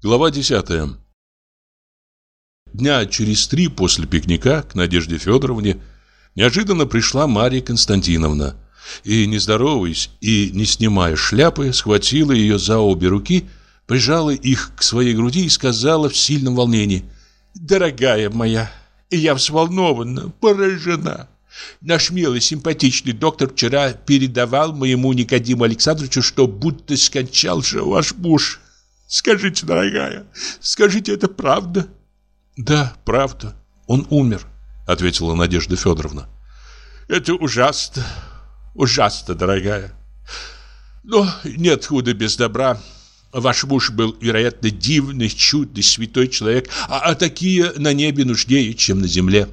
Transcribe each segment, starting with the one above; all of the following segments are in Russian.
Глава 10. Дня через три после пикника к Надежде Федоровне неожиданно пришла Мария Константиновна и, не здороваясь и не снимая шляпы, схватила ее за обе руки, прижала их к своей груди и сказала в сильном волнении «Дорогая моя, я взволнована, поражена. Наш милый, симпатичный доктор вчера передавал моему Никодиму Александровичу, что будто скончался ваш муж. Скажите, дорогая, скажите, это правда? Да, правда. Он умер, ответила Надежда Федоровна. Это ужасно, ужасно, дорогая. Но нет худа без добра. Ваш муж был, вероятно, дивный, чудный, святой человек, а, а такие на небе нужнее, чем на земле.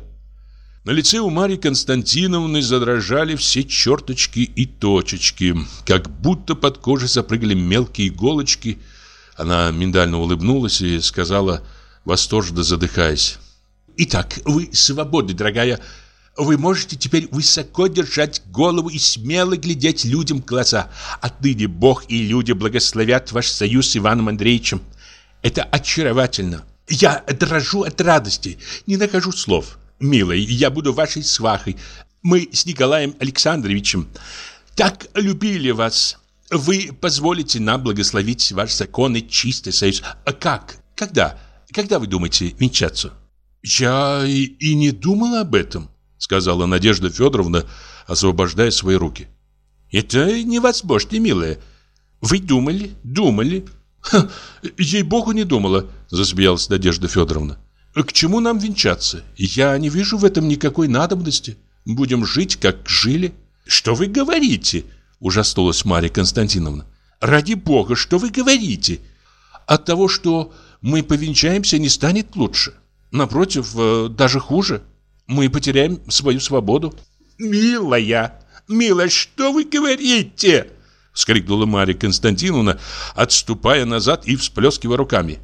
На лице у Марии Константиновны задрожали все черточки и точечки, как будто под кожей запрыгали мелкие иголочки – она миндально улыбнулась и сказала, восторженно задыхаясь. «Итак, вы свободны, дорогая. Вы можете теперь высоко держать голову и смело глядеть людям в глаза. Отныне Бог и люди благословят ваш союз с Иваном Андреевичем. Это очаровательно. Я дрожу от радости, не нахожу слов. Милый, я буду вашей свахой. Мы с Николаем Александровичем так любили вас. Вы позволите нам благословить ваш законный чистый союз. А как? Когда? Когда вы думаете венчаться? Я и, не думала об этом, сказала Надежда Федоровна, освобождая свои руки. Это невозможно, милая. Вы думали, думали. Ей-богу, не думала, засмеялась Надежда Федоровна. К чему нам венчаться? Я не вижу в этом никакой надобности. Будем жить, как жили. Что вы говорите? Ужаснулась Марья Константиновна. «Ради бога, что вы говорите? От того, что мы повенчаемся, не станет лучше. Напротив, э, даже хуже. Мы потеряем свою свободу». «Милая, милая, что вы говорите?» Вскрикнула Марья Константиновна, отступая назад и всплескивая руками.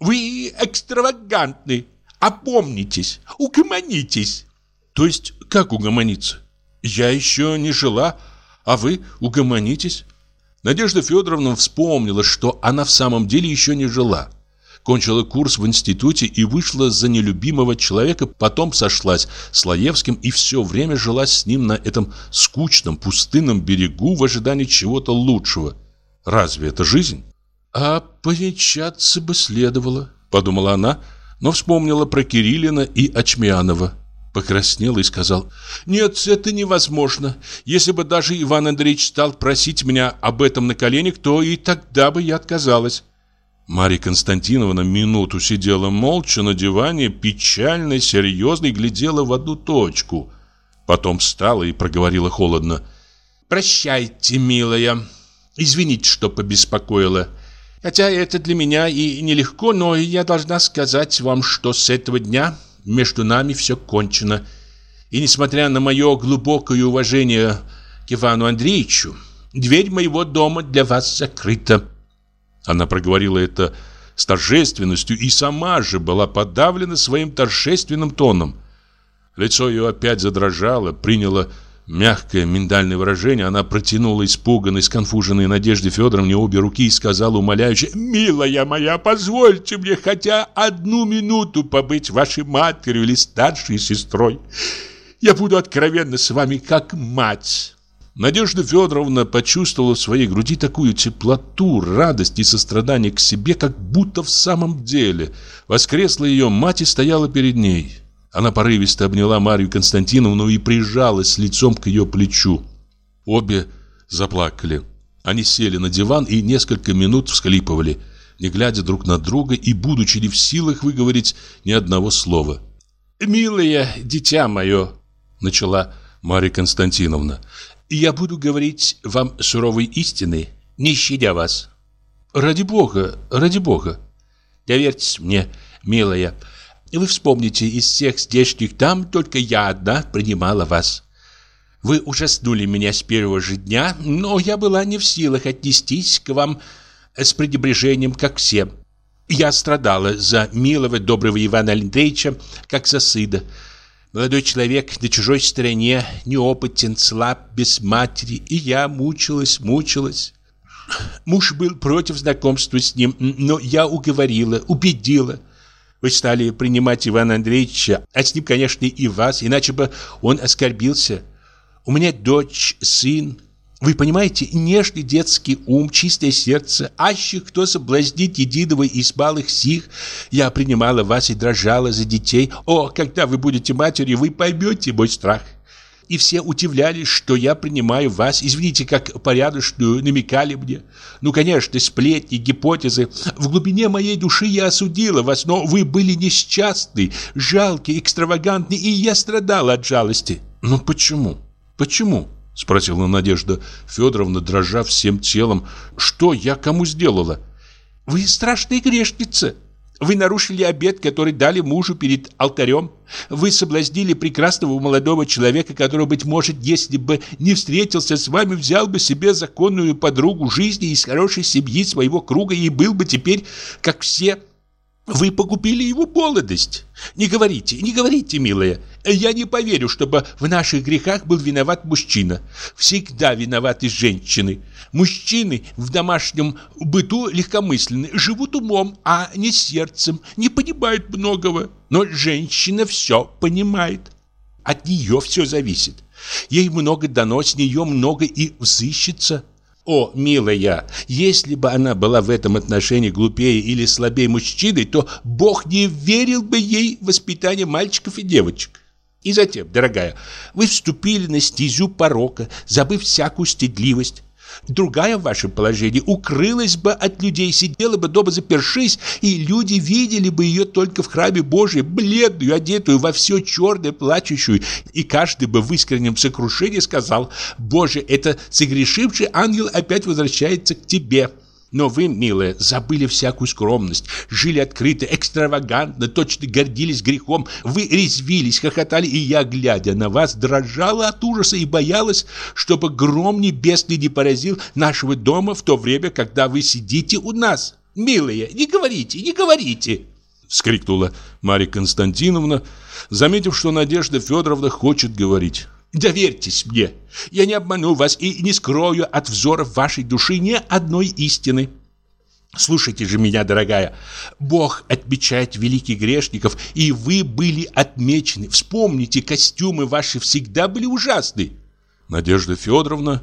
«Вы экстравагантны! Опомнитесь! Угомонитесь!» «То есть как угомониться? Я еще не жила, а вы угомонитесь. Надежда Федоровна вспомнила, что она в самом деле еще не жила. Кончила курс в институте и вышла за нелюбимого человека, потом сошлась с Лаевским и все время жила с ним на этом скучном, пустынном берегу в ожидании чего-то лучшего. Разве это жизнь? А повенчаться бы следовало, подумала она, но вспомнила про Кириллина и Очмянова покраснел и сказал, «Нет, это невозможно. Если бы даже Иван Андреевич стал просить меня об этом на коленях, то и тогда бы я отказалась». Марья Константиновна минуту сидела молча на диване, печально, серьезно и глядела в одну точку. Потом встала и проговорила холодно. «Прощайте, милая. Извините, что побеспокоила. Хотя это для меня и нелегко, но я должна сказать вам, что с этого дня между нами все кончено. И несмотря на мое глубокое уважение к Ивану Андреевичу, дверь моего дома для вас закрыта. Она проговорила это с торжественностью и сама же была подавлена своим торжественным тоном. Лицо ее опять задрожало, приняло Мягкое миндальное выражение, она протянула испуганной, сконфуженной Надежде Федоровне обе руки и сказала умоляюще, «Милая моя, позвольте мне хотя одну минуту побыть вашей матерью или старшей сестрой. Я буду откровенна с вами, как мать». Надежда Федоровна почувствовала в своей груди такую теплоту, радость и сострадание к себе, как будто в самом деле воскресла ее мать и стояла перед ней. Она порывисто обняла Марию Константиновну и прижалась лицом к ее плечу. Обе заплакали. Они сели на диван и несколько минут всхлипывали, не глядя друг на друга и будучи не в силах выговорить ни одного слова. «Милое дитя мое», — начала Мария Константиновна, «я буду говорить вам суровой истины, не щадя вас». «Ради Бога, ради Бога». «Доверьтесь мне, милая, — вы вспомните, из всех здешних дам только я одна принимала вас. Вы ужаснули меня с первого же дня, но я была не в силах отнестись к вам с пренебрежением, как все. Я страдала за милого, доброго Ивана Андреевича, как за сыда. Молодой человек на чужой стороне, неопытен, слаб, без матери, и я мучилась, мучилась. Муж был против знакомства с ним, но я уговорила, убедила. Вы стали принимать Ивана Андреевича, а с ним, конечно, и вас, иначе бы он оскорбился. У меня дочь, сын. Вы понимаете, нежный детский ум, чистое сердце, аще кто соблазнит единого из малых сих. Я принимала вас и дрожала за детей. О, когда вы будете матерью, вы поймете мой страх и все удивлялись, что я принимаю вас, извините, как порядочную, намекали мне. Ну, конечно, сплетни, гипотезы. В глубине моей души я осудила вас, но вы были несчастны, жалкие, экстравагантны, и я страдала от жалости. Ну, почему? Почему? Спросила Надежда Федоровна, дрожа всем телом. Что я кому сделала? Вы страшная грешница. Вы нарушили обет, который дали мужу перед алтарем. Вы соблазнили прекрасного молодого человека, который, быть может, если бы не встретился с вами, взял бы себе законную подругу жизни из хорошей семьи своего круга и был бы теперь, как все, вы погубили его молодость. Не говорите, не говорите, милая. Я не поверю, чтобы в наших грехах был виноват мужчина. Всегда виноваты женщины. Мужчины в домашнем быту легкомысленны, живут умом, а не сердцем, не понимают многого. Но женщина все понимает. От нее все зависит. Ей много дано, с нее много и взыщется. О, милая, если бы она была в этом отношении глупее или слабее мужчины, то Бог не верил бы ей в воспитание мальчиков и девочек. И затем, дорогая, вы вступили на стезю порока, забыв всякую стыдливость. Другая в вашем положении укрылась бы от людей, сидела бы дома запершись, и люди видели бы ее только в храме Божьем, бледную, одетую во все черное, плачущую, и каждый бы в искреннем сокрушении сказал, «Боже, это согрешивший ангел опять возвращается к тебе». Но вы, милая, забыли всякую скромность, жили открыто, экстравагантно, точно гордились грехом. Вы резвились, хохотали, и я, глядя на вас, дрожала от ужаса и боялась, чтобы гром небесный не поразил нашего дома в то время, когда вы сидите у нас. Милая, не говорите, не говорите!» Вскрикнула Марья Константиновна, заметив, что Надежда Федоровна хочет говорить. Доверьтесь мне. Я не обману вас и не скрою от взоров вашей души ни одной истины. Слушайте же меня, дорогая. Бог отмечает великих грешников, и вы были отмечены. Вспомните, костюмы ваши всегда были ужасны. Надежда Федоровна,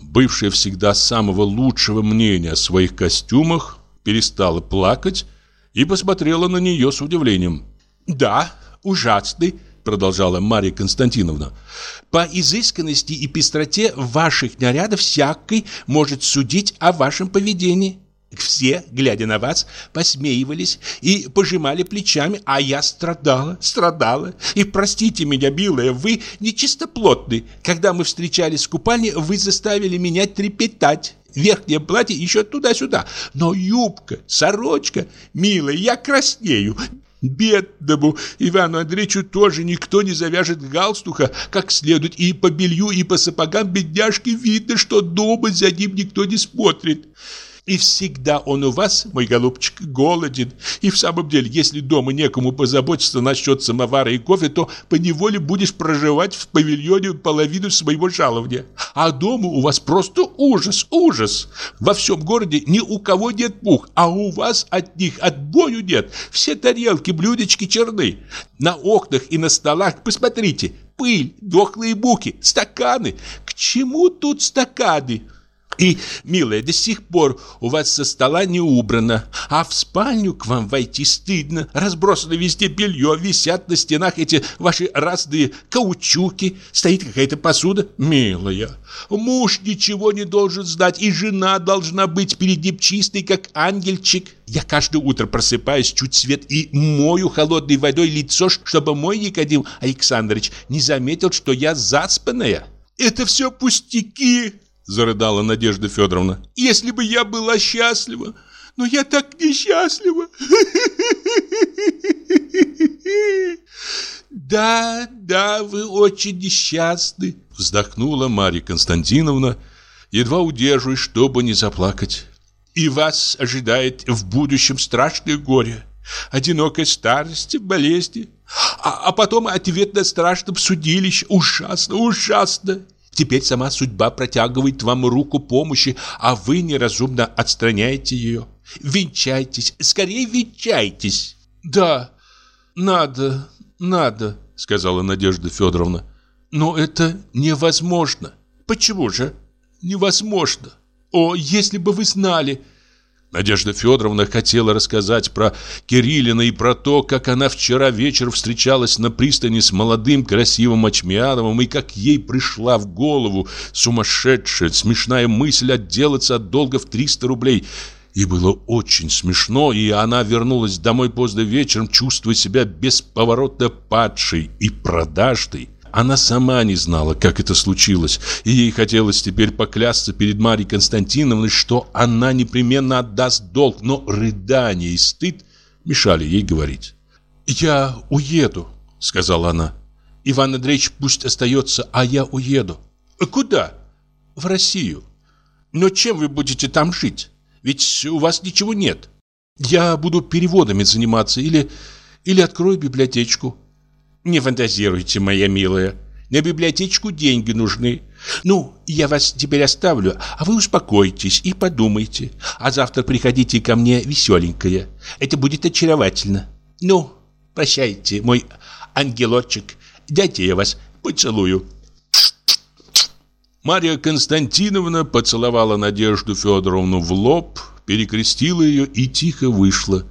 бывшая всегда самого лучшего мнения о своих костюмах, перестала плакать и посмотрела на нее с удивлением. «Да, ужасный продолжала Марья Константиновна, по изысканности и пестроте ваших нарядов всякий может судить о вашем поведении. Все, глядя на вас, посмеивались и пожимали плечами, а я страдала, страдала. И простите меня, милая, вы нечистоплотны. Когда мы встречались в купальне, вы заставили меня трепетать. Верхнее платье еще туда-сюда, но юбка, сорочка, милая, я краснею. Бедному Ивану Андреевичу тоже никто не завяжет галстука как следует, и по белью, и по сапогам бедняжки видно, что дома за ним никто не смотрит. И всегда он у вас, мой голубчик, голоден. И в самом деле, если дома некому позаботиться насчет самовара и кофе, то поневоле будешь проживать в павильоне половину своего жалования. А дома у вас просто ужас, ужас. Во всем городе ни у кого нет мух, а у вас от них отбою нет. Все тарелки, блюдечки черны. На окнах и на столах, посмотрите, пыль, дохлые буки, стаканы. К чему тут стаканы? И, милая, до сих пор у вас со стола не убрано, а в спальню к вам войти стыдно. Разбросано везде белье, висят на стенах эти ваши разные каучуки, стоит какая-то посуда. Милая, муж ничего не должен знать, и жена должна быть перед ним чистой, как ангельчик. Я каждое утро просыпаюсь чуть свет и мою холодной водой лицо, чтобы мой Никодим Александрович не заметил, что я заспанная. Это все пустяки, зарыдала Надежда Федоровна. Если бы я была счастлива, но я так несчастлива. Да, да, вы очень несчастны, вздохнула Марья Константиновна, едва удерживаясь, чтобы не заплакать. И вас ожидает в будущем страшное горе, одинокая старость, болезни, а, а потом ответ на страшном судилище. Ужасно, ужасно. Теперь сама судьба протягивает вам руку помощи, а вы неразумно отстраняете ее. Венчайтесь, скорее венчайтесь. Да, надо, надо, сказала Надежда Федоровна. Но это невозможно. Почему же? Невозможно. О, если бы вы знали, Надежда Федоровна хотела рассказать про Кириллина и про то, как она вчера вечером встречалась на пристани с молодым красивым Ачмиановым и как ей пришла в голову сумасшедшая, смешная мысль отделаться от долга в 300 рублей. И было очень смешно, и она вернулась домой поздно вечером, чувствуя себя бесповоротно падшей и продажной. Она сама не знала, как это случилось, и ей хотелось теперь поклясться перед Марьей Константиновной, что она непременно отдаст долг, но рыдание и стыд мешали ей говорить. «Я уеду», — сказала она. «Иван Андреевич пусть остается, а я уеду». «Куда?» «В Россию». «Но чем вы будете там жить? Ведь у вас ничего нет». «Я буду переводами заниматься или, или открою библиотечку». Не фантазируйте, моя милая. На библиотечку деньги нужны. Ну, я вас теперь оставлю, а вы успокойтесь и подумайте. А завтра приходите ко мне веселенькая. Это будет очаровательно. Ну, прощайте, мой ангелочек. Дайте я вас поцелую. Марья Константиновна поцеловала Надежду Федоровну в лоб, перекрестила ее и тихо вышла.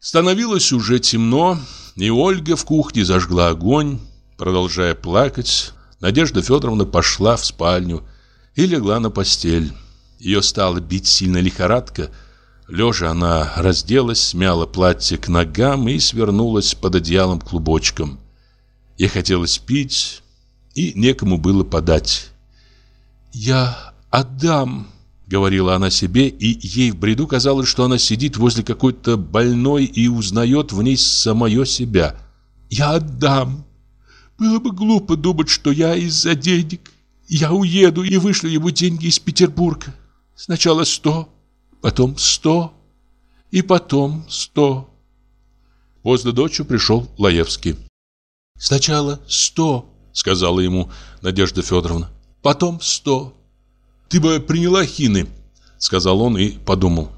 Становилось уже темно, и Ольга в кухне зажгла огонь. Продолжая плакать, Надежда Федоровна пошла в спальню и легла на постель. Ее стала бить сильно лихорадка. Лежа она разделась, смяла платье к ногам и свернулась под одеялом клубочком. Ей хотелось пить, и некому было подать. «Я отдам», Говорила она себе, и ей в бреду казалось, что она сидит возле какой-то больной и узнает в ней самое себя. «Я отдам. Было бы глупо думать, что я из-за денег. Я уеду и вышлю ему деньги из Петербурга. Сначала сто, потом сто и потом сто». Поздно ночью пришел Лаевский. «Сначала сто», — сказала ему Надежда Федоровна, — «потом сто». «Ты бы приняла хины», — сказал он и подумал.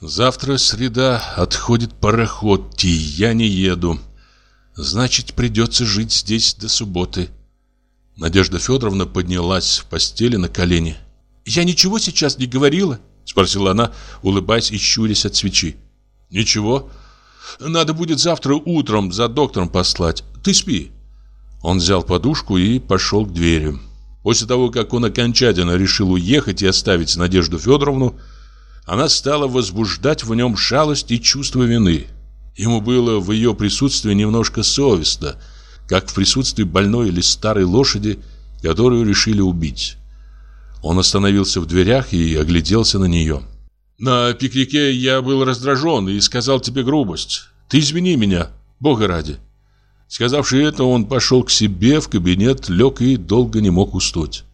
«Завтра среда, отходит пароход, и я не еду. Значит, придется жить здесь до субботы». Надежда Федоровна поднялась в постели на колени. «Я ничего сейчас не говорила?» — спросила она, улыбаясь и щурясь от свечи. «Ничего. Надо будет завтра утром за доктором послать. Ты спи». Он взял подушку и пошел к двери. После того, как он окончательно решил уехать и оставить Надежду Федоровну, она стала возбуждать в нем шалость и чувство вины. Ему было в ее присутствии немножко совестно, как в присутствии больной или старой лошади, которую решили убить. Он остановился в дверях и огляделся на нее. «На пикнике я был раздражен и сказал тебе грубость. Ты извини меня, Бога ради. Сказавши это, он пошел к себе в кабинет, лег и долго не мог уснуть.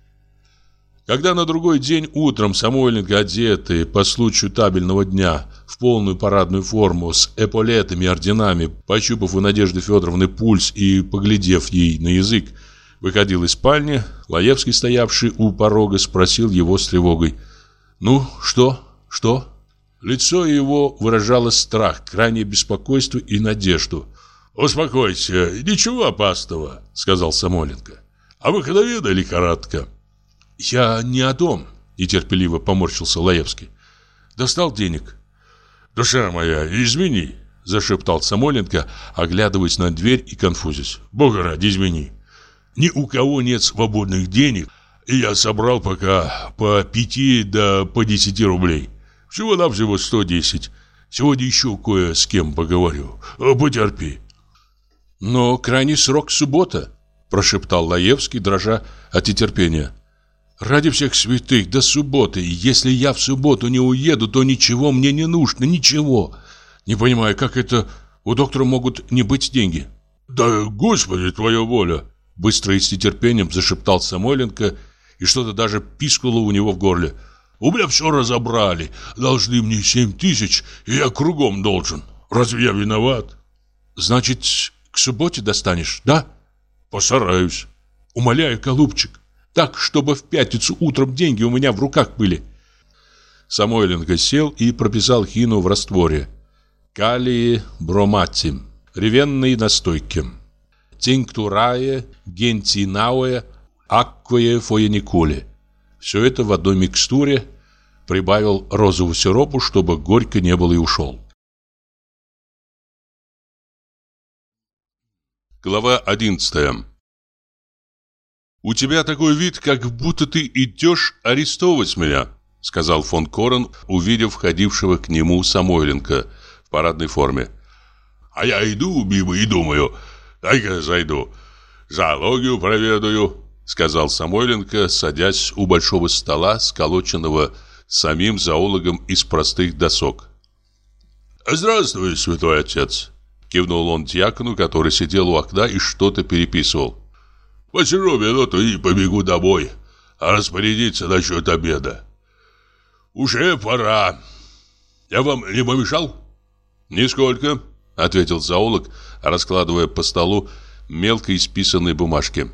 Когда на другой день утром Самойленко, одетый по случаю табельного дня в полную парадную форму с эполетами и орденами, пощупав у Надежды Федоровны пульс и поглядев ей на язык, выходил из спальни, Лаевский, стоявший у порога, спросил его с тревогой. «Ну, что? Что?» Лицо его выражало страх, крайнее беспокойство и надежду. «Успокойся, ничего опасного», — сказал Самоленко. «Обыкновенная лихорадка». «Я не о том», — нетерпеливо поморщился Лаевский. «Достал денег». «Душа моя, измени», — зашептал Самоленко, оглядываясь на дверь и конфузясь. «Бога ради, измени. Ни у кого нет свободных денег, и я собрал пока по пяти да по десяти рублей. Всего-навсего сто десять. Сегодня еще кое с кем поговорю. Потерпи». «Но крайний срок суббота», – прошептал Лаевский, дрожа от нетерпения. «Ради всех святых, до субботы. Если я в субботу не уеду, то ничего мне не нужно, ничего. Не понимаю, как это у доктора могут не быть деньги?» «Да, Господи, твоя воля!» Быстро и с нетерпением зашептал Самойленко, и что-то даже пискнуло у него в горле. «У меня все разобрали. Должны мне семь тысяч, и я кругом должен. Разве я виноват?» «Значит, к субботе достанешь, да? Постараюсь. Умоляю, голубчик. Так, чтобы в пятницу утром деньги у меня в руках были. Самойленко сел и прописал хину в растворе. Калии бромати, ревенной настойки. Тинктурае, гентинауэ, аквае фояникуле. Все это в одной микстуре. Прибавил розового сиропу, чтобы горько не было и ушел. Глава одиннадцатая «У тебя такой вид, как будто ты идешь арестовывать меня», сказал фон Корен, увидев входившего к нему Самойленко в парадной форме. «А я иду мимо и думаю, дай-ка зайду, зоологию проведаю», сказал Самойленко, садясь у большого стола, сколоченного самим зоологом из простых досок. «Здравствуй, святой отец!» Кивнул он дьякону, который сидел у окна и что-то переписывал. Посижу минуту и побегу домой. А распорядиться насчет обеда. Уже пора. Я вам не помешал? Нисколько, ответил зоолог, раскладывая по столу мелко исписанные бумажки.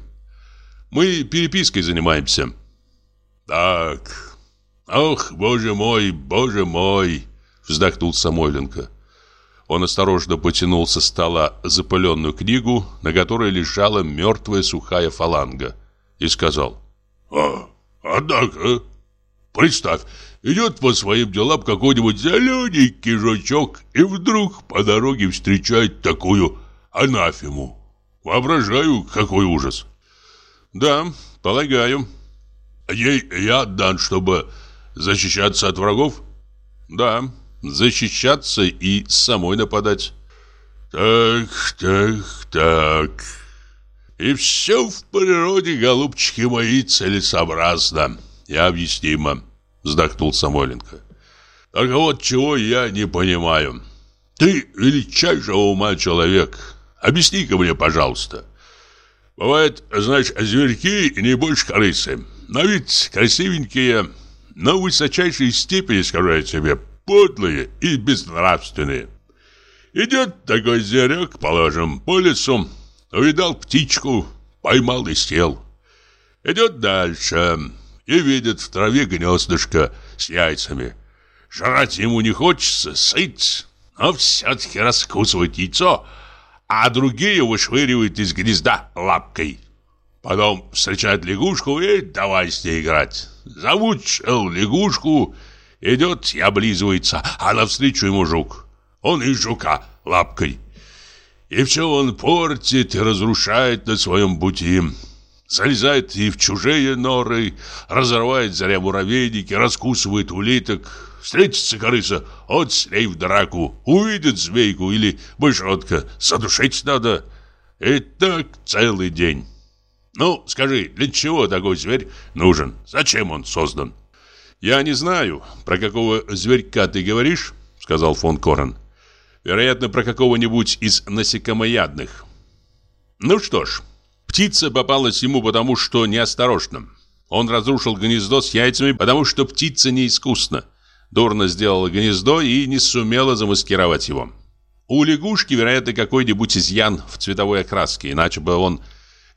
Мы перепиской занимаемся. Так. Ох, боже мой, боже мой, вздохнул Самойленко. Он осторожно потянул со стола запыленную книгу, на которой лежала мертвая сухая фаланга, и сказал «А, однако, представь, идет по своим делам какой-нибудь зелененький жучок и вдруг по дороге встречает такую анафему. Воображаю, какой ужас!» «Да, полагаю». «Ей я дан, чтобы защищаться от врагов?» «Да» защищаться и самой нападать. Так, так, так. И все в природе, голубчики мои, целесообразно и объяснимо, вздохнул Самойленко. Только вот чего я не понимаю. Ты величайшего ума человек. Объясни-ка мне, пожалуйста. Бывает, знаешь, зверьки не больше крысы. На вид красивенькие, но в высочайшей степени, скажу я тебе, подлые и безнравственные. Идет такой зверек, положим, по лесу, увидал птичку, поймал и съел. Идет дальше и видит в траве гнездышко с яйцами. Жрать ему не хочется, сыт, но все-таки раскусывает яйцо, а другие вышвыривают из гнезда лапкой. Потом встречает лягушку и давай с ней играть. Замучил лягушку Идет и облизывается, а навстречу ему жук. Он и жука лапкой. И все он портит и разрушает на своем пути. Залезает и в чужие норы, разрывает заря муравейники, раскусывает улиток. Встретится крыса, от с ней в драку. Увидит змейку или мышонка, задушить надо. И так целый день. Ну, скажи, для чего такой зверь нужен? Зачем он создан? «Я не знаю, про какого зверька ты говоришь», — сказал фон Корен. «Вероятно, про какого-нибудь из насекомоядных». «Ну что ж, птица попалась ему потому, что неосторожно. Он разрушил гнездо с яйцами, потому что птица неискусна. Дурно сделала гнездо и не сумела замаскировать его. У лягушки, вероятно, какой-нибудь изъян в цветовой окраске, иначе бы он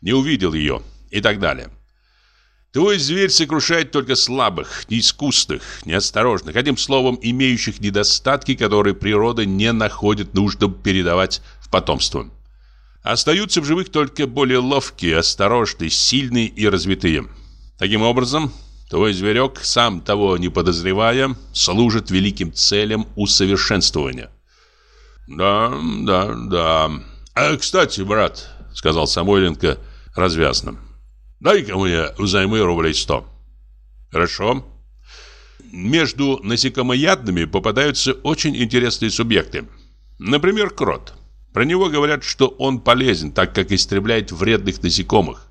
не увидел ее и так далее». Твой зверь сокрушает только слабых, неискусных, неосторожных, одним словом, имеющих недостатки, которые природа не находит нужным передавать в потомство. Остаются в живых только более ловкие, осторожные, сильные и развитые. Таким образом, твой зверек, сам того не подозревая, служит великим целям усовершенствования. «Да, да, да. А, кстати, брат», — сказал Самойленко развязно, — Дай-ка мне взаймы рублей сто. Хорошо. Между насекомоядными попадаются очень интересные субъекты. Например, крот. Про него говорят, что он полезен, так как истребляет вредных насекомых.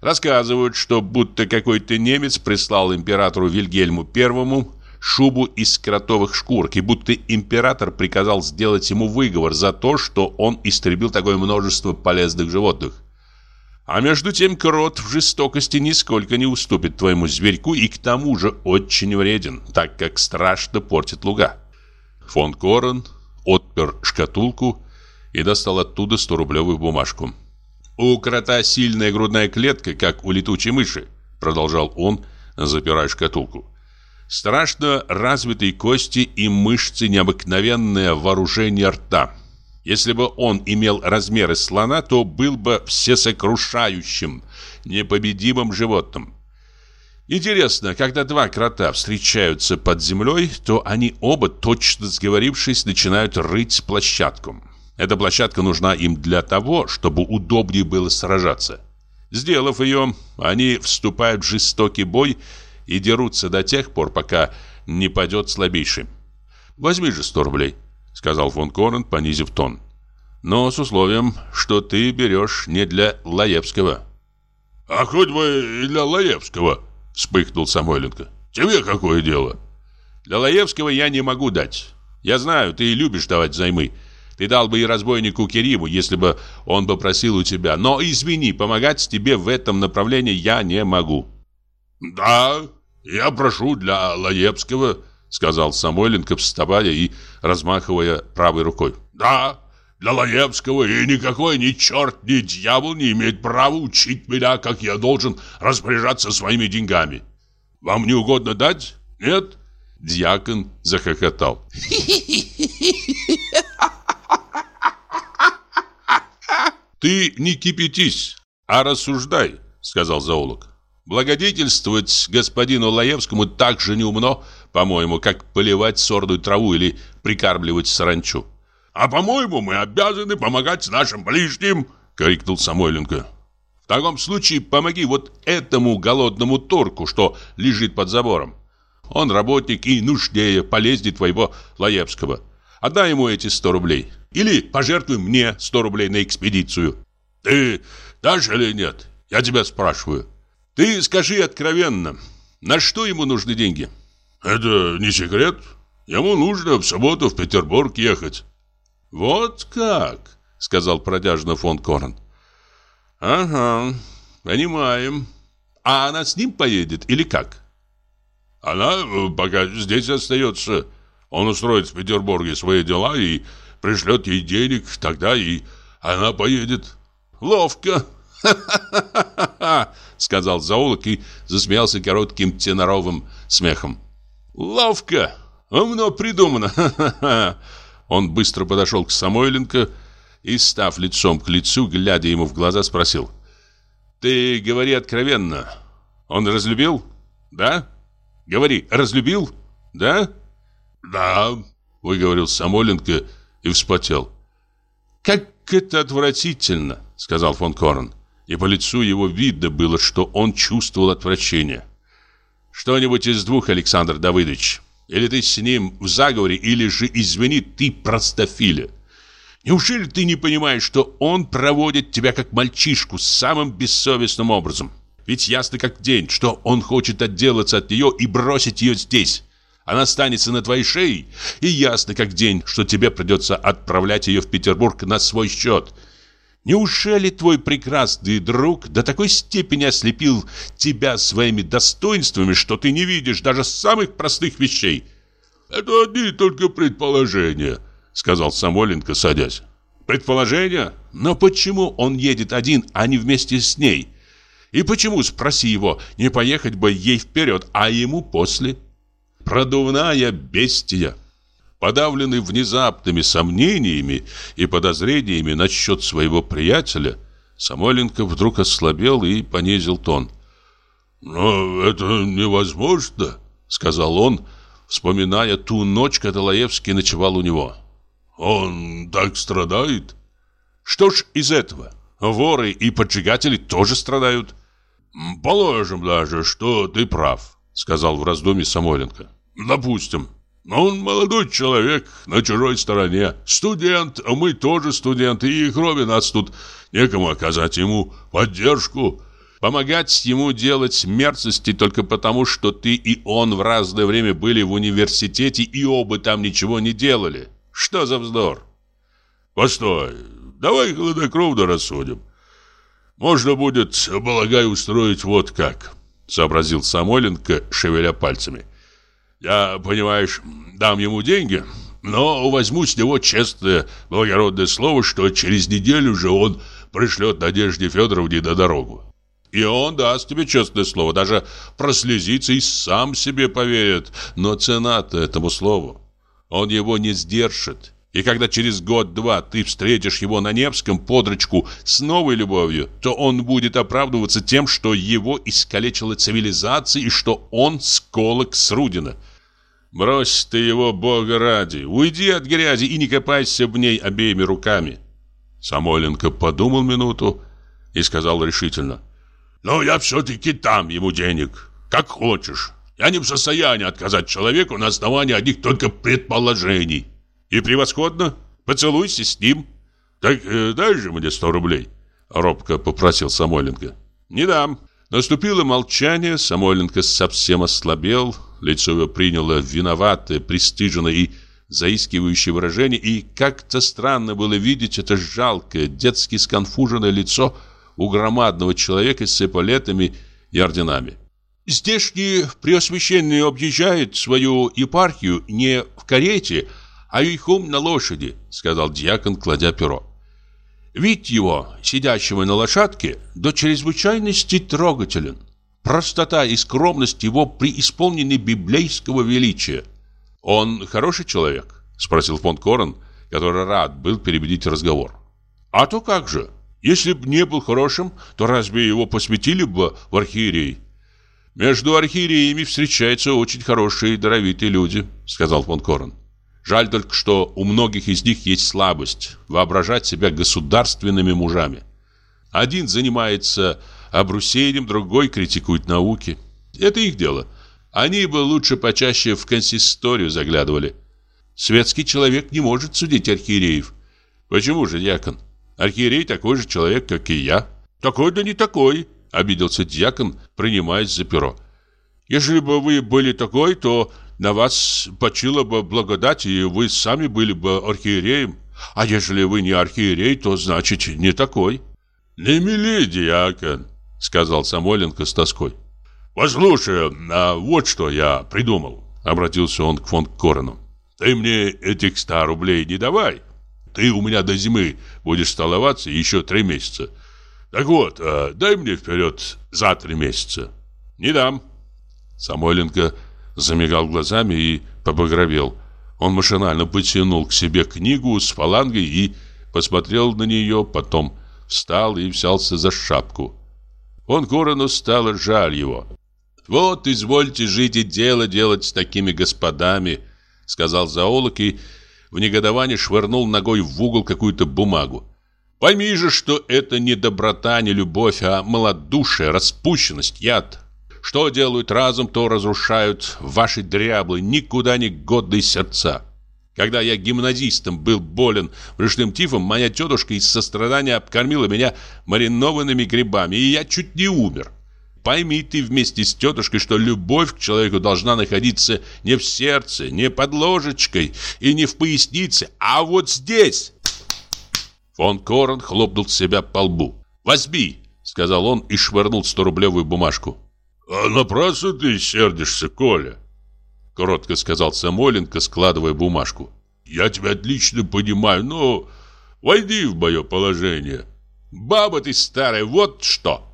Рассказывают, что будто какой-то немец прислал императору Вильгельму Первому шубу из кротовых шкур, и будто император приказал сделать ему выговор за то, что он истребил такое множество полезных животных. А между тем крот в жестокости нисколько не уступит твоему зверьку и к тому же очень вреден, так как страшно портит луга. Фон Корен отпер шкатулку и достал оттуда 100-рублевую бумажку. «У крота сильная грудная клетка, как у летучей мыши», продолжал он, запирая шкатулку. Страшно развитые кости и мышцы необыкновенное вооружение рта. Если бы он имел размеры слона, то был бы всесокрушающим, непобедимым животным. Интересно, когда два крота встречаются под землей, то они оба, точно сговорившись, начинают рыть площадку. Эта площадка нужна им для того, чтобы удобнее было сражаться. Сделав ее, они вступают в жестокий бой и дерутся до тех пор, пока не падет слабейший. «Возьми же сто рублей», — сказал фон Корен, понизив тон. «Но с условием, что ты берешь не для Лаевского». «А хоть бы и для Лаевского», — вспыхнул Самойленко. «Тебе какое дело?» «Для Лаевского я не могу дать. Я знаю, ты любишь давать займы. Ты дал бы и разбойнику Кериму, если бы он попросил у тебя. Но извини, помогать тебе в этом направлении я не могу». «Да, я прошу для Лаевского», — сказал Самойленко, вставая и размахивая правой рукой. «Да, для Лаевского, и никакой ни черт, ни дьявол не имеет права учить меня, как я должен распоряжаться своими деньгами. Вам не угодно дать? Нет?» Дьякон захохотал. «Ты не кипятись, а рассуждай», — сказал зоолог. «Благодетельствовать господину Лаевскому так же неумно, по-моему, как поливать сорную траву или прикармливать саранчу». «А по-моему, мы обязаны помогать нашим ближним», — крикнул Самойленко. «В таком случае помоги вот этому голодному торку, что лежит под забором. Он работник и нужнее, полезнее твоего Лаевского. Отдай ему эти сто рублей. Или пожертвуй мне 100 рублей на экспедицию. Ты дашь или нет? Я тебя спрашиваю. Ты скажи откровенно, на что ему нужны деньги? Это не секрет. Ему нужно в субботу в Петербург ехать. Вот как, сказал продажно фон Корн. Ага, понимаем. А она с ним поедет или как? Она э, пока здесь остается. Он устроит в Петербурге свои дела и пришлет ей денег, тогда и она поедет. Ловко. сказал зоолог и засмеялся коротким теноровым смехом. Ловко. Умно придумано. Он быстро подошел к Самойленко и, став лицом к лицу, глядя ему в глаза, спросил. «Ты говори откровенно. Он разлюбил? Да? Говори, разлюбил? Да?» «Да», — выговорил Самойленко и вспотел. «Как это отвратительно!» — сказал фон Корн. И по лицу его видно было, что он чувствовал отвращение. «Что-нибудь из двух, Александр Давыдович. Или ты с ним в заговоре, или же, извини, ты простофиля. Неужели ты не понимаешь, что он проводит тебя как мальчишку самым бессовестным образом? Ведь ясно как день, что он хочет отделаться от нее и бросить ее здесь. Она останется на твоей шее, и ясно как день, что тебе придется отправлять ее в Петербург на свой счет. Неужели твой прекрасный друг до такой степени ослепил тебя своими достоинствами, что ты не видишь даже самых простых вещей? Это одни только предположения, сказал Самоленко, садясь. Предположения? Но почему он едет один, а не вместе с ней? И почему, спроси его, не поехать бы ей вперед, а ему после? продувная бестия. Подавленный внезапными сомнениями и подозрениями насчет своего приятеля, Самойленко вдруг ослабел и понизил тон. «Но это невозможно», — сказал он, вспоминая ту ночь, когда Лаевский ночевал у него. «Он так страдает». «Что ж из этого? Воры и поджигатели тоже страдают». «Положим даже, что ты прав», — сказал в раздумье Самойленко. Допустим. Но он молодой человек, на чужой стороне. Студент, а мы тоже студенты, и кроме нас тут некому оказать ему поддержку. Помогать ему делать мерзости только потому, что ты и он в разное время были в университете и оба там ничего не делали. Что за вздор? Постой, давай хладнокровно рассудим. Можно будет, полагаю, устроить вот как, сообразил Самойленко, шевеля пальцами. — я, понимаешь, дам ему деньги, но возьму с него честное, благородное слово, что через неделю же он пришлет Надежде Федоровне на дорогу. И он даст тебе честное слово, даже прослезится и сам себе поверит. Но цена-то этому слову. Он его не сдержит. И когда через год-два ты встретишь его на Невском под ручку с новой любовью, то он будет оправдываться тем, что его искалечила цивилизация и что он сколок с Рудина. Брось ты его, бога ради, уйди от грязи и не копайся в ней обеими руками. Самойленко подумал минуту и сказал решительно. «Но я все-таки там ему денег, как хочешь. Я не в состоянии отказать человеку на основании одних только предположений». И превосходно. Поцелуйся с ним. Так э, дай же мне сто рублей. Робко попросил Самойленко. Не дам. Наступило молчание, Самойленко совсем ослабел, лицо его приняло виноватое, пристыженное и заискивающее выражение, и как-то странно было видеть это жалкое, детски сконфуженное лицо у громадного человека с эполетами и орденами. Здешний преосвященный объезжает свою епархию не в карете, а верхом на лошади», — сказал дьякон, кладя перо. Вид его, сидящего на лошадке, до чрезвычайности трогателен. Простота и скромность его преисполнены библейского величия. «Он хороший человек?» — спросил фон Корен, который рад был перебедить разговор. «А то как же? Если б не был хорошим, то разве его посвятили бы в архиерей?» «Между архиереями встречаются очень хорошие и даровитые люди», — сказал фон Корен. Жаль только, что у многих из них есть слабость воображать себя государственными мужами. Один занимается обрусением, другой критикует науки. Это их дело. Они бы лучше почаще в консисторию заглядывали. Светский человек не может судить архиереев. Почему же, дьякон? Архиерей такой же человек, как и я. Такой да не такой, обиделся дьякон, принимаясь за перо. Если бы вы были такой, то на вас почила бы благодать, и вы сами были бы архиереем. А если вы не архиерей, то значит не такой. Не мили, диакон, сказал Самойленко с тоской. Послушай, а вот что я придумал, обратился он к фон Корону. Ты мне этих ста рублей не давай. Ты у меня до зимы будешь столоваться еще три месяца. Так вот, а, дай мне вперед за три месяца. Не дам. Самойленко замигал глазами и побагровел. Он машинально потянул к себе книгу с фалангой и посмотрел на нее, потом встал и взялся за шапку. Он Корону стало жаль его. «Вот, извольте жить и дело делать с такими господами», сказал зоолог и в негодовании швырнул ногой в угол какую-то бумагу. «Пойми же, что это не доброта, не любовь, а малодушие, распущенность, яд. Что делают разум, то разрушают ваши дряблые, никуда не годные сердца. Когда я гимназистом был болен брюшным тифом, моя тетушка из сострадания обкормила меня маринованными грибами, и я чуть не умер. Пойми ты вместе с тетушкой, что любовь к человеку должна находиться не в сердце, не под ложечкой и не в пояснице, а вот здесь. Фон Корн хлопнул себя по лбу. «Возьми!» — сказал он и швырнул сто-рублевую бумажку. «А напрасно ты сердишься, Коля!» Коротко сказал Самойленко, складывая бумажку. «Я тебя отлично понимаю, но войди в мое положение. Баба ты старая, вот что!»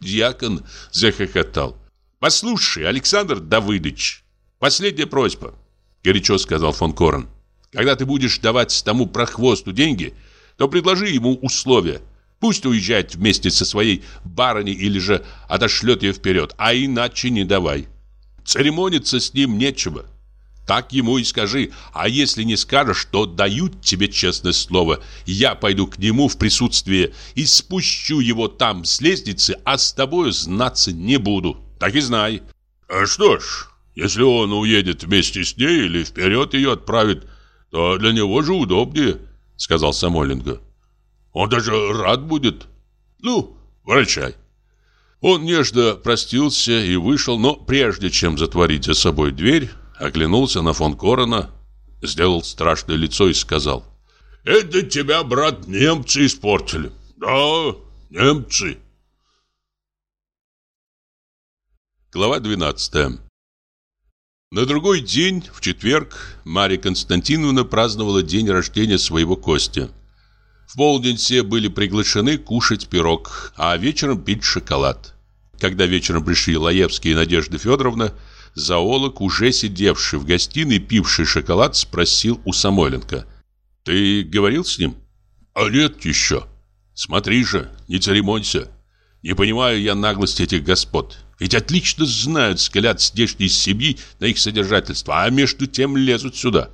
Дьякон захохотал. «Послушай, Александр Давыдович, последняя просьба», — горячо сказал фон Корн. «Когда ты будешь давать тому прохвосту деньги, — то предложи ему условия. Пусть уезжает вместе со своей барыней или же отошлет ее вперед, а иначе не давай. Церемониться с ним нечего. Так ему и скажи, а если не скажешь, то дают тебе честное слово. Я пойду к нему в присутствие и спущу его там с лестницы, а с тобою знаться не буду. Так и знай. А что ж, если он уедет вместе с ней или вперед ее отправит, то для него же удобнее. — сказал Самойленко. «Он даже рад будет. Ну, врачай». Он нежно простился и вышел, но прежде чем затворить за собой дверь, оглянулся на фон Корона, сделал страшное лицо и сказал. «Это тебя, брат, немцы испортили. Да, немцы». Глава 12 На другой день, в четверг, Марья Константиновна праздновала день рождения своего Костя. В полдень все были приглашены кушать пирог, а вечером пить шоколад. Когда вечером пришли Лаевский и Надежда Федоровна, зоолог, уже сидевший в гостиной, пивший шоколад, спросил у Самойленко. «Ты говорил с ним?» «А нет еще. Смотри же, не церемонься. Не понимаю я наглости этих господ. Ведь отлично знают взгляд здешней семьи на их содержательство, а между тем лезут сюда.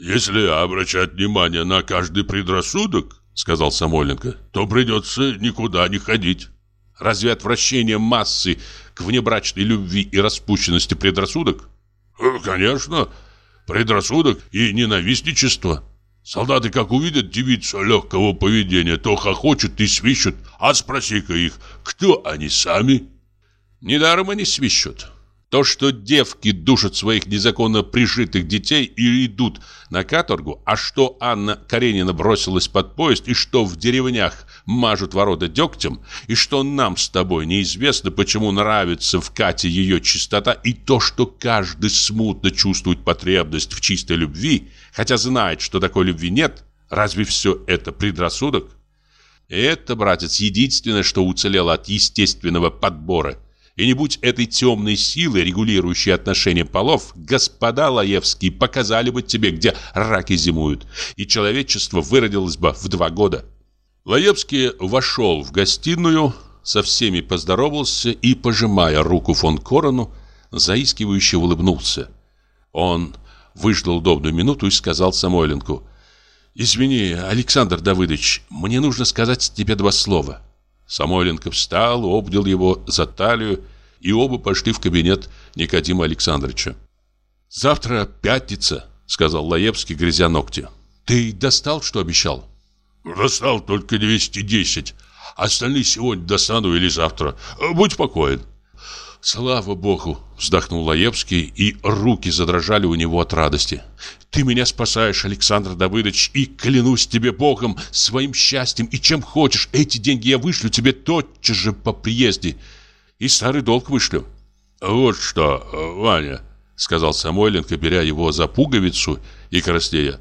«Если обращать внимание на каждый предрассудок, — сказал Самойленко, — то придется никуда не ходить. Разве отвращение массы к внебрачной любви и распущенности предрассудок? Э, конечно, предрассудок и ненавистничество. Солдаты, как увидят девицу легкого поведения, то хохочут и свищут. А спроси-ка их, кто они сами?» Недаром они свищут. То, что девки душат своих незаконно прижитых детей и идут на каторгу, а что Анна Каренина бросилась под поезд, и что в деревнях мажут ворота дегтем, и что нам с тобой неизвестно, почему нравится в Кате ее чистота, и то, что каждый смутно чувствует потребность в чистой любви, хотя знает, что такой любви нет, разве все это предрассудок? Это, братец, единственное, что уцелело от естественного подбора – и не будь этой темной силы, регулирующей отношения полов, господа Лаевские показали бы тебе, где раки зимуют, и человечество выродилось бы в два года. Лаевский вошел в гостиную, со всеми поздоровался и, пожимая руку фон Корону, заискивающе улыбнулся. Он выждал удобную минуту и сказал Самойленку, «Извини, Александр Давыдович, мне нужно сказать тебе два слова». Самойленко встал, обнял его за талию, и оба пошли в кабинет Никодима Александровича. «Завтра пятница», — сказал Лаевский, грязя ногти. «Ты достал, что обещал?» «Достал только 210. Остальные сегодня достану или завтра. Будь покоен». «Слава Богу!» – вздохнул Лаевский, и руки задрожали у него от радости. «Ты меня спасаешь, Александр Давыдович, и клянусь тебе Богом, своим счастьем и чем хочешь, эти деньги я вышлю тебе тотчас же по приезде, и старый долг вышлю». «Вот что, Ваня», – сказал Самойленко, беря его за пуговицу и краснея.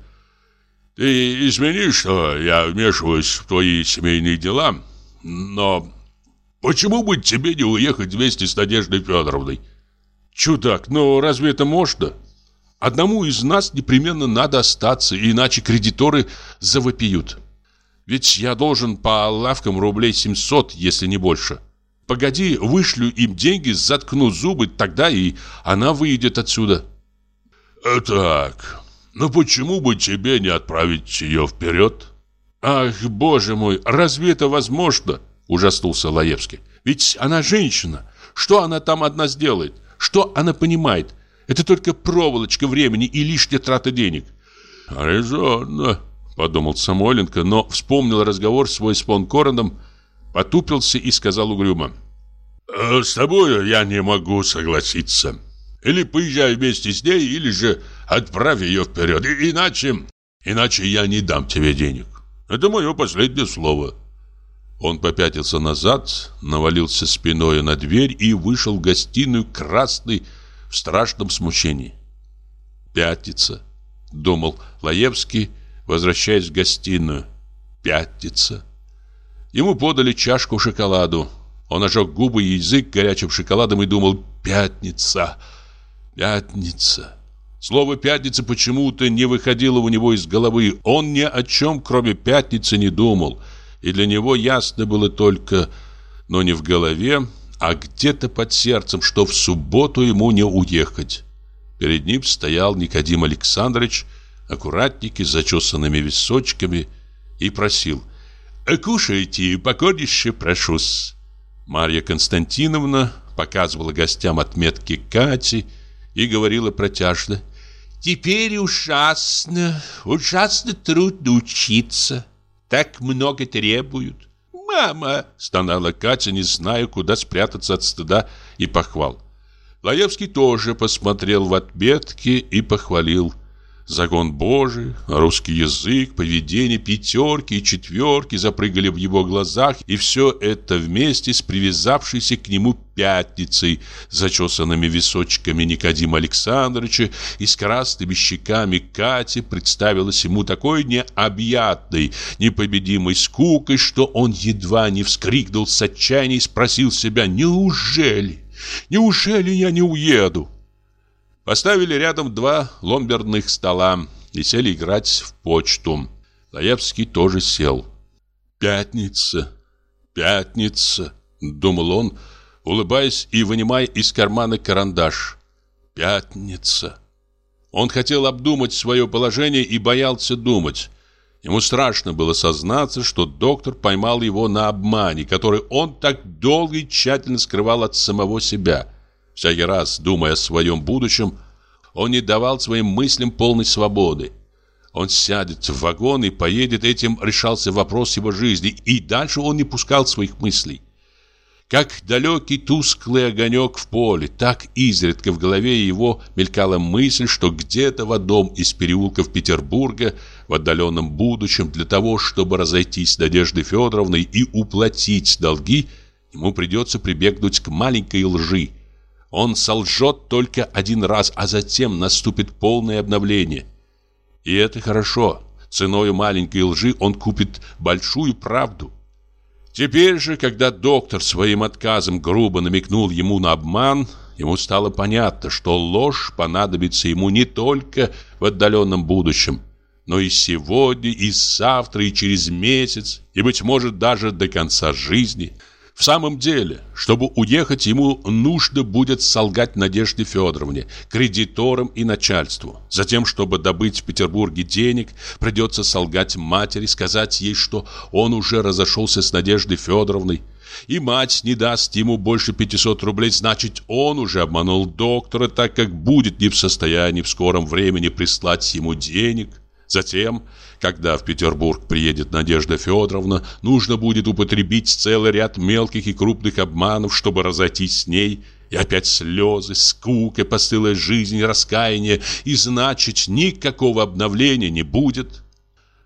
«Ты извини, что я вмешиваюсь в твои семейные дела, но Почему бы тебе не уехать вместе с Надеждой Федоровной? Чудак, но разве это можно? Одному из нас непременно надо остаться, иначе кредиторы завопиют. Ведь я должен по лавкам рублей 700, если не больше. Погоди, вышлю им деньги, заткну зубы, тогда и она выйдет отсюда. А так, ну почему бы тебе не отправить ее вперед? Ах, боже мой, разве это возможно? Ужаснулся Лаевский. Ведь она женщина. Что она там одна сделает? Что она понимает? Это только проволочка времени и лишняя трата денег. Резонно, подумал Самойленко, но вспомнил разговор свой с фон Короном, потупился и сказал угрюмо. «Э, «С тобой я не могу согласиться. Или поезжай вместе с ней, или же отправь ее вперед. иначе, иначе я не дам тебе денег. Это мое последнее слово». Он попятился назад, навалился спиной на дверь и вышел в гостиную красный в страшном смущении. «Пятница», — думал Лаевский, возвращаясь в гостиную. «Пятница». Ему подали чашку шоколаду. Он ожег губы и язык горячим шоколадом и думал «Пятница! Пятница!» Слово «пятница» почему-то не выходило у него из головы. Он ни о чем, кроме пятницы, не думал — и для него ясно было только, но не в голове, а где-то под сердцем, что в субботу ему не уехать. Перед ним стоял Никодим Александрович, аккуратненький, с зачесанными височками, и просил «Кушайте, покорнейше прошу-с». Марья Константиновна показывала гостям отметки Кати и говорила протяжно «Теперь ужасно, ужасно трудно учиться» так много требуют. «Мама!» – стонала Катя, не зная, куда спрятаться от стыда и похвал. Лаевский тоже посмотрел в отметки и похвалил. Закон Божий, русский язык, поведение, пятерки и четверки запрыгали в его глазах, и все это вместе с привязавшейся к нему пятницей, зачесанными височками Никодима Александровича и с красными щеками Кати представилось ему такой необъятной, непобедимой скукой, что он едва не вскрикнул с отчаяния и спросил себя «Неужели? Неужели я не уеду?» Поставили рядом два ломберных стола и сели играть в почту. Лаевский тоже сел. «Пятница, пятница», — думал он, улыбаясь и вынимая из кармана карандаш. «Пятница». Он хотел обдумать свое положение и боялся думать. Ему страшно было сознаться, что доктор поймал его на обмане, который он так долго и тщательно скрывал от самого себя. Всякий раз, думая о своем будущем, он не давал своим мыслям полной свободы. Он сядет в вагон и поедет, этим решался вопрос его жизни, и дальше он не пускал своих мыслей. Как далекий тусклый огонек в поле, так изредка в голове его мелькала мысль, что где-то в одном из переулков Петербурга в отдаленном будущем для того, чтобы разойтись с Надеждой Федоровной и уплатить долги, ему придется прибегнуть к маленькой лжи, он солжет только один раз, а затем наступит полное обновление. И это хорошо. Ценой маленькой лжи он купит большую правду. Теперь же, когда доктор своим отказом грубо намекнул ему на обман, ему стало понятно, что ложь понадобится ему не только в отдаленном будущем, но и сегодня, и завтра, и через месяц, и, быть может, даже до конца жизни – в самом деле, чтобы уехать, ему нужно будет солгать Надежде Федоровне, кредиторам и начальству. Затем, чтобы добыть в Петербурге денег, придется солгать матери, сказать ей, что он уже разошелся с Надеждой Федоровной. И мать не даст ему больше 500 рублей, значит, он уже обманул доктора, так как будет не в состоянии в скором времени прислать ему денег. Затем когда в Петербург приедет Надежда Федоровна, нужно будет употребить целый ряд мелких и крупных обманов, чтобы разойтись с ней. И опять слезы, скука, постылая жизнь, раскаяние. И значит, никакого обновления не будет.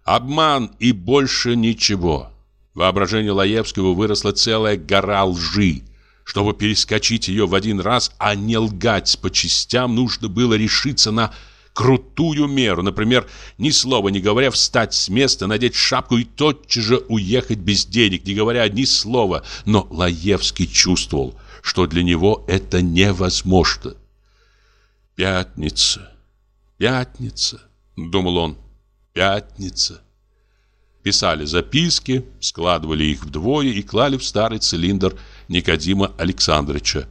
Обман и больше ничего. Воображение Лаевского выросло целая гора лжи. Чтобы перескочить ее в один раз, а не лгать по частям, нужно было решиться на крутую меру. Например, ни слова не говоря, встать с места, надеть шапку и тотчас же уехать без денег, не говоря ни слова. Но Лаевский чувствовал, что для него это невозможно. «Пятница, пятница», — думал он, — «пятница». Писали записки, складывали их вдвое и клали в старый цилиндр Никодима Александровича.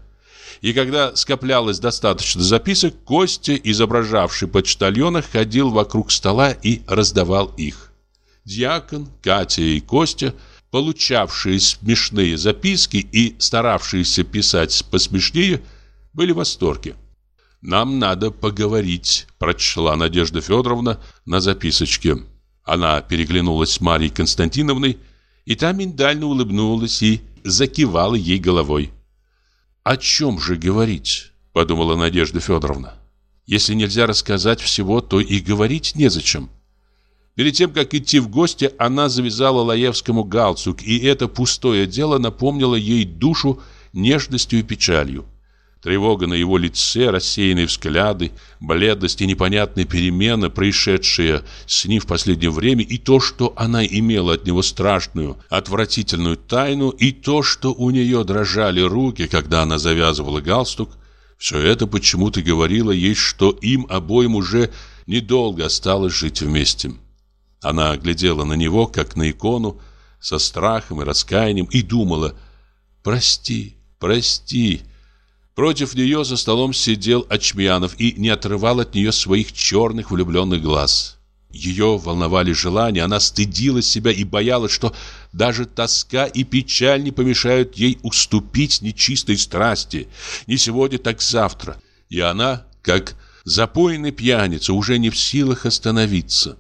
И когда скоплялось достаточно записок, Костя, изображавший почтальона, ходил вокруг стола и раздавал их. Дьякон, Катя и Костя, получавшие смешные записки и старавшиеся писать посмешнее, были в восторге. «Нам надо поговорить», – прочла Надежда Федоровна на записочке. Она переглянулась с Марией Константиновной, и та миндально улыбнулась и закивала ей головой. «О чем же говорить?» – подумала Надежда Федоровна. «Если нельзя рассказать всего, то и говорить незачем». Перед тем, как идти в гости, она завязала Лаевскому галстук, и это пустое дело напомнило ей душу нежностью и печалью. Тревога на его лице, рассеянные взгляды, бледность и непонятные перемены, происшедшие с ним в последнее время, и то, что она имела от него страшную, отвратительную тайну, и то, что у нее дрожали руки, когда она завязывала галстук, все это почему-то говорило ей, что им обоим уже недолго осталось жить вместе. Она глядела на него, как на икону, со страхом и раскаянием, и думала «Прости, прости». Против нее за столом сидел Ачмьянов и не отрывал от нее своих черных влюбленных глаз. Ее волновали желания, она стыдила себя и боялась, что даже тоска и печаль не помешают ей уступить нечистой страсти. Не сегодня, так завтра. И она, как запойный пьяница, уже не в силах остановиться.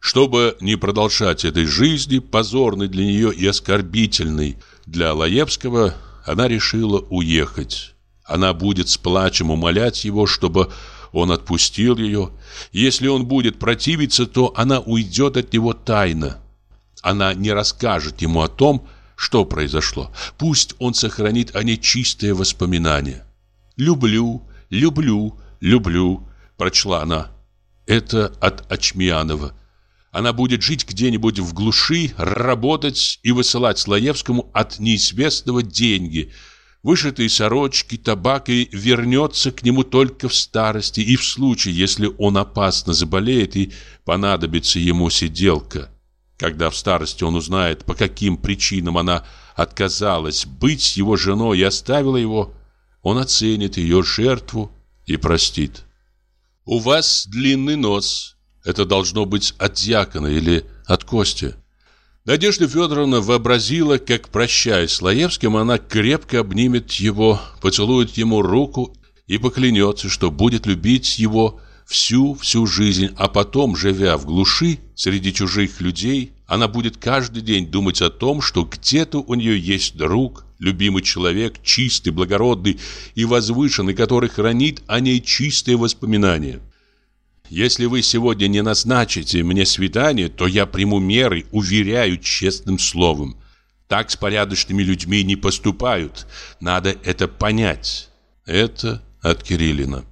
Чтобы не продолжать этой жизни, позорной для нее и оскорбительной для Лаевского, она решила уехать. Она будет с плачем умолять его, чтобы Он отпустил ее. Если он будет противиться, то она уйдет от него тайно. Она не расскажет ему о том, что произошло. Пусть он сохранит о ней чистые воспоминания. «Люблю, люблю, люблю», — прочла она. Это от Ачмианова. Она будет жить где-нибудь в глуши, работать и высылать Слоевскому от неизвестного деньги, вышитые сорочки, табак и вернется к нему только в старости и в случае, если он опасно заболеет и понадобится ему сиделка. Когда в старости он узнает, по каким причинам она отказалась быть его женой и оставила его, он оценит ее жертву и простит. «У вас длинный нос», это должно быть от дьякона или от Кости. Надежда Федоровна вообразила, как, прощаясь с Лаевским, она крепко обнимет его, поцелует ему руку и поклянется, что будет любить его всю-всю жизнь, а потом, живя в глуши, среди чужих людей, она будет каждый день думать о том, что где-то у нее есть друг, любимый человек, чистый, благородный и возвышенный, который хранит о ней чистые воспоминания. Если вы сегодня не назначите мне свидание, то я приму меры, уверяю честным словом. Так с порядочными людьми не поступают. Надо это понять. Это от Кириллина.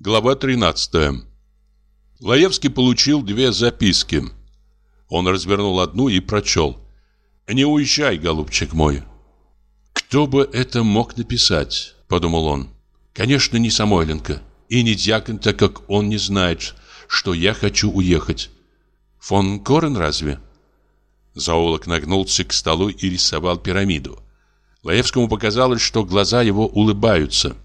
Глава 13. Лаевский получил две записки. Он развернул одну и прочел. «Не уезжай, голубчик мой». «Кто бы это мог написать?» – подумал он. Конечно, не Самойленко. И не Дьякон, так как он не знает, что я хочу уехать. Фон Корен разве? Зоолог нагнулся к столу и рисовал пирамиду. Лаевскому показалось, что глаза его улыбаются.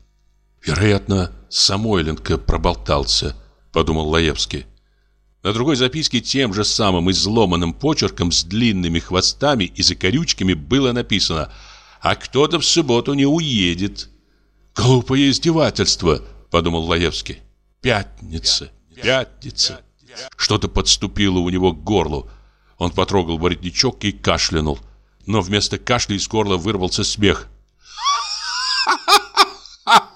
«Вероятно, Самойленко проболтался», — подумал Лаевский. На другой записке тем же самым изломанным почерком с длинными хвостами и закорючками было написано «А кто-то в субботу не уедет». «Глупое издевательство», — подумал Лаевский. «Пятница, пятница». Что-то подступило у него к горлу. Он потрогал воротничок и кашлянул. Но вместо кашля из горла вырвался смех.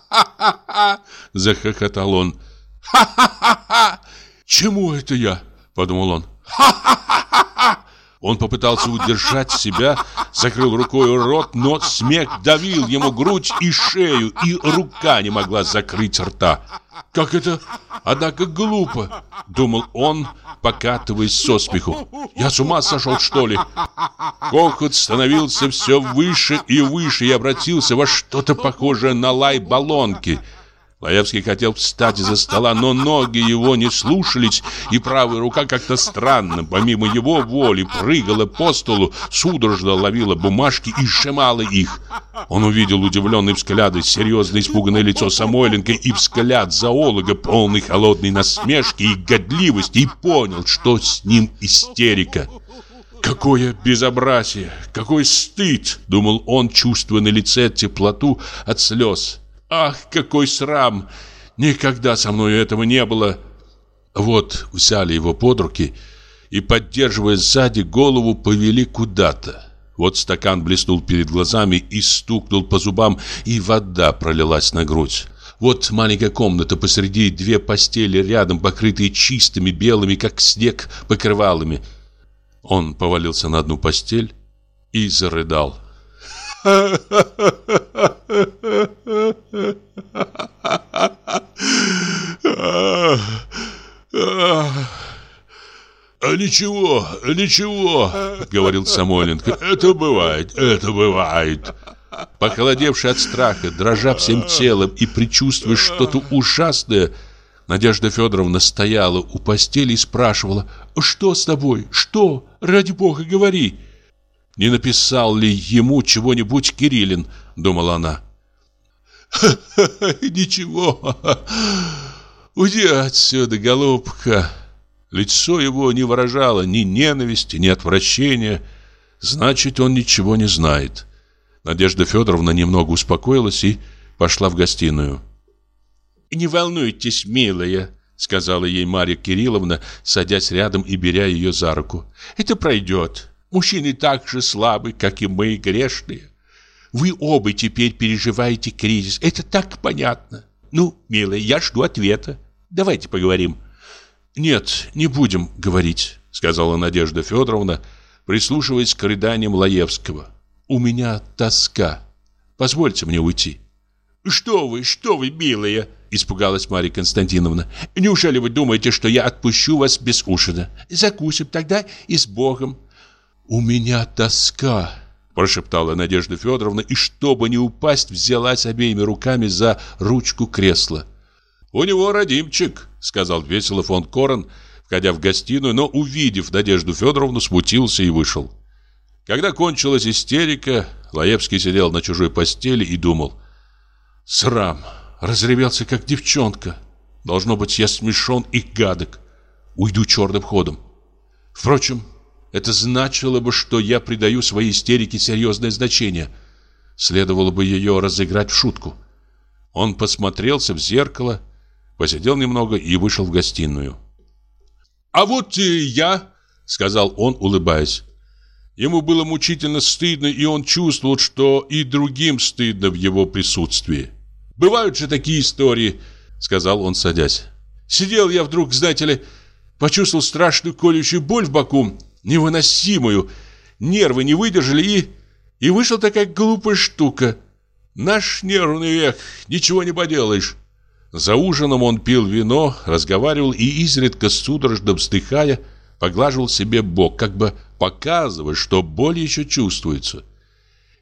Захохотал он. «Ха-ха-ха! Чему это я?» — подумал он. «Ха-ха-ха!» Он попытался удержать себя, закрыл рукой рот, но смех давил ему грудь и шею, и рука не могла закрыть рта. «Как это, однако, глупо!» — думал он, покатываясь со смеху. «Я с ума сошел, что ли?» Кохот становился все выше и выше и обратился во что-то похожее на лай баллонки — Лаевский хотел встать из-за стола, но ноги его не слушались, и правая рука как-то странно, помимо его воли, прыгала по столу, судорожно ловила бумажки и сжимала их. Он увидел удивленный взгляд и серьезное испуганное лицо Самойленко и взгляд зоолога, полный холодной насмешки и годливости, и понял, что с ним истерика. «Какое безобразие! Какой стыд!» — думал он, чувствуя на лице теплоту от слез. Ах, какой срам! Никогда со мной этого не было. Вот взяли его под руки и, поддерживая сзади голову, повели куда-то. Вот стакан блеснул перед глазами и стукнул по зубам, и вода пролилась на грудь. Вот маленькая комната посреди, две постели рядом, покрытые чистыми белыми, как снег, покрывалами. Он повалился на одну постель и зарыдал. А ничего, ничего, говорил Самойленко. Это бывает, это бывает. Похолодевший от страха, дрожа всем телом и предчувствуя что-то ужасное, Надежда Федоровна стояла у постели и спрашивала, «Что с тобой? Что? Ради бога, говори!» Не написал ли ему чего-нибудь Кириллин, думала она. Ничего. Уйди отсюда, голубка. Лицо его не выражало ни ненависти, ни отвращения. Значит, он ничего не знает. Надежда Федоровна немного успокоилась и пошла в гостиную. «Не волнуйтесь, милая», — сказала ей Марья Кирилловна, садясь рядом и беря ее за руку. «Это пройдет. Мужчины так же слабы, как и мы, грешные. Вы оба теперь переживаете кризис. Это так понятно. Ну, милая, я жду ответа. Давайте поговорим. Нет, не будем говорить, сказала Надежда Федоровна, прислушиваясь к рыданиям Лаевского. У меня тоска. Позвольте мне уйти. Что вы, что вы, милая, испугалась Марья Константиновна. Неужели вы думаете, что я отпущу вас без ужина? Закусим тогда и с Богом. У меня тоска, прошептала Надежда Федоровна и, чтобы не упасть, взялась обеими руками за ручку кресла. «У него родимчик», — сказал весело фон Корен, входя в гостиную, но, увидев Надежду Федоровну, смутился и вышел. Когда кончилась истерика, Лаевский сидел на чужой постели и думал. «Срам! Разревелся, как девчонка. Должно быть, я смешон и гадок. Уйду черным ходом. Впрочем, это значило бы, что я придаю своей истерике серьезное значение. Следовало бы ее разыграть в шутку. Он посмотрелся в зеркало, посидел немного и вышел в гостиную. «А вот и я», — сказал он, улыбаясь. Ему было мучительно стыдно, и он чувствовал, что и другим стыдно в его присутствии. «Бывают же такие истории», — сказал он, садясь. «Сидел я вдруг, знаете ли, почувствовал страшную колющую боль в боку, невыносимую. Нервы не выдержали и... И вышла такая глупая штука. Наш нервный век, ничего не поделаешь. За ужином он пил вино, разговаривал и изредка судорожно вздыхая, поглаживал себе бок, как бы показывая, что боль еще чувствуется.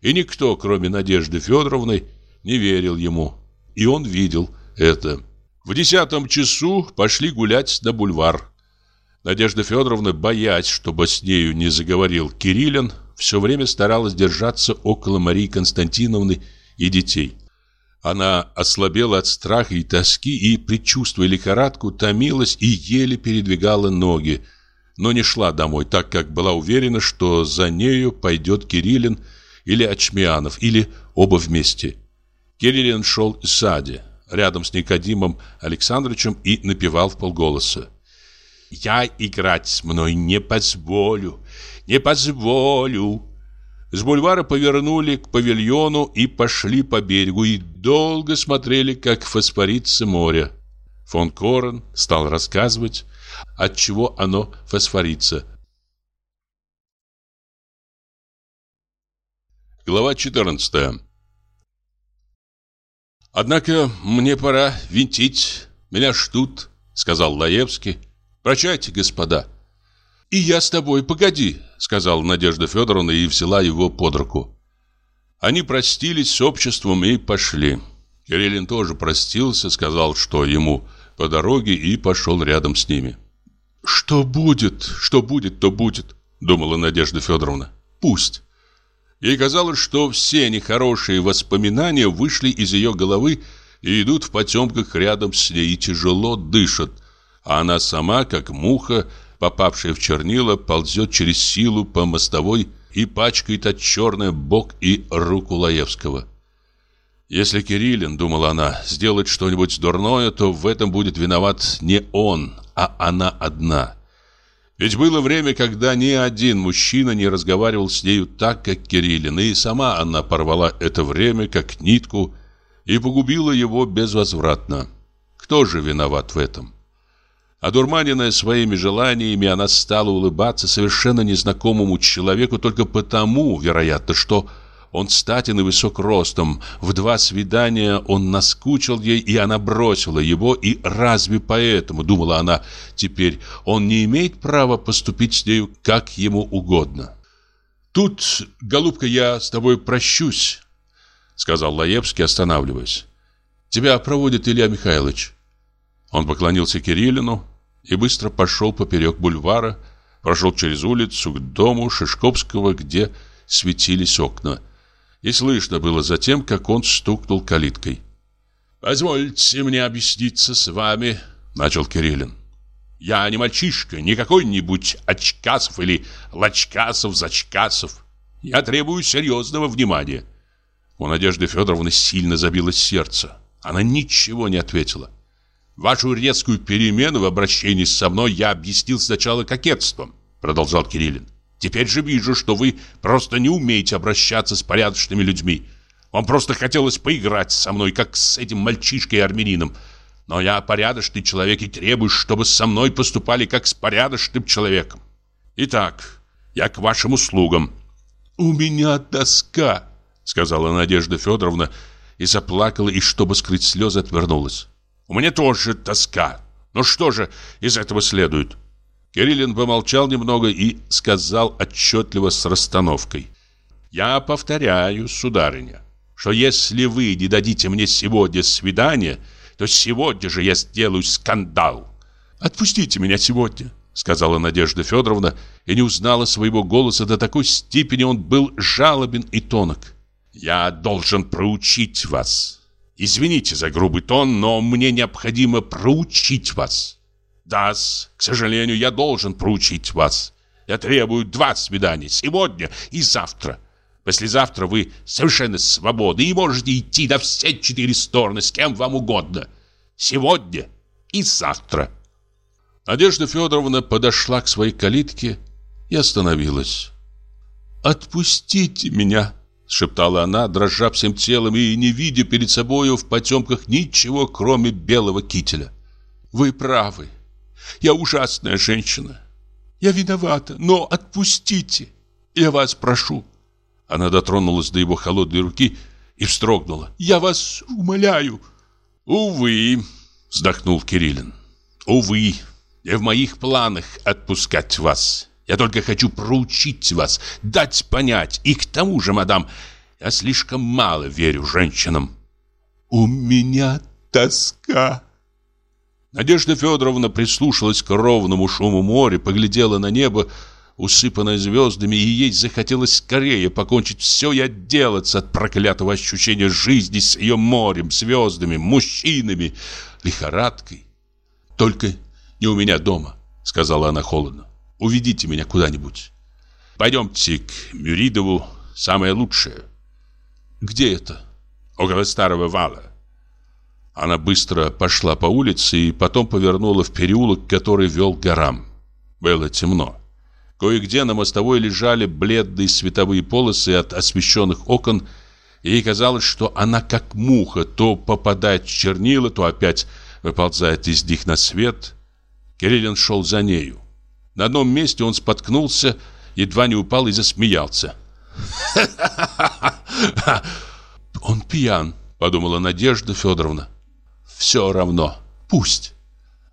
И никто, кроме Надежды Федоровны, не верил ему. И он видел это. В десятом часу пошли гулять на бульвар. Надежда Федоровна, боясь, чтобы с нею не заговорил Кириллин, все время старалась держаться около Марии Константиновны и детей. Она ослабела от страха и тоски и, предчувствуя лихорадку, томилась и еле передвигала ноги, но не шла домой, так как была уверена, что за нею пойдет Кириллин или Ачмианов, или оба вместе. Кириллин шел сзади, рядом с Никодимом Александровичем и напевал в полголоса. Я играть с мной не позволю, не позволю. С бульвара повернули к павильону и пошли по берегу, и долго смотрели, как фосфорится море. Фон Корен стал рассказывать, от чего оно фосфорится. Глава 14 «Однако мне пора винтить, меня ждут», — сказал Лаевский, Прощайте, господа. И я с тобой, погоди, сказала Надежда Федоровна и взяла его под руку. Они простились с обществом и пошли. Кириллин тоже простился, сказал, что ему по дороге и пошел рядом с ними. Что будет, что будет, то будет, думала Надежда Федоровна. Пусть. Ей казалось, что все нехорошие воспоминания вышли из ее головы и идут в потемках рядом с ней и тяжело дышат, а она сама, как муха, попавшая в чернила, ползет через силу по мостовой и пачкает от черное бок и руку Лаевского. Если Кириллин, думала она, сделает что-нибудь дурное, то в этом будет виноват не он, а она одна. Ведь было время, когда ни один мужчина не разговаривал с нею так, как Кириллин, и сама она порвала это время, как нитку, и погубила его безвозвратно. Кто же виноват в этом? Одурманенная своими желаниями, она стала улыбаться совершенно незнакомому человеку только потому, вероятно, что он статен и высок ростом. В два свидания он наскучил ей, и она бросила его. И разве поэтому, думала она теперь, он не имеет права поступить с нею как ему угодно? «Тут, голубка, я с тобой прощусь», — сказал Лаевский, останавливаясь. «Тебя проводит Илья Михайлович». Он поклонился Кириллину и быстро пошел поперек бульвара, прошел через улицу к дому Шишковского, где светились окна. И слышно было затем, как он стукнул калиткой. «Позвольте мне объясниться с вами», — начал Кириллин. «Я не мальчишка, не какой-нибудь очкасов или лачкасов-зачкасов. Я требую серьезного внимания». У Надежды Федоровны сильно забилось сердце. Она ничего не ответила. Вашу резкую перемену в обращении со мной я объяснил сначала кокетством, продолжал Кириллин. Теперь же вижу, что вы просто не умеете обращаться с порядочными людьми. Вам просто хотелось поиграть со мной, как с этим мальчишкой-армянином. Но я порядочный человек и требую, чтобы со мной поступали как с порядочным человеком. Итак, я к вашим услугам. У меня тоска, сказала Надежда Федоровна и заплакала, и чтобы скрыть слезы, отвернулась. У меня тоже тоска. Ну что же из этого следует? Кириллин помолчал немного и сказал отчетливо с расстановкой. «Я повторяю, сударыня, что если вы не дадите мне сегодня свидание, то сегодня же я сделаю скандал. Отпустите меня сегодня, сказала Надежда Федоровна и не узнала своего голоса до такой степени он был жалобен и тонок. Я должен проучить вас. Извините за грубый тон, но мне необходимо проучить вас. Да, к сожалению, я должен проучить вас. Я требую два свидания, сегодня и завтра. Послезавтра вы совершенно свободны и можете идти на все четыре стороны с кем вам угодно. Сегодня и завтра. Надежда Федоровна подошла к своей калитке и остановилась. «Отпустите меня!» — шептала она, дрожа всем телом и не видя перед собою в потемках ничего, кроме белого кителя. «Вы правы. Я ужасная женщина. Я виновата, но отпустите. Я вас прошу. Она дотронулась до его холодной руки и встрогнула. Я вас умоляю. Увы, вздохнул Кириллин. Увы, не в моих планах отпускать вас. Я только хочу проучить вас, дать понять. И к тому же, мадам, я слишком мало верю женщинам. У меня тоска, Надежда Федоровна прислушалась к ровному шуму моря, поглядела на небо, усыпанное звездами, и ей захотелось скорее покончить все и отделаться от проклятого ощущения жизни с ее морем, звездами, мужчинами, лихорадкой. «Только не у меня дома», — сказала она холодно. «Уведите меня куда-нибудь. Пойдемте к Мюридову, самое лучшее». «Где это?» «Около старого вала. Она быстро пошла по улице и потом повернула в переулок, который вел к горам. Было темно. Кое-где на мостовой лежали бледные световые полосы от освещенных окон, и ей казалось, что она как муха то попадает в чернила, то опять выползает из них на свет. Кириллин шел за нею. На одном месте он споткнулся, едва не упал и засмеялся. «Он пьян», — подумала Надежда Федоровна. Все равно. Пусть.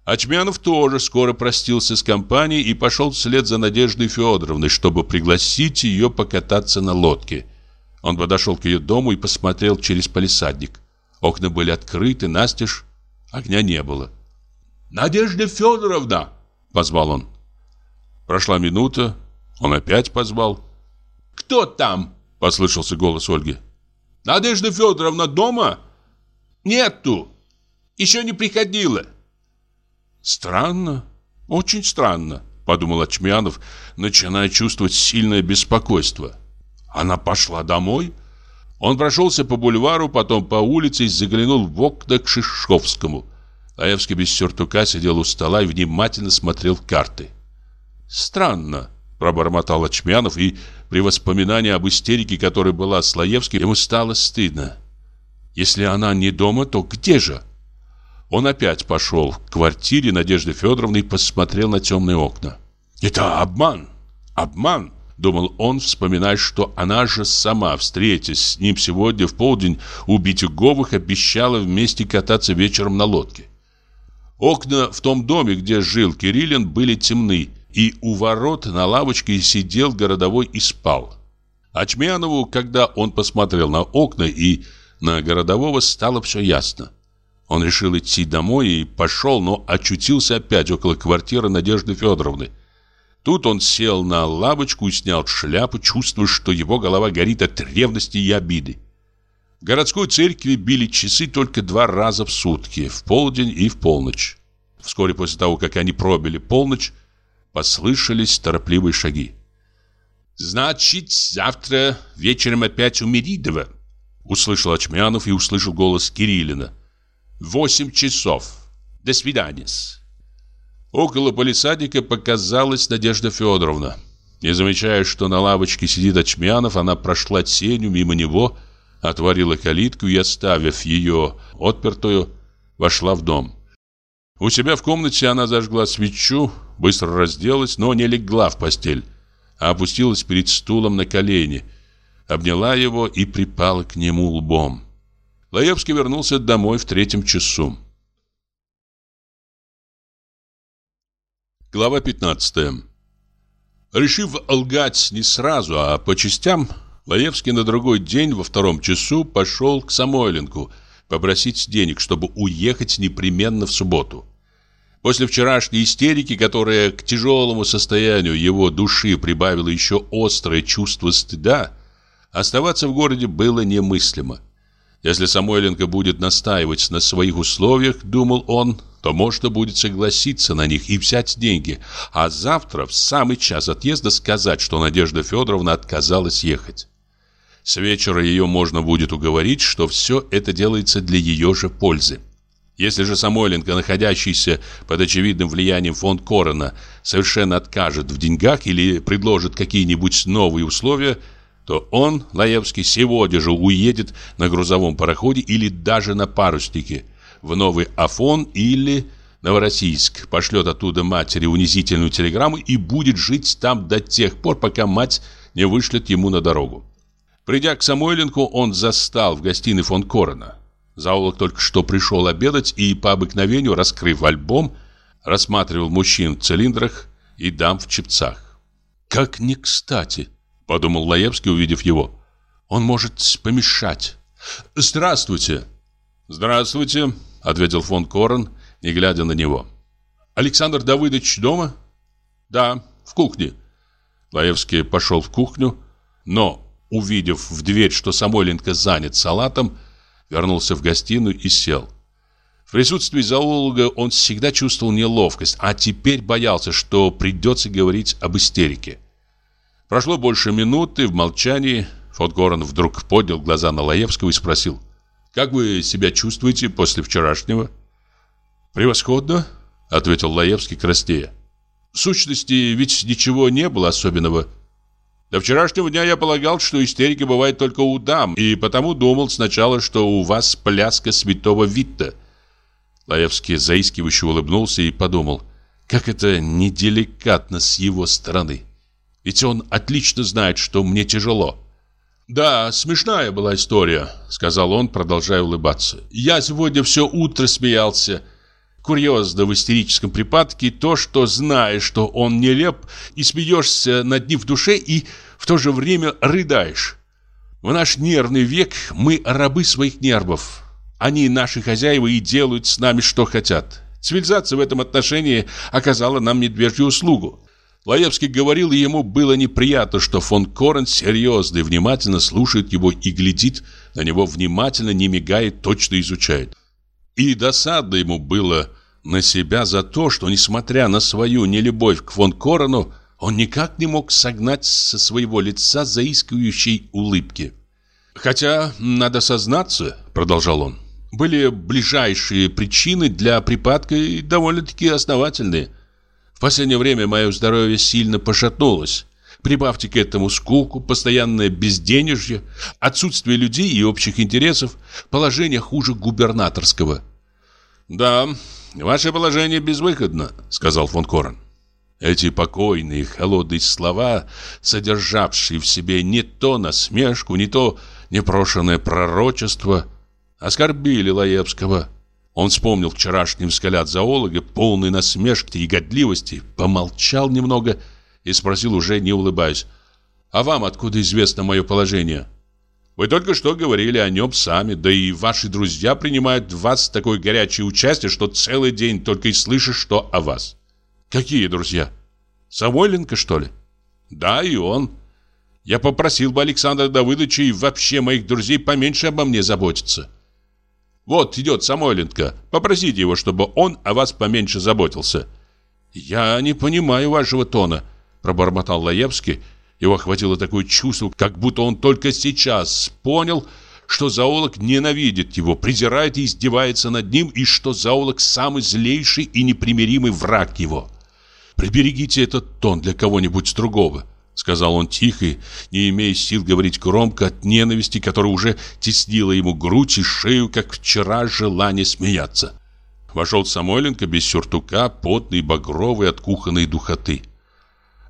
Ачмянов тоже скоро простился с компанией и пошел вслед за Надеждой Федоровной, чтобы пригласить ее покататься на лодке. Он подошел к ее дому и посмотрел через палисадник. Окна были открыты, настежь, огня не было. «Надежда Федоровна!» — позвал он. Прошла минута, он опять позвал. «Кто там?» — послышался голос Ольги. «Надежда Федоровна дома?» «Нету!» Еще не приходила. Странно, очень странно, подумал Ачмянов, начиная чувствовать сильное беспокойство. Она пошла домой? Он прошелся по бульвару, потом по улице и заглянул в окна к Шишковскому. Лаевский без сюртука сидел у стола и внимательно смотрел карты. «Странно», — пробормотал Ачмянов, и при воспоминании об истерике, которая была с Лаевским, ему стало стыдно. «Если она не дома, то где же?» Он опять пошел к квартире Надежды Федоровны и посмотрел на темные окна. «Это обман! Обман!» Думал он, вспоминая, что она же сама, встретясь с ним сегодня в полдень у Битюговых, обещала вместе кататься вечером на лодке. Окна в том доме, где жил Кириллин, были темны, и у ворот на лавочке сидел городовой и спал. Ачмянову, когда он посмотрел на окна и на городового, стало все ясно. Он решил идти домой и пошел, но очутился опять около квартиры Надежды Федоровны. Тут он сел на лавочку и снял шляпу, чувствуя, что его голова горит от ревности и обиды. В городской церкви били часы только два раза в сутки, в полдень и в полночь. Вскоре после того, как они пробили полночь, послышались торопливые шаги. «Значит, завтра вечером опять у Меридова», услышал Очмянов и услышал голос Кириллина. Восемь часов. До свидания. Около полисадника показалась Надежда Федоровна. Не замечая, что на лавочке сидит Очмянов, она прошла тенью мимо него, отворила калитку и, оставив ее отпертую, вошла в дом. У себя в комнате она зажгла свечу, быстро разделась, но не легла в постель, а опустилась перед стулом на колени, обняла его и припала к нему лбом. Лаевский вернулся домой в третьем часу. Глава 15 Решив лгать не сразу, а по частям, Лаевский на другой день во втором часу пошел к Самойленку попросить денег, чтобы уехать непременно в субботу. После вчерашней истерики, которая к тяжелому состоянию его души прибавила еще острое чувство стыда, оставаться в городе было немыслимо. Если Самойленко будет настаивать на своих условиях, думал он, то можно будет согласиться на них и взять деньги, а завтра в самый час отъезда сказать, что Надежда Федоровна отказалась ехать. С вечера ее можно будет уговорить, что все это делается для ее же пользы. Если же Самойленко, находящийся под очевидным влиянием фон Корона, совершенно откажет в деньгах или предложит какие-нибудь новые условия, то он, Лаевский, сегодня же уедет на грузовом пароходе или даже на паруснике в Новый Афон или Новороссийск, пошлет оттуда матери унизительную телеграмму и будет жить там до тех пор, пока мать не вышлет ему на дорогу. Придя к Самойленку, он застал в гостиной фон Корона. Заулок только что пришел обедать и, по обыкновению, раскрыв альбом, рассматривал мужчин в цилиндрах и дам в чепцах. «Как не кстати!» — подумал Лаевский, увидев его. «Он может помешать. Здравствуйте!» «Здравствуйте!» — ответил фон Корн, не глядя на него. «Александр Давыдович дома?» «Да, в кухне». Лаевский пошел в кухню, но, увидев в дверь, что Самойленко занят салатом, вернулся в гостиную и сел. В присутствии зоолога он всегда чувствовал неловкость, а теперь боялся, что придется говорить об истерике. Прошло больше минуты в молчании. Фон Горан вдруг поднял глаза на Лаевского и спросил, «Как вы себя чувствуете после вчерашнего?» «Превосходно», — ответил Лаевский краснея. «В сущности, ведь ничего не было особенного. До вчерашнего дня я полагал, что истерика бывает только у дам, и потому думал сначала, что у вас пляска святого Витта. Лаевский заискивающе улыбнулся и подумал, как это неделикатно с его стороны. Ведь он отлично знает, что мне тяжело. «Да, смешная была история», — сказал он, продолжая улыбаться. «Я сегодня все утро смеялся» курьезно в истерическом припадке то, что знаешь, что он нелеп, и смеешься над ним в душе, и в то же время рыдаешь. В наш нервный век мы рабы своих нервов. Они наши хозяева и делают с нами, что хотят. Цивилизация в этом отношении оказала нам медвежью услугу. Лаевский говорил, ему было неприятно, что фон Корен серьезно и внимательно слушает его и глядит на него внимательно, не мигает, точно изучает. И досадно ему было на себя за то, что, несмотря на свою нелюбовь к фон Корону, он никак не мог согнать со своего лица заискивающей улыбки. «Хотя, надо сознаться», — продолжал он, — «были ближайшие причины для припадка и довольно-таки основательные. В последнее время мое здоровье сильно пошатнулось. Прибавьте к этому скуку, постоянное безденежье, отсутствие людей и общих интересов, положение хуже губернаторского. «Да, ваше положение безвыходно», — сказал фон Корен. Эти покойные, холодные слова, содержавшие в себе не то насмешку, не то непрошенное пророчество, оскорбили Лаевского. Он вспомнил вчерашний взгляд зоолога, полный насмешки и годливости, помолчал немного и спросил, уже не улыбаясь, «А вам откуда известно мое положение?» «Вы только что говорили о нем сами, да и ваши друзья принимают в вас такое горячее участие, что целый день только и слышишь, что о вас». «Какие друзья? Самойленко, что ли?» «Да, и он. Я попросил бы Александра Давыдовича и вообще моих друзей поменьше обо мне заботиться». «Вот идет Самойленко. Попросите его, чтобы он о вас поменьше заботился». «Я не понимаю вашего тона», пробормотал Лаевский. Его охватило такое чувство, как будто он только сейчас понял, что зоолог ненавидит его, презирает и издевается над ним, и что зоолог самый злейший и непримиримый враг его. «Приберегите этот тон для кого-нибудь другого», сказал он тихо, не имея сил говорить громко от ненависти, которая уже теснила ему грудь и шею, как вчера желание смеяться. Вошел Самойленко без сюртука, потный, багровый от кухонной духоты.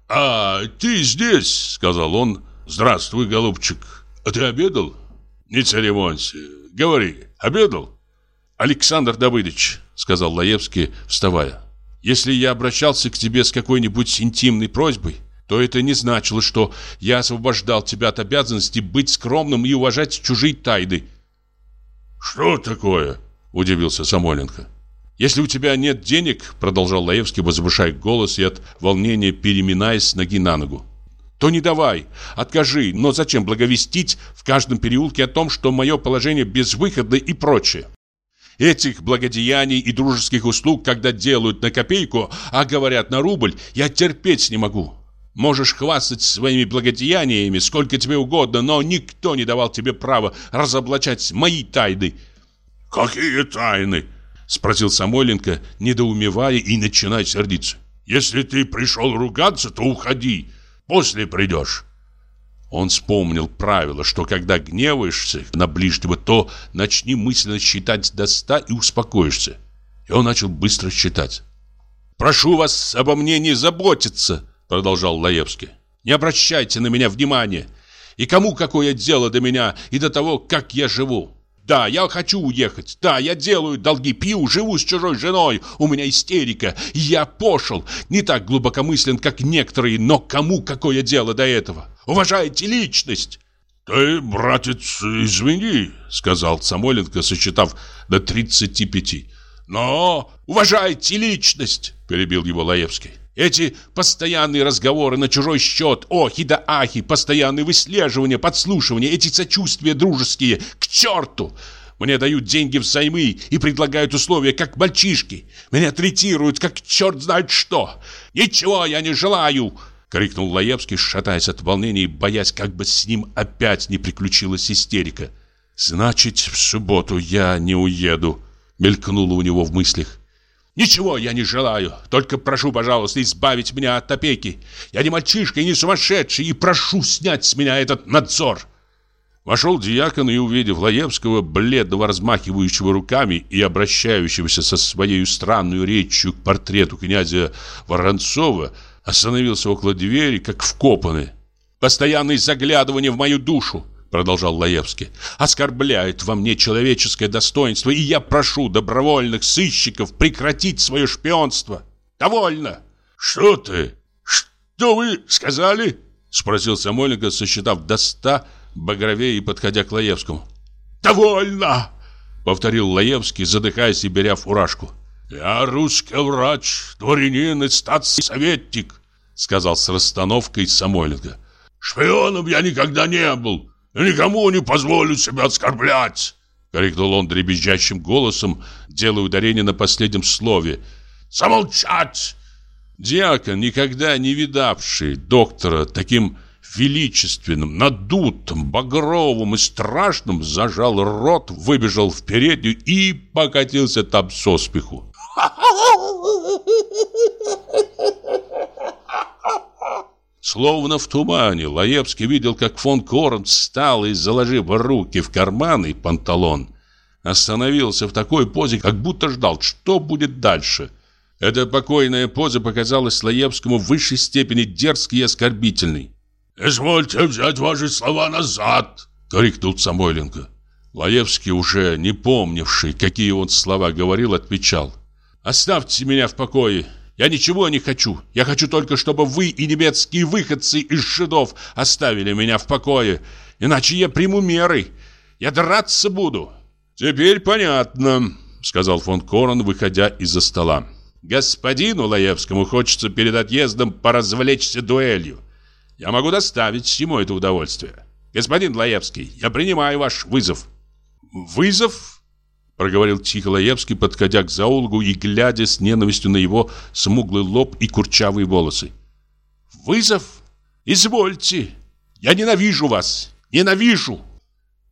«А, ты здесь?» — сказал он. «Здравствуй, голубчик. А ты обедал?» «Не церемонься. Говори, обедал?» «Александр Давыдович», — сказал Лаевский, вставая, «если я обращался к тебе с какой-нибудь интимной просьбой, то это не значило, что я освобождал тебя от обязанности быть скромным и уважать чужие тайны». «Что такое?» – удивился Самойленко. «Если у тебя нет денег», – продолжал Лаевский, возвышая голос и от волнения переминаясь с ноги на ногу, то не давай, откажи, но зачем благовестить в каждом переулке о том, что мое положение безвыходно и прочее? Этих благодеяний и дружеских услуг, когда делают на копейку, а говорят на рубль, я терпеть не могу. Можешь хвастать своими благодеяниями сколько тебе угодно, но никто не давал тебе права разоблачать мои тайны. Какие тайны? Спросил Самойленко, недоумевая и начиная сердиться. Если ты пришел ругаться, то уходи. После придешь. Он вспомнил правило, что когда гневаешься на ближнего, то начни мысленно считать до ста и успокоишься. И он начал быстро считать. «Прошу вас обо мне не заботиться», — продолжал Лаевский. «Не обращайте на меня внимания. И кому какое дело до меня и до того, как я живу? Да, я хочу уехать. Да, я делаю долги, пью, живу с чужой женой. У меня истерика. Я пошел. Не так глубокомыслен, как некоторые, но кому какое дело до этого? Уважайте личность. «Ты, братец, извини», — сказал Самойленко, сосчитав до тридцати пяти. «Но уважайте личность», — перебил его Лаевский. Эти постоянные разговоры на чужой счет, охи да ахи, постоянные выслеживания, подслушивания, эти сочувствия дружеские, к черту! Мне дают деньги взаймы и предлагают условия, как мальчишки. Меня третируют, как черт знает что. Ничего я не желаю!» — крикнул Лаевский, шатаясь от волнения и боясь, как бы с ним опять не приключилась истерика. «Значит, в субботу я не уеду», — мелькнуло у него в мыслях. Ничего я не желаю, только прошу, пожалуйста, избавить меня от опеки. Я не мальчишка и не сумасшедший, и прошу снять с меня этот надзор. Вошел дьякон и, увидев Лаевского, бледного, размахивающего руками и обращающегося со своей странной речью к портрету князя Воронцова, остановился около двери, как вкопанный. Постоянное заглядывание в мою душу продолжал Лаевский, оскорбляет во мне человеческое достоинство, и я прошу добровольных сыщиков прекратить свое шпионство. Довольно. Что ты? Что вы сказали? Спросил Самойленко, сосчитав до ста, багровее и подходя к Лаевскому. Довольно! Повторил Лаевский, задыхаясь и беря фуражку. «Я русский врач, дворянин и статский советник», сказал с расстановкой Самойленко. «Шпионом я никогда не был. «Никому не позволю себя оскорблять!» Крикнул он дребезжащим голосом, делая ударение на последнем слове. «Замолчать!» Диакон, никогда не видавший доктора таким величественным, надутым, багровым и страшным, зажал рот, выбежал в переднюю и покатился там со смеху. Словно в тумане, Лаевский видел, как фон Корн встал и, заложив руки в карманы панталон, остановился в такой позе, как будто ждал, что будет дальше. Эта покойная поза показалась Лаевскому в высшей степени дерзкой и оскорбительной. «Извольте взять ваши слова назад!» — крикнул Самойленко. Лаевский, уже не помнивший, какие он слова говорил, отвечал. «Оставьте меня в покое. Я ничего не хочу. Я хочу только, чтобы вы и немецкие выходцы из шедов оставили меня в покое. Иначе я приму меры. Я драться буду. Теперь понятно, сказал фон Корон, выходя из-за стола. Господину Лаевскому хочется перед отъездом поразвлечься дуэлью. Я могу доставить ему это удовольствие. Господин Лаевский, я принимаю ваш вызов. Вызов? Проговорил тихо Лаевский, подходя к зоологу и глядя с ненавистью на его смуглый лоб и курчавые волосы. «Вызов? Извольте! Я ненавижу вас! Ненавижу!»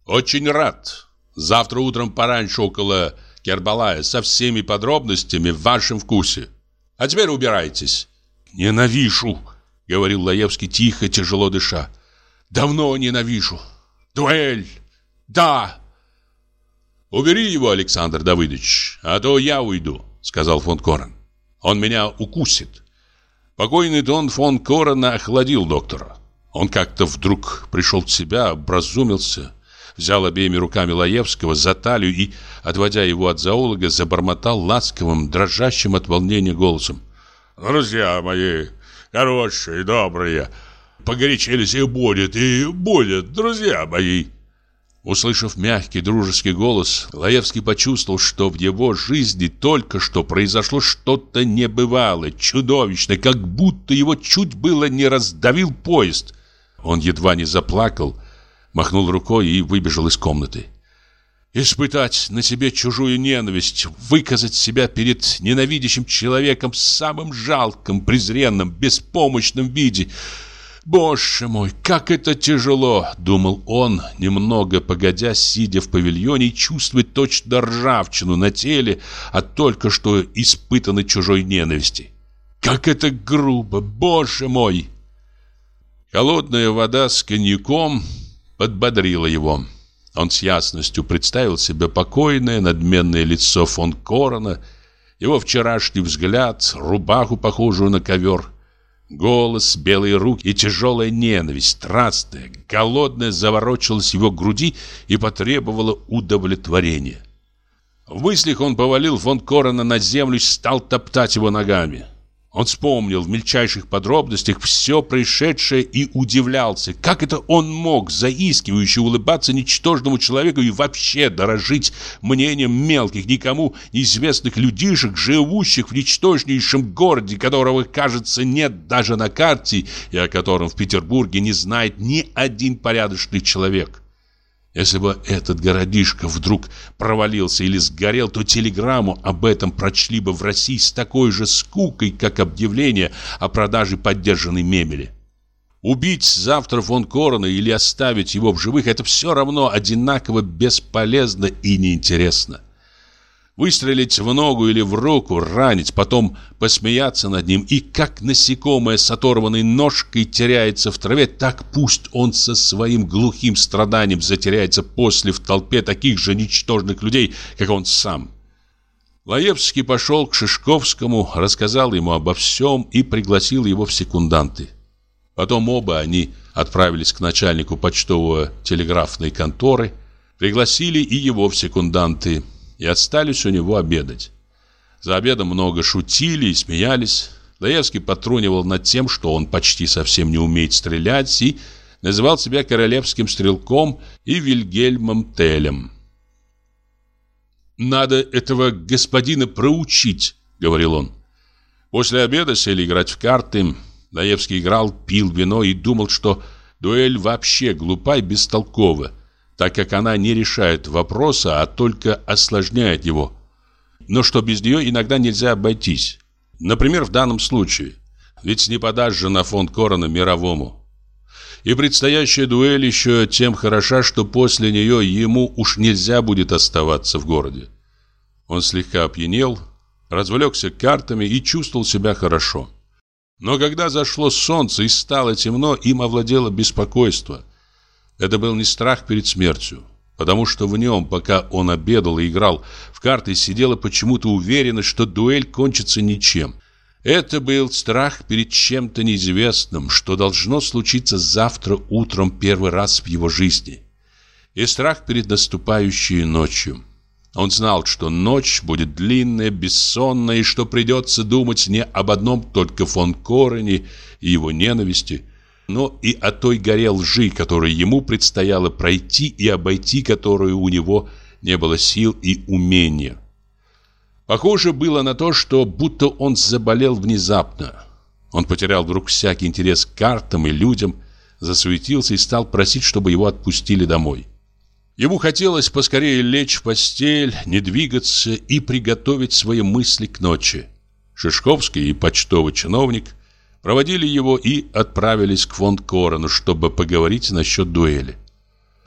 «Очень рад. Завтра утром пораньше около Кербалая со всеми подробностями в вашем вкусе. А теперь убирайтесь». «Ненавижу!» — говорил Лаевский тихо, тяжело дыша. «Давно ненавижу. Дуэль! Да!» «Убери его, Александр Давыдович, а то я уйду», — сказал фон Корен. «Он меня укусит». Покойный Дон фон Корена охладил доктора. Он как-то вдруг пришел в себя, образумился, взял обеими руками Лаевского за талию и, отводя его от зоолога, забормотал ласковым, дрожащим от волнения голосом. «Друзья мои, хорошие, добрые, погорячились и будет, и будет, друзья мои!» Услышав мягкий дружеский голос, Лаевский почувствовал, что в его жизни только что произошло что-то небывалое, чудовищное, как будто его чуть было не раздавил поезд. Он едва не заплакал, махнул рукой и выбежал из комнаты. Испытать на себе чужую ненависть, выказать себя перед ненавидящим человеком в самом жалком, презренном, беспомощном виде. «Боже мой, как это тяжело!» — думал он, немного погодя, сидя в павильоне и чувствуя точно ржавчину на теле от только что испытанной чужой ненависти. «Как это грубо! Боже мой!» Холодная вода с коньяком подбодрила его. Он с ясностью представил себе покойное, надменное лицо фон Корона, его вчерашний взгляд, рубаху, похожую на ковер, голос, белые руки и тяжелая ненависть, страстная, голодная, заворочилась в его груди и потребовала удовлетворения. В мыслях он повалил фон Корона на землю и стал топтать его ногами. Он вспомнил в мельчайших подробностях все происшедшее и удивлялся, как это он мог заискивающе улыбаться ничтожному человеку и вообще дорожить мнением мелких, никому неизвестных людишек, живущих в ничтожнейшем городе, которого, кажется, нет даже на карте и о котором в Петербурге не знает ни один порядочный человек. Если бы этот городишко вдруг провалился или сгорел, то телеграмму об этом прочли бы в России с такой же скукой, как объявление о продаже поддержанной мебели. Убить завтра фон Корона или оставить его в живых – это все равно одинаково бесполезно и неинтересно. Выстрелить в ногу или в руку, ранить, потом посмеяться над ним и как насекомое с оторванной ножкой теряется в траве, так пусть он со своим глухим страданием затеряется после в толпе таких же ничтожных людей, как он сам. Лаевский пошел к Шишковскому, рассказал ему обо всем и пригласил его в секунданты. Потом оба они отправились к начальнику почтового телеграфной конторы, пригласили и его в секунданты – и остались у него обедать. За обедом много шутили и смеялись. Лаевский потрунивал над тем, что он почти совсем не умеет стрелять и называл себя королевским стрелком и Вильгельмом Телем. «Надо этого господина проучить», — говорил он. После обеда сели играть в карты. Лаевский играл, пил вино и думал, что дуэль вообще глупа и бестолкова — так как она не решает вопроса, а только осложняет его. Но что без нее иногда нельзя обойтись. Например, в данном случае. Ведь не подашь же на фонд Корона мировому. И предстоящая дуэль еще тем хороша, что после нее ему уж нельзя будет оставаться в городе. Он слегка опьянел, развлекся картами и чувствовал себя хорошо. Но когда зашло солнце и стало темно, им овладело беспокойство – это был не страх перед смертью, потому что в нем, пока он обедал и играл в карты, сидела почему-то уверенность, что дуэль кончится ничем. Это был страх перед чем-то неизвестным, что должно случиться завтра утром первый раз в его жизни. И страх перед наступающей ночью. Он знал, что ночь будет длинная, бессонная, и что придется думать не об одном только фон Корене и его ненависти, но и о той горе лжи, которую ему предстояло пройти и обойти которую у него не было сил и умения. Похоже было на то, что будто он заболел внезапно. Он потерял вдруг всякий интерес к картам и людям, засуетился и стал просить, чтобы его отпустили домой. Ему хотелось поскорее лечь в постель, не двигаться и приготовить свои мысли к ночи. Шишковский и почтовый чиновник – Проводили его и отправились к фонд Корону, чтобы поговорить насчет дуэли.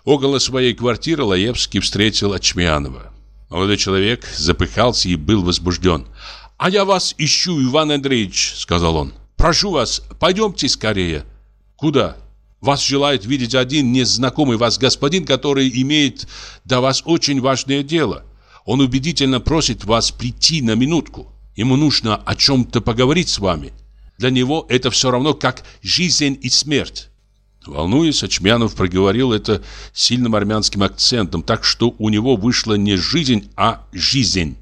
Около своей квартиры Лаевский встретил Ачмианова. Молодой человек запыхался и был возбужден. «А я вас ищу, Иван Андреевич», — сказал он. Прошу вас, пойдемте скорее. Куда? Вас желает видеть один незнакомый вас господин, который имеет до вас очень важное дело. Он убедительно просит вас прийти на минутку. Ему нужно о чем-то поговорить с вами. Для него это все равно, как жизнь и смерть. Волнуясь, Очмянов проговорил это сильным армянским акцентом, так что у него вышла не жизнь, а жизнь.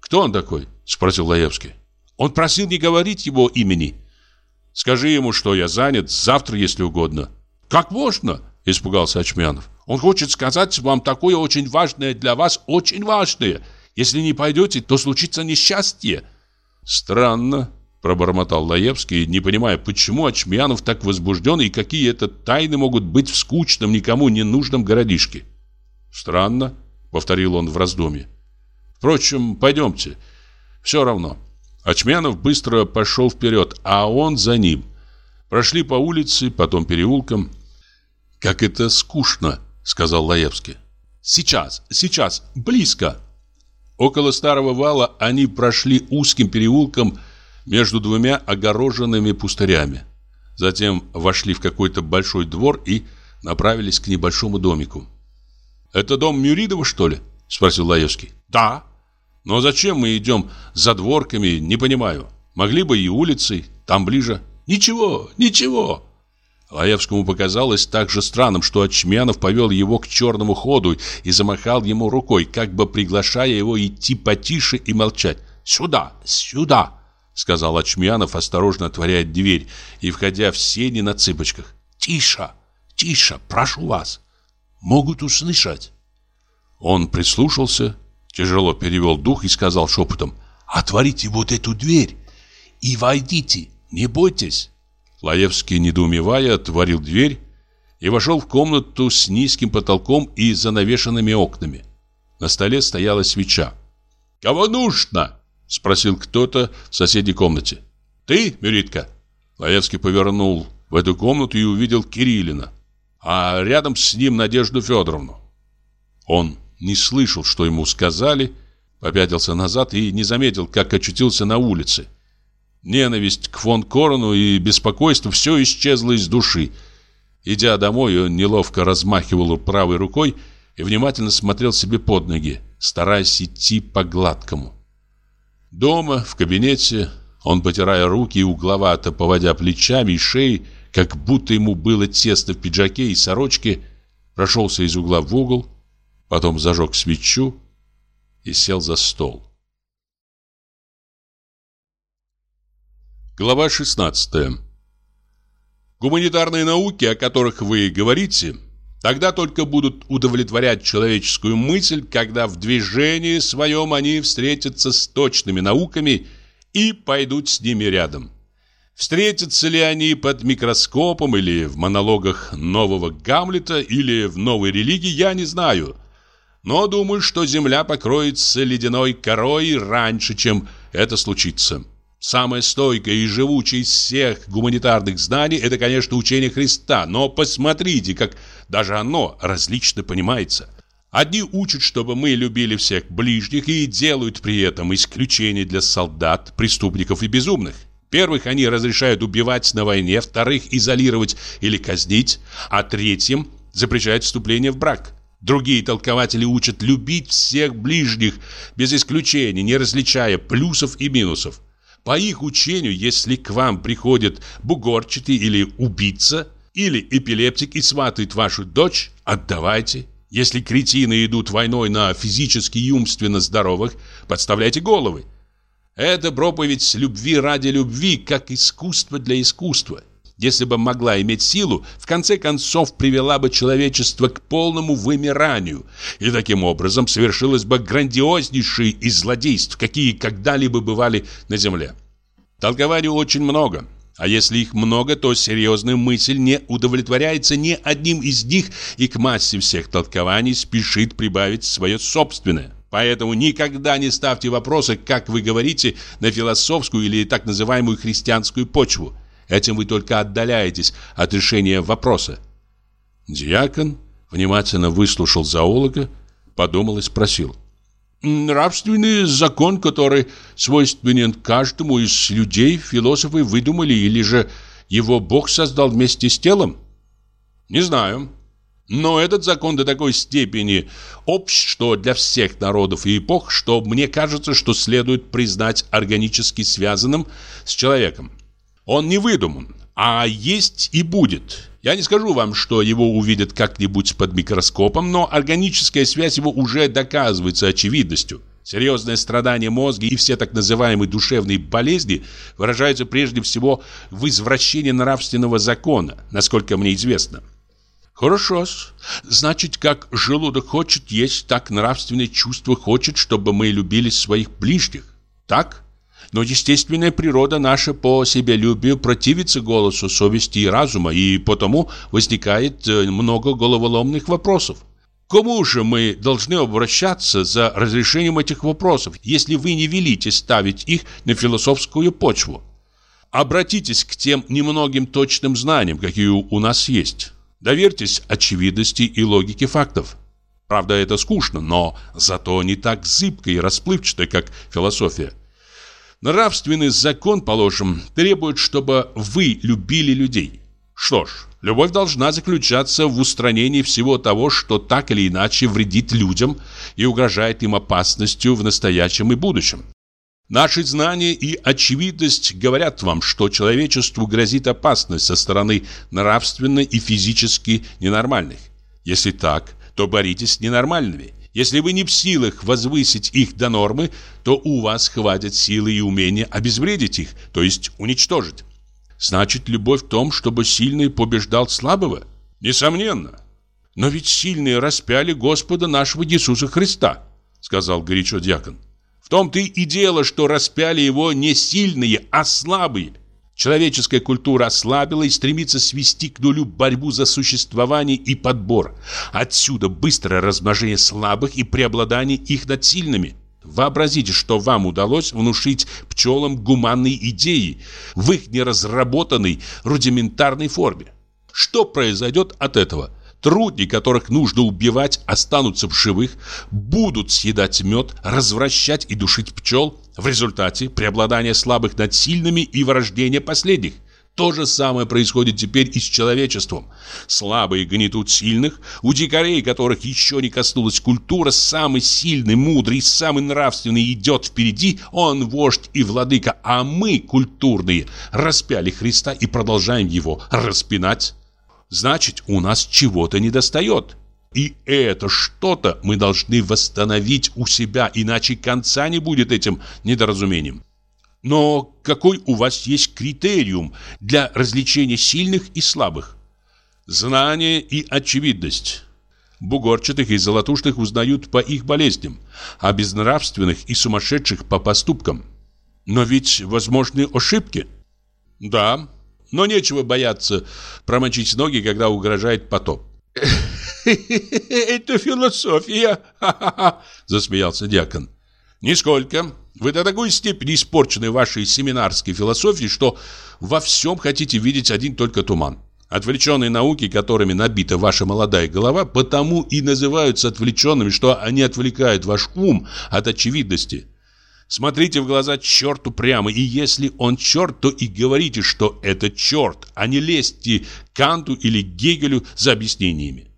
«Кто он такой?» – спросил Лаевский. «Он просил не говорить его имени». «Скажи ему, что я занят, завтра, если угодно». «Как можно?» – испугался Очмянов. «Он хочет сказать вам такое очень важное для вас, очень важное. Если не пойдете, то случится несчастье». «Странно», Пробормотал Лаевский, не понимая, почему Ачмьянов так возбужден и какие это тайны могут быть в скучном, никому не нужном городишке. «Странно», — повторил он в раздумье. «Впрочем, пойдемте. Все равно». Ачмянов быстро пошел вперед, а он за ним. Прошли по улице, потом переулком. «Как это скучно», — сказал Лаевский. «Сейчас, сейчас, близко». Около старого вала они прошли узким переулком, между двумя огороженными пустырями. Затем вошли в какой-то большой двор и направились к небольшому домику. «Это дом Мюридова, что ли?» – спросил Лаевский. «Да». «Но зачем мы идем за дворками, не понимаю. Могли бы и улицей, там ближе». «Ничего, ничего». Лаевскому показалось так же странным, что Очмянов повел его к черному ходу и замахал ему рукой, как бы приглашая его идти потише и молчать. «Сюда, сюда!» Сказал Ачмянов, осторожно отворяя дверь и входя в сени на цыпочках. Тише, тише, прошу вас. Могут услышать. Он прислушался, тяжело перевел дух и сказал шепотом: "Отворите вот эту дверь и войдите, не бойтесь". Лаевский, недоумевая, отворил дверь и вошел в комнату с низким потолком и занавешенными окнами. На столе стояла свеча. «Кого нужно?» Спросил кто-то в соседней комнате. Ты, Мюритка? Лаевский повернул в эту комнату и увидел Кириллина, а рядом с ним Надежду Федоровну. Он не слышал, что ему сказали, попятился назад и не заметил, как очутился на улице. Ненависть к фон Корону и беспокойство все исчезло из души. Идя домой, он неловко размахивал правой рукой и внимательно смотрел себе под ноги, стараясь идти по гладкому. Дома, в кабинете, он, потирая руки и угловато поводя плечами и шеей, как будто ему было тесно в пиджаке и сорочке, прошелся из угла в угол, потом зажег свечу и сел за стол. Глава 16 Гуманитарные науки, о которых вы говорите, Тогда только будут удовлетворять человеческую мысль, когда в движении своем они встретятся с точными науками и пойдут с ними рядом. Встретятся ли они под микроскопом или в монологах нового Гамлета или в новой религии, я не знаю. Но думаю, что Земля покроется ледяной корой раньше, чем это случится. Самое стойкое и живучее из всех гуманитарных знаний – это, конечно, учение Христа. Но посмотрите, как даже оно различно понимается. Одни учат, чтобы мы любили всех ближних и делают при этом исключение для солдат, преступников и безумных. Первых они разрешают убивать на войне, вторых изолировать или казнить, а третьим запрещают вступление в брак. Другие толкователи учат любить всех ближних без исключения, не различая плюсов и минусов. По их учению, если к вам приходит бугорчатый или убийца, или эпилептик и сватает вашу дочь, отдавайте. Если кретины идут войной на физически и умственно здоровых, подставляйте головы. Это проповедь любви ради любви, как искусство для искусства. Если бы могла иметь силу, в конце концов привела бы человечество к полному вымиранию, и таким образом совершилось бы грандиознейшие из злодейств, какие когда-либо бывали на земле. Толкований очень много, а если их много, то серьезная мысль не удовлетворяется ни одним из них и к массе всех толкований спешит прибавить свое собственное. Поэтому никогда не ставьте вопросы, как вы говорите, на философскую или так называемую христианскую почву. Этим вы только отдаляетесь от решения вопроса. Диакон внимательно выслушал зоолога, подумал и спросил. Нравственный закон, который свойственен каждому из людей, философы выдумали, или же его Бог создал вместе с телом? Не знаю. Но этот закон до такой степени общ, что для всех народов и эпох, что мне кажется, что следует признать органически связанным с человеком. Он не выдуман, а есть и будет. Я не скажу вам, что его увидят как-нибудь под микроскопом, но органическая связь его уже доказывается очевидностью. Серьезное страдание мозга и все так называемые душевные болезни выражаются прежде всего в извращении нравственного закона, насколько мне известно. Хорошо. Значит, как желудок хочет есть, так нравственное чувство хочет, чтобы мы любили своих ближних. Так? Но естественная природа наша по себялюбию противится голосу совести и разума, и потому возникает э, много головоломных вопросов. Кому же мы должны обращаться за разрешением этих вопросов, если вы не велите ставить их на философскую почву? Обратитесь к тем немногим точным знаниям, какие у нас есть. Доверьтесь очевидности и логике фактов. Правда, это скучно, но зато не так зыбко и расплывчато, как философия. Нравственный закон, положим, требует, чтобы вы любили людей. Что ж, любовь должна заключаться в устранении всего того, что так или иначе вредит людям и угрожает им опасностью в настоящем и будущем. Наши знания и очевидность говорят вам, что человечеству грозит опасность со стороны нравственно и физически ненормальных. Если так, то боритесь с ненормальными. Если вы не в силах возвысить их до нормы, то у вас хватит силы и умения обезвредить их, то есть уничтожить. Значит, любовь в том, чтобы сильный побеждал слабого? Несомненно. Но ведь сильные распяли Господа нашего Иисуса Христа, сказал горячо дьякон. В том-то и дело, что распяли его не сильные, а слабые. Человеческая культура ослабила и стремится свести к нулю борьбу за существование и подбор. Отсюда быстрое размножение слабых и преобладание их над сильными. Вообразите, что вам удалось внушить пчелам гуманные идеи в их неразработанной рудиментарной форме. Что произойдет от этого? Трудни, которых нужно убивать, останутся в живых, будут съедать мед, развращать и душить пчел. В результате преобладание слабых над сильными и вырождение последних. То же самое происходит теперь и с человечеством. Слабые гнетут сильных, у дикарей, которых еще не коснулась культура, самый сильный, мудрый, самый нравственный идет впереди, он вождь и владыка, а мы, культурные, распяли Христа и продолжаем его распинать. Значит, у нас чего-то недостает. И это что-то мы должны восстановить у себя, иначе конца не будет этим недоразумением. Но какой у вас есть критериум для развлечения сильных и слабых? Знание и очевидность. Бугорчатых и золотушных узнают по их болезням, а безнравственных и сумасшедших по поступкам. Но ведь возможны ошибки. Да, но нечего бояться промочить ноги, когда угрожает потоп. «Это философия!» – засмеялся дьякон. «Нисколько. Вы до такой степени испорчены вашей семинарской философией, что во всем хотите видеть один только туман. Отвлеченные науки, которыми набита ваша молодая голова, потому и называются отвлеченными, что они отвлекают ваш ум от очевидности. Смотрите в глаза черту прямо, и если он черт, то и говорите, что это черт, а не лезьте Канту или Гегелю за объяснениями.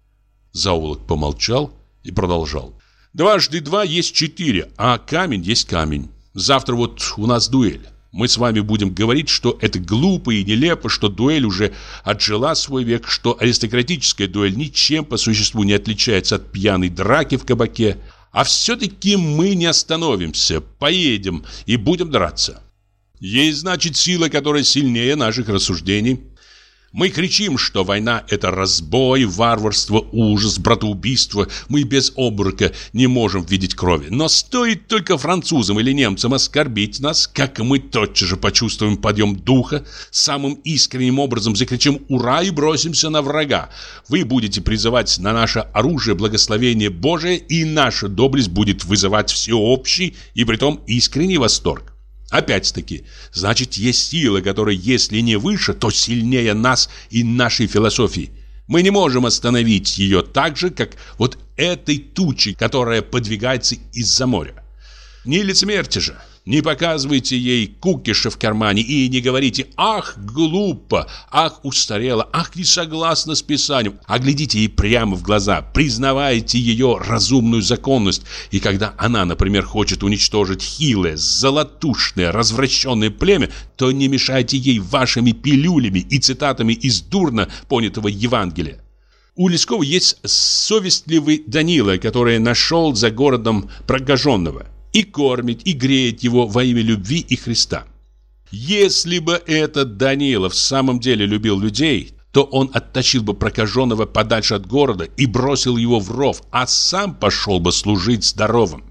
Заулок помолчал и продолжал. Дважды два есть четыре, а камень есть камень. Завтра вот у нас дуэль. Мы с вами будем говорить, что это глупо и нелепо, что дуэль уже отжила свой век, что аристократическая дуэль ничем по существу не отличается от пьяной драки в кабаке, а все-таки мы не остановимся, поедем и будем драться. Есть, значит, сила, которая сильнее наших рассуждений. Мы кричим, что война – это разбой, варварство, ужас, братоубийство. Мы без обморока не можем видеть крови. Но стоит только французам или немцам оскорбить нас, как мы тотчас же почувствуем подъем духа, самым искренним образом закричим «Ура!» и бросимся на врага. Вы будете призывать на наше оружие благословение Божие, и наша доблесть будет вызывать всеобщий и притом искренний восторг. Опять-таки, значит, есть сила, которая, если не выше, то сильнее нас и нашей философии. Мы не можем остановить ее так же, как вот этой тучи, которая подвигается из-за моря. Не лицемерьте же. Не показывайте ей кукиша в кармане и не говорите «Ах, глупо! Ах, устарело! Ах, не согласна с писанием!» А глядите ей прямо в глаза, признавайте ее разумную законность. И когда она, например, хочет уничтожить хилое, золотушное, развращенное племя, то не мешайте ей вашими пилюлями и цитатами из дурно понятого Евангелия. У Лескова есть совестливый Данила, который нашел за городом прокаженного – и кормит, и греет его во имя любви и Христа. Если бы этот Данилов в самом деле любил людей, то он оттащил бы прокаженного подальше от города и бросил его в ров, а сам пошел бы служить здоровым.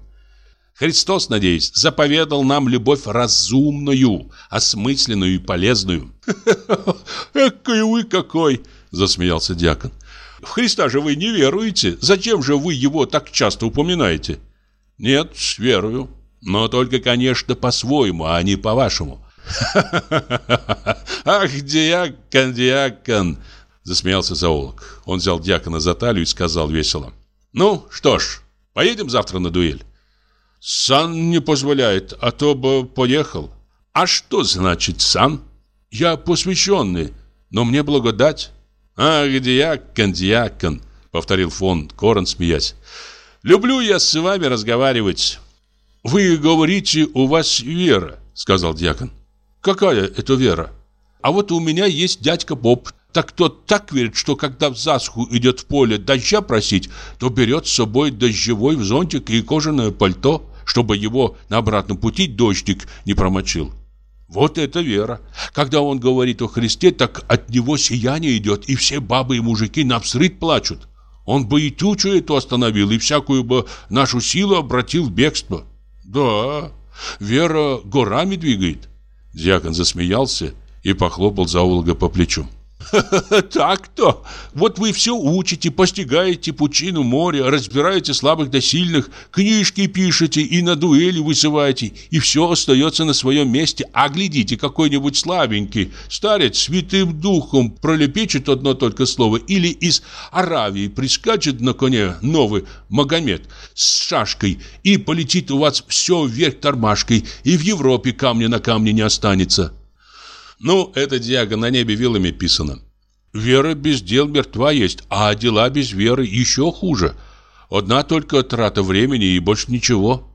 Христос, надеюсь, заповедал нам любовь разумную, осмысленную и полезную. «Экой вы какой!» – засмеялся дьякон. «В Христа же вы не веруете. Зачем же вы его так часто упоминаете?» Нет, верую. Но только, конечно, по-своему, а не по-вашему. Ах, диакон, диакон, засмеялся зоолог. Он взял диакона за талию и сказал весело. Ну, что ж, поедем завтра на дуэль. Сан не позволяет, а то бы поехал. А что значит сан? Я посвященный, но мне благодать. Ах, диакон, диакон, повторил фон Корон, смеясь. Люблю я с вами разговаривать. Вы говорите, у вас вера, сказал дьякон. Какая это вера? А вот у меня есть дядька Боб. Так тот так верит, что когда в засуху идет в поле дождя просить, то берет с собой дождевой зонтик и кожаное пальто, чтобы его на обратном пути дождик не промочил. Вот это вера. Когда он говорит о Христе, так от него сияние идет, и все бабы и мужики на навсрыд плачут. Он бы и тучу эту остановил, и всякую бы нашу силу обратил в бегство. Да, вера горами двигает. Дьякон засмеялся и похлопал зоолога по плечу. Так-то. Вот вы все учите, постигаете пучину моря, разбираете слабых до сильных, книжки пишете и на дуэли вызываете, и все остается на своем месте. А глядите, какой-нибудь слабенький старец святым духом пролепечет одно только слово, или из Аравии прискачет на коне новый Магомед с шашкой и полетит у вас все вверх тормашкой, и в Европе камня на камне не останется. Ну, это диаго на небе вилами писано. Вера без дел мертва есть, а дела без веры еще хуже. Одна только трата времени и больше ничего.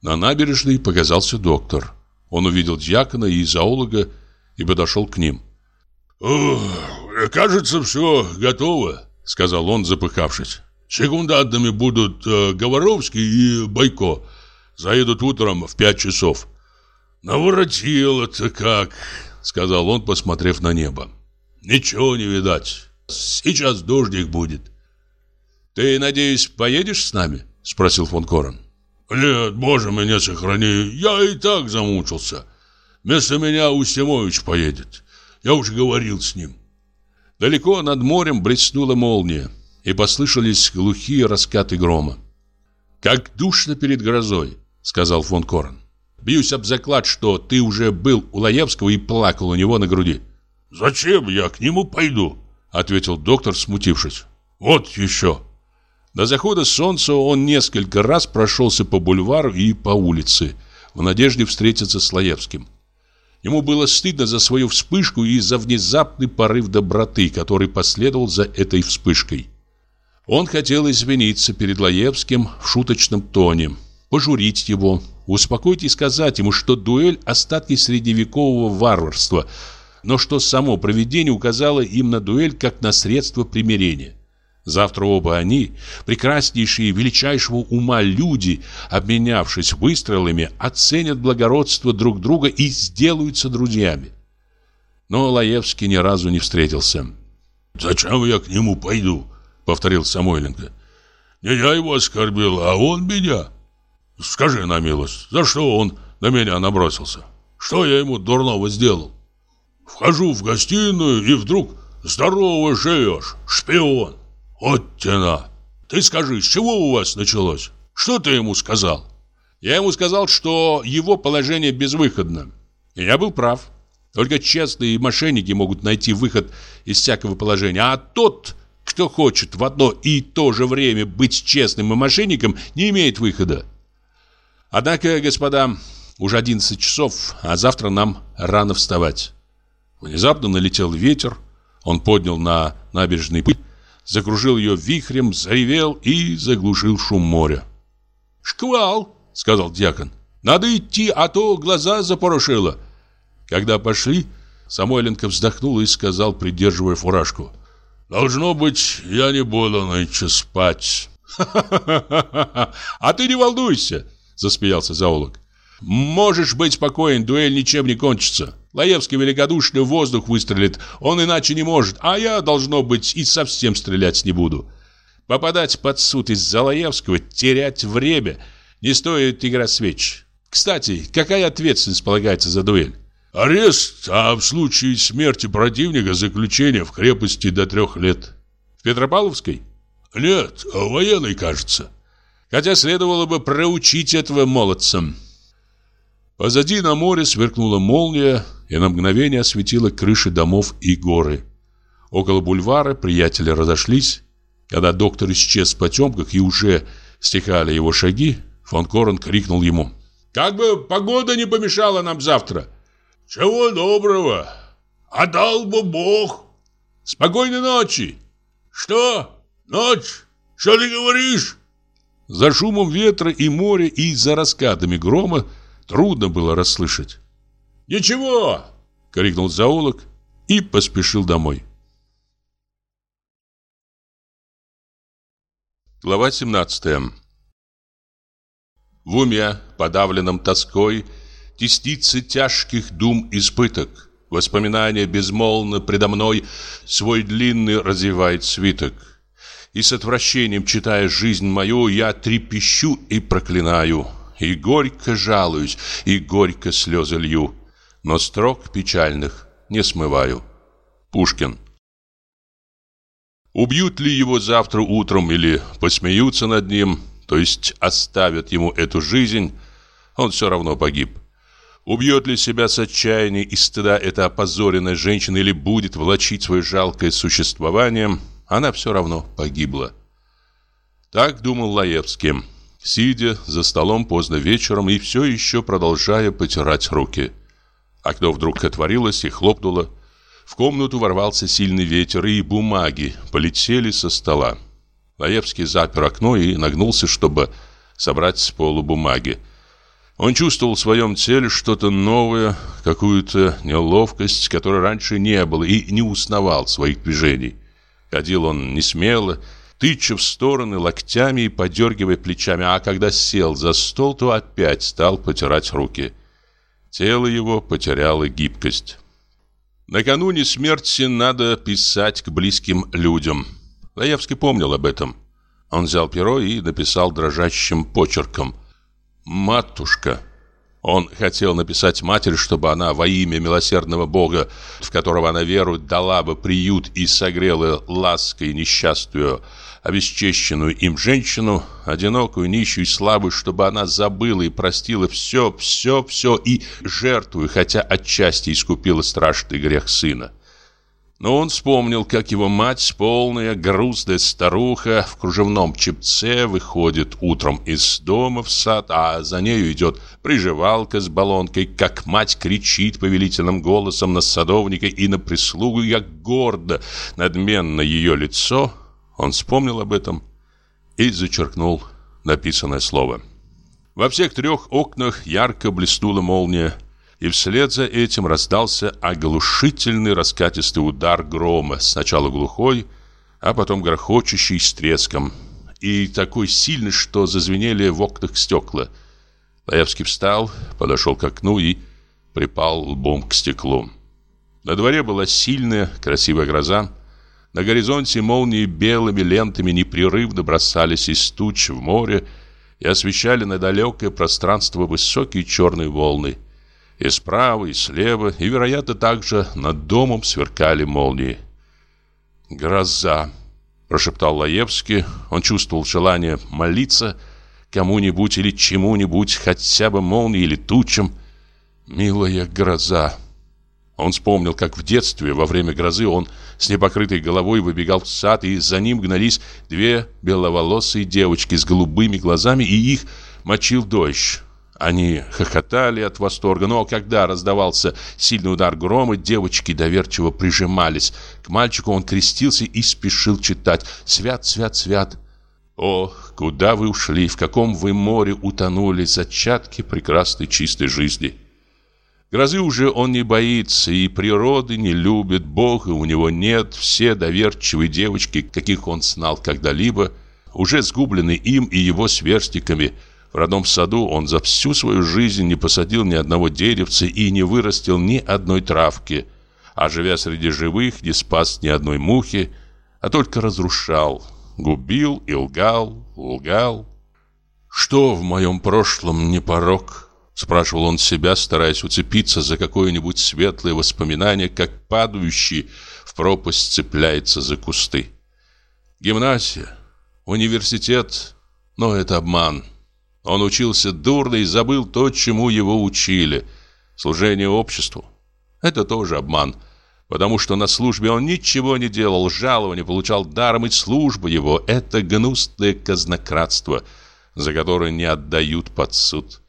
На набережной показался доктор. Он увидел дьякона и зоолога и подошел к ним. «Кажется, все готово», — сказал он, запыхавшись. «Секундантами будут э, Говоровский и Байко. Заедут утром в пять часов». «Наворотило-то как!» сказал он, посмотрев на небо. Ничего не видать. Сейчас дождик будет. Ты, надеюсь, поедешь с нами? спросил фон Корен. Нет, боже меня сохрани, я и так замучился. Вместо меня Устимович поедет. Я уже говорил с ним. Далеко над морем блеснула молния, и послышались глухие раскаты грома. «Как душно перед грозой», — сказал фон Корен. Бьюсь об заклад, что ты уже был у Лаевского и плакал у него на груди. Зачем я к нему пойду? Ответил доктор, смутившись. Вот еще. До захода солнца он несколько раз прошелся по бульвару и по улице, в надежде встретиться с Лаевским. Ему было стыдно за свою вспышку и за внезапный порыв доброты, который последовал за этой вспышкой. Он хотел извиниться перед Лаевским в шуточном тоне, пожурить его, успокоить и сказать ему, что дуэль – остатки средневекового варварства, но что само проведение указало им на дуэль как на средство примирения. Завтра оба они, прекраснейшие величайшего ума люди, обменявшись выстрелами, оценят благородство друг друга и сделаются друзьями. Но Лаевский ни разу не встретился. «Зачем я к нему пойду?» — повторил Самойленко. «Не я его оскорбил, а он меня». Скажи на милость, за что он на меня набросился? Что я ему дурного сделал? Вхожу в гостиную и вдруг здорово живешь, шпион. Вот тена. Ты скажи, с чего у вас началось? Что ты ему сказал? Я ему сказал, что его положение безвыходно. И я был прав. Только честные мошенники могут найти выход из всякого положения, а тот, кто хочет в одно и то же время быть честным и мошенником, не имеет выхода. Однако, господа, уже 11 часов, а завтра нам рано вставать. Внезапно налетел ветер, он поднял на набережной пыль, закружил ее вихрем, заревел и заглушил шум моря. «Шквал!» — сказал дьякон. «Надо идти, а то глаза запорошило». Когда пошли, Самойленко вздохнул и сказал, придерживая фуражку. «Должно быть, я не буду нынче спать». «А ты не волнуйся!» — засмеялся зоолог. «Можешь быть спокоен, дуэль ничем не кончится. Лаевский великодушно в воздух выстрелит, он иначе не может, а я, должно быть, и совсем стрелять не буду. Попадать под суд из-за Лаевского, терять время, не стоит игра свеч. Кстати, какая ответственность полагается за дуэль?» Арест, а в случае смерти противника заключение в крепости до трех лет. В Петропавловской? Нет, в военной, кажется. Хотя следовало бы проучить этого молодца. Позади на море сверкнула молния и на мгновение осветила крыши домов и горы. Около бульвара приятели разошлись. Когда доктор исчез в потемках и уже стихали его шаги, фон Корен крикнул ему. «Как бы погода не помешала нам завтра!» Чего доброго. А дал бы Бог. Спокойной ночи. Что? Ночь? Что ты говоришь? За шумом ветра и моря и за раскатами грома трудно было расслышать. «Ничего!» — крикнул зоолог и поспешил домой. Глава 17 В уме, подавленном тоской, теснится тяжких дум избыток. Воспоминания безмолвно предо мной свой длинный развивает свиток. И с отвращением, читая жизнь мою, я трепещу и проклинаю. И горько жалуюсь, и горько слезы лью. Но строк печальных не смываю. Пушкин Убьют ли его завтра утром или посмеются над ним, то есть оставят ему эту жизнь, он все равно погиб. Убьет ли себя с отчаяния и стыда эта опозоренная женщина или будет влачить свое жалкое существование, она все равно погибла. Так думал Лаевский, сидя за столом поздно вечером и все еще продолжая потирать руки. Окно вдруг отворилось и хлопнуло. В комнату ворвался сильный ветер, и бумаги полетели со стола. Лаевский запер окно и нагнулся, чтобы собрать с полу бумаги. Он чувствовал в своем теле что-то новое, какую-то неловкость, которой раньше не было, и не узнавал своих движений. Ходил он не смело, тыча в стороны локтями и подергивая плечами, а когда сел за стол, то опять стал потирать руки. Тело его потеряло гибкость. Накануне смерти надо писать к близким людям. Лаевский помнил об этом. Он взял перо и написал дрожащим почерком – матушка. Он хотел написать матери, чтобы она во имя милосердного Бога, в которого она верует, дала бы приют и согрела лаской несчастную, обесчещенную им женщину, одинокую, нищую и слабую, чтобы она забыла и простила все, все, все и жертвую, хотя отчасти искупила страшный грех сына. Но он вспомнил, как его мать, полная, грустная старуха, в кружевном чепце выходит утром из дома в сад, а за нею идет приживалка с баллонкой, как мать кричит повелительным голосом на садовника и на прислугу, как гордо, надменно ее лицо. Он вспомнил об этом и зачеркнул написанное слово. Во всех трех окнах ярко блеснула молния, и вслед за этим раздался оглушительный раскатистый удар грома, сначала глухой, а потом грохочущий с треском, и такой сильный, что зазвенели в окнах стекла. Лаевский встал, подошел к окну и припал лбом к стеклу. На дворе была сильная, красивая гроза. На горизонте молнии белыми лентами непрерывно бросались из туч в море и освещали на далекое пространство высокие черные волны. И справа, и слева, и, вероятно, также над домом сверкали молнии. «Гроза!» – прошептал Лаевский. Он чувствовал желание молиться кому-нибудь или чему-нибудь, хотя бы молнии или тучам. «Милая гроза!» Он вспомнил, как в детстве, во время грозы, он с непокрытой головой выбегал в сад, и за ним гнались две беловолосые девочки с голубыми глазами, и их мочил дождь. Они хохотали от восторга, но когда раздавался сильный удар грома, девочки доверчиво прижимались. К мальчику он крестился и спешил читать «Свят, свят, свят». О, куда вы ушли, в каком вы море утонули зачатки прекрасной чистой жизни. Грозы уже он не боится и природы не любит, Бога у него нет, все доверчивые девочки, каких он знал когда-либо, уже сгублены им и его сверстниками – в родном саду он за всю свою жизнь не посадил ни одного деревца и не вырастил ни одной травки, а живя среди живых, не спас ни одной мухи, а только разрушал, губил и лгал, лгал. «Что в моем прошлом не порок?» Спрашивал он себя, стараясь уцепиться за какое-нибудь светлое воспоминание, как падающий в пропасть цепляется за кусты. Гимназия, университет, но это обман. Он учился дурно и забыл то, чему его учили. Служение обществу. Это тоже обман. Потому что на службе он ничего не делал, жалования получал даром, и служба его – это гнусное казнократство, за которое не отдают под суд.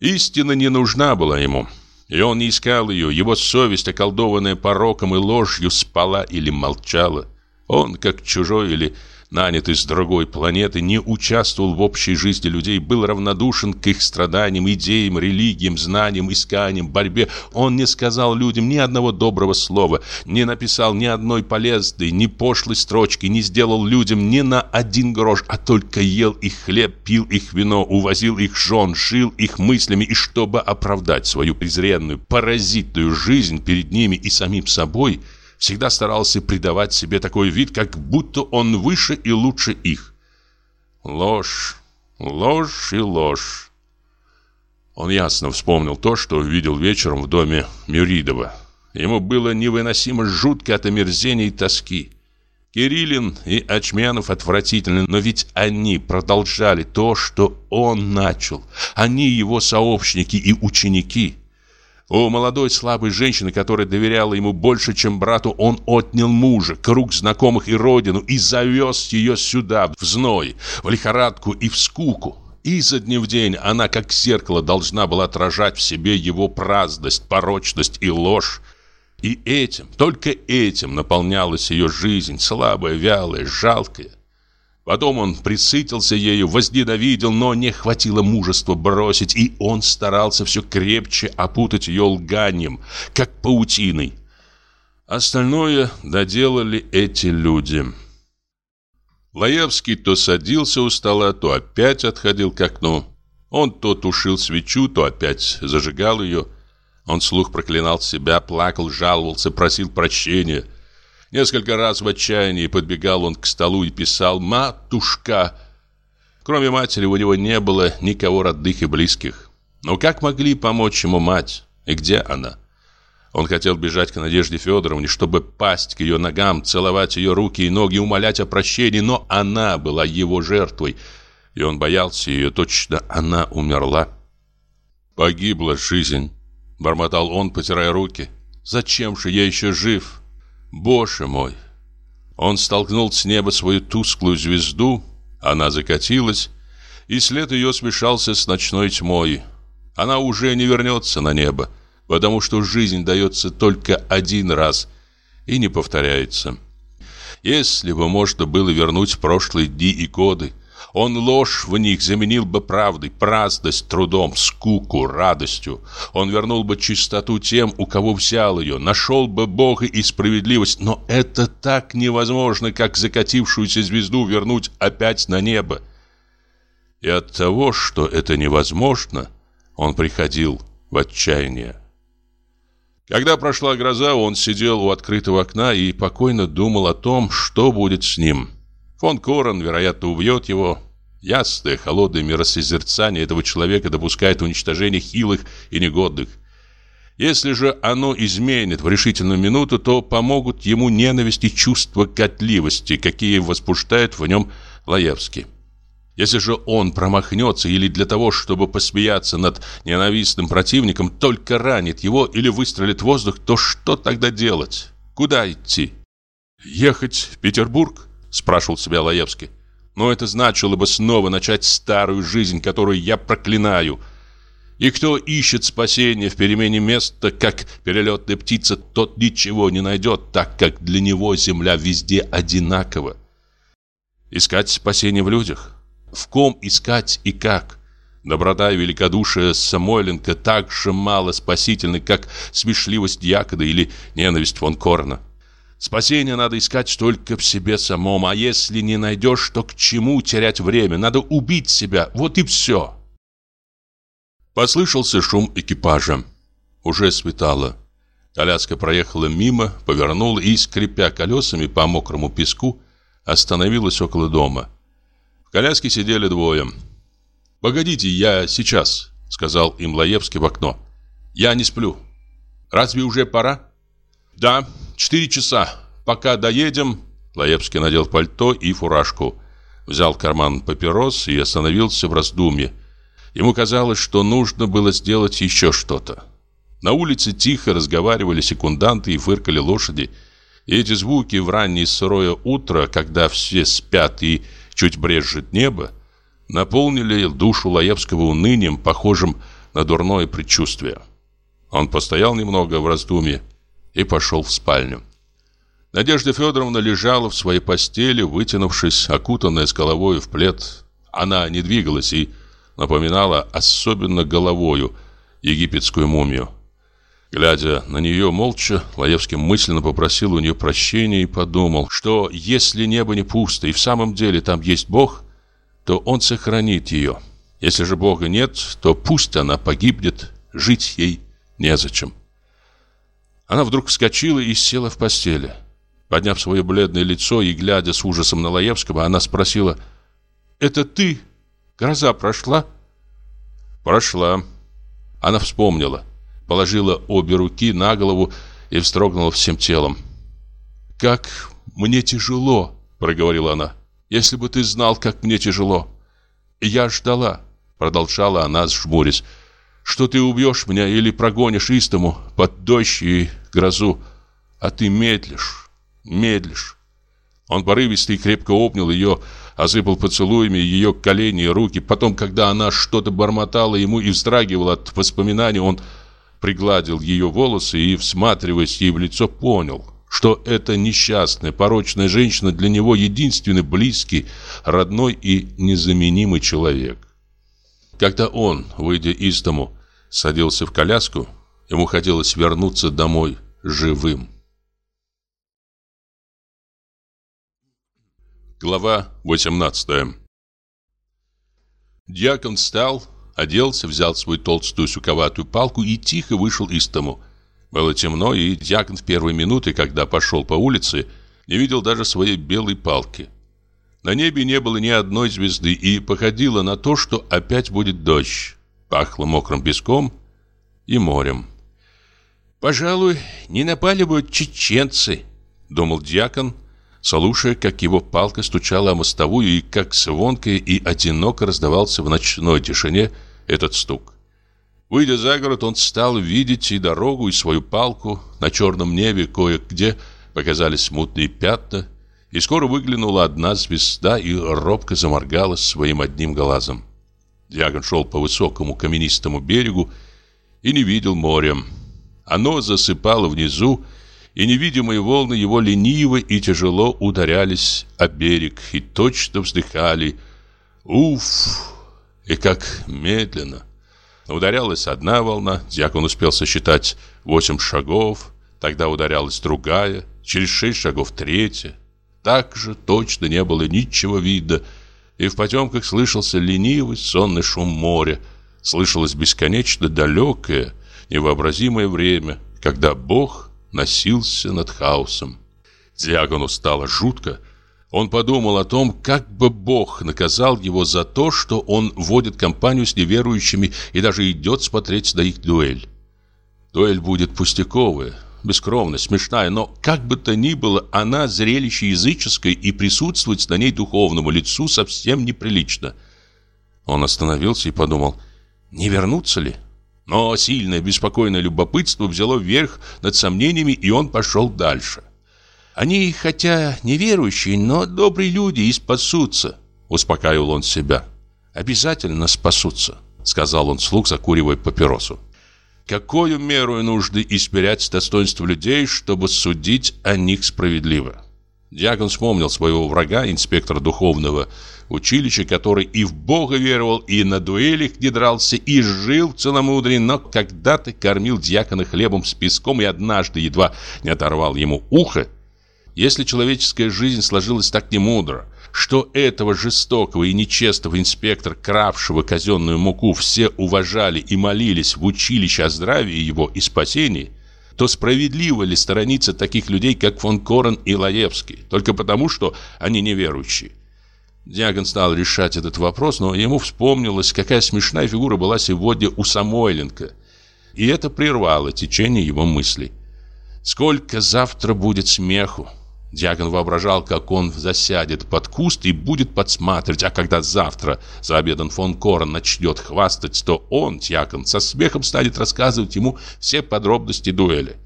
Истина не нужна была ему, и он не искал ее, его совесть, околдованная пороком и ложью, спала или молчала. Он, как чужой или нанятый с другой планеты, не участвовал в общей жизни людей, был равнодушен к их страданиям, идеям, религиям, знаниям, исканиям, борьбе. Он не сказал людям ни одного доброго слова, не написал ни одной полезной, ни пошлой строчки, не сделал людям ни на один грош, а только ел их хлеб, пил их вино, увозил их жен, шил их мыслями, и чтобы оправдать свою презренную, паразитную жизнь перед ними и самим собой – всегда старался придавать себе такой вид, как будто он выше и лучше их. Ложь, ложь и ложь. Он ясно вспомнил то, что видел вечером в доме Мюридова. Ему было невыносимо жутко от омерзения и тоски. Кириллин и Очмянов отвратительны, но ведь они продолжали то, что он начал. Они его сообщники и ученики. У молодой слабой женщины, которая доверяла ему больше, чем брату, он отнял мужа, круг знакомых и родину и завез ее сюда, в зной, в лихорадку и в скуку. И за дня в день она, как зеркало, должна была отражать в себе его праздность, порочность и ложь. И этим, только этим наполнялась ее жизнь, слабая, вялая, жалкая. Потом он присытился ею, возненавидел, но не хватило мужества бросить, и он старался все крепче опутать ее лганием, как паутиной. Остальное доделали эти люди. Лаевский то садился у стола, то опять отходил к окну. Он то тушил свечу, то опять зажигал ее. Он слух проклинал себя, плакал, жаловался, просил прощения – Несколько раз в отчаянии подбегал он к столу и писал «Матушка». Кроме матери у него не было никого родных и близких. Но как могли помочь ему мать? И где она? Он хотел бежать к Надежде Федоровне, чтобы пасть к ее ногам, целовать ее руки и ноги, умолять о прощении, но она была его жертвой, и он боялся ее, точно она умерла. «Погибла жизнь», — бормотал он, потирая руки. «Зачем же я еще жив?» Боже мой! Он столкнул с неба свою тусклую звезду, она закатилась, и след ее смешался с ночной тьмой. Она уже не вернется на небо, потому что жизнь дается только один раз и не повторяется. Если бы можно было вернуть прошлые дни и годы, он ложь в них заменил бы правдой, праздность трудом, скуку радостью. Он вернул бы чистоту тем, у кого взял ее, нашел бы Бога и справедливость. Но это так невозможно, как закатившуюся звезду вернуть опять на небо. И от того, что это невозможно, он приходил в отчаяние. Когда прошла гроза, он сидел у открытого окна и покойно думал о том, что будет с ним – Фон Корен, вероятно, убьет его. Ясное, холодное миросозерцание этого человека допускает уничтожение хилых и негодных. Если же оно изменит в решительную минуту, то помогут ему ненависть и чувство котливости, какие возбуждает в нем Лаевский. Если же он промахнется или для того, чтобы посмеяться над ненавистным противником, только ранит его или выстрелит в воздух, то что тогда делать? Куда идти? «Ехать в Петербург?» – спрашивал себя Лаевский. «Но это значило бы снова начать старую жизнь, которую я проклинаю. И кто ищет спасения в перемене места, как перелетная птица, тот ничего не найдет, так как для него земля везде одинакова. Искать спасение в людях? В ком искать и как?» Доброта и великодушие Самойленко так же мало спасительны, как смешливость Якода или ненависть фон Корна. Спасение надо искать только в себе самом, а если не найдешь, то к чему терять время? Надо убить себя, вот и все. Послышался шум экипажа. Уже светало. Коляска проехала мимо, повернула и, скрипя колесами по мокрому песку, остановилась около дома. В коляске сидели двое. «Погодите, я сейчас», — сказал им Лаевский в окно. «Я не сплю». «Разве уже пора?» «Да, четыре часа. Пока доедем...» Лаевский надел пальто и фуражку. Взял карман папирос и остановился в раздумье. Ему казалось, что нужно было сделать еще что-то. На улице тихо разговаривали секунданты и фыркали лошади. И эти звуки в раннее сырое утро, когда все спят и чуть брежет небо, наполнили душу Лаевского унынием, похожим на дурное предчувствие. Он постоял немного в раздумье, и пошел в спальню. Надежда Федоровна лежала в своей постели, вытянувшись, окутанная с головой в плед. Она не двигалась и напоминала особенно головою египетскую мумию. Глядя на нее молча, Лаевский мысленно попросил у нее прощения и подумал, что если небо не пусто и в самом деле там есть Бог, то Он сохранит ее. Если же Бога нет, то пусть она погибнет, жить ей незачем. Она вдруг вскочила и села в постели. Подняв свое бледное лицо и глядя с ужасом на Лаевского, она спросила, «Это ты? Гроза прошла?» «Прошла». Она вспомнила, положила обе руки на голову и вздрогнула всем телом. «Как мне тяжело», — проговорила она. «Если бы ты знал, как мне тяжело». «Я ждала», — продолжала она, сжмурясь что ты убьешь меня или прогонишь из дому под дождь и грозу, а ты медлишь, медлишь. Он порывисто и крепко обнял ее, осыпал поцелуями ее колени и руки. Потом, когда она что-то бормотала ему и вздрагивал от воспоминаний, он пригладил ее волосы и, всматриваясь ей в лицо, понял, что эта несчастная, порочная женщина для него единственный близкий, родной и незаменимый человек. Когда он, выйдя из дому, садился в коляску, ему хотелось вернуться домой живым. Глава 18 Дьякон встал, оделся, взял свою толстую суковатую палку и тихо вышел из дому. Было темно, и дьякон в первые минуты, когда пошел по улице, не видел даже своей белой палки. На небе не было ни одной звезды, и походило на то, что опять будет дождь. Пахло мокрым песком и морем. «Пожалуй, не напали бы чеченцы», — думал дьякон, слушая, как его палка стучала о мостовую и как звонко и одиноко раздавался в ночной тишине этот стук. Выйдя за город, он стал видеть и дорогу, и свою палку. На черном небе кое-где показались мутные пятна, и скоро выглянула одна звезда и робко заморгала своим одним глазом. Дьякон шел по высокому каменистому берегу и не видел моря. Оно засыпало внизу, и невидимые волны его лениво и тяжело ударялись о берег и точно вздыхали. Уф! И как медленно! Ударялась одна волна, Дьякон успел сосчитать восемь шагов, тогда ударялась другая, через шесть шагов третья, так же точно не было ничего видно, и в потемках слышался ленивый сонный шум моря, слышалось бесконечно далекое, невообразимое время, когда Бог носился над хаосом. Диагону стало жутко. Он подумал о том, как бы Бог наказал его за то, что он водит компанию с неверующими и даже идет смотреть на их дуэль. Дуэль будет пустяковая, бескровная, смешная, но как бы то ни было, она зрелище языческое, и присутствовать на ней духовному лицу совсем неприлично. Он остановился и подумал, не вернуться ли? Но сильное беспокойное любопытство взяло верх над сомнениями, и он пошел дальше. Они, хотя неверующие, но добрые люди и спасутся, успокаивал он себя. Обязательно спасутся, сказал он вслух, закуривая папиросу. Какую меру нужно измерять достоинство людей, чтобы судить о них справедливо? Дьякон вспомнил своего врага, инспектора духовного училища, который и в Бога веровал, и на дуэлях не дрался, и жил целомудренно, но когда-то кормил дьякона хлебом с песком и однажды едва не оторвал ему ухо. Если человеческая жизнь сложилась так немудро, что этого жестокого и нечестного инспектора, кравшего казенную муку, все уважали и молились в училище о здравии его и спасении – то справедливо ли сторониться таких людей, как фон Корен и Лаевский, только потому, что они неверующие? Диагон стал решать этот вопрос, но ему вспомнилось, какая смешная фигура была сегодня у Самойленко, и это прервало течение его мыслей. Сколько завтра будет смеху! Дьякон воображал, как он засядет под куст и будет подсматривать, а когда завтра за обедом фон Корн начнет хвастать, то он, Дьякон, со смехом станет рассказывать ему все подробности дуэли.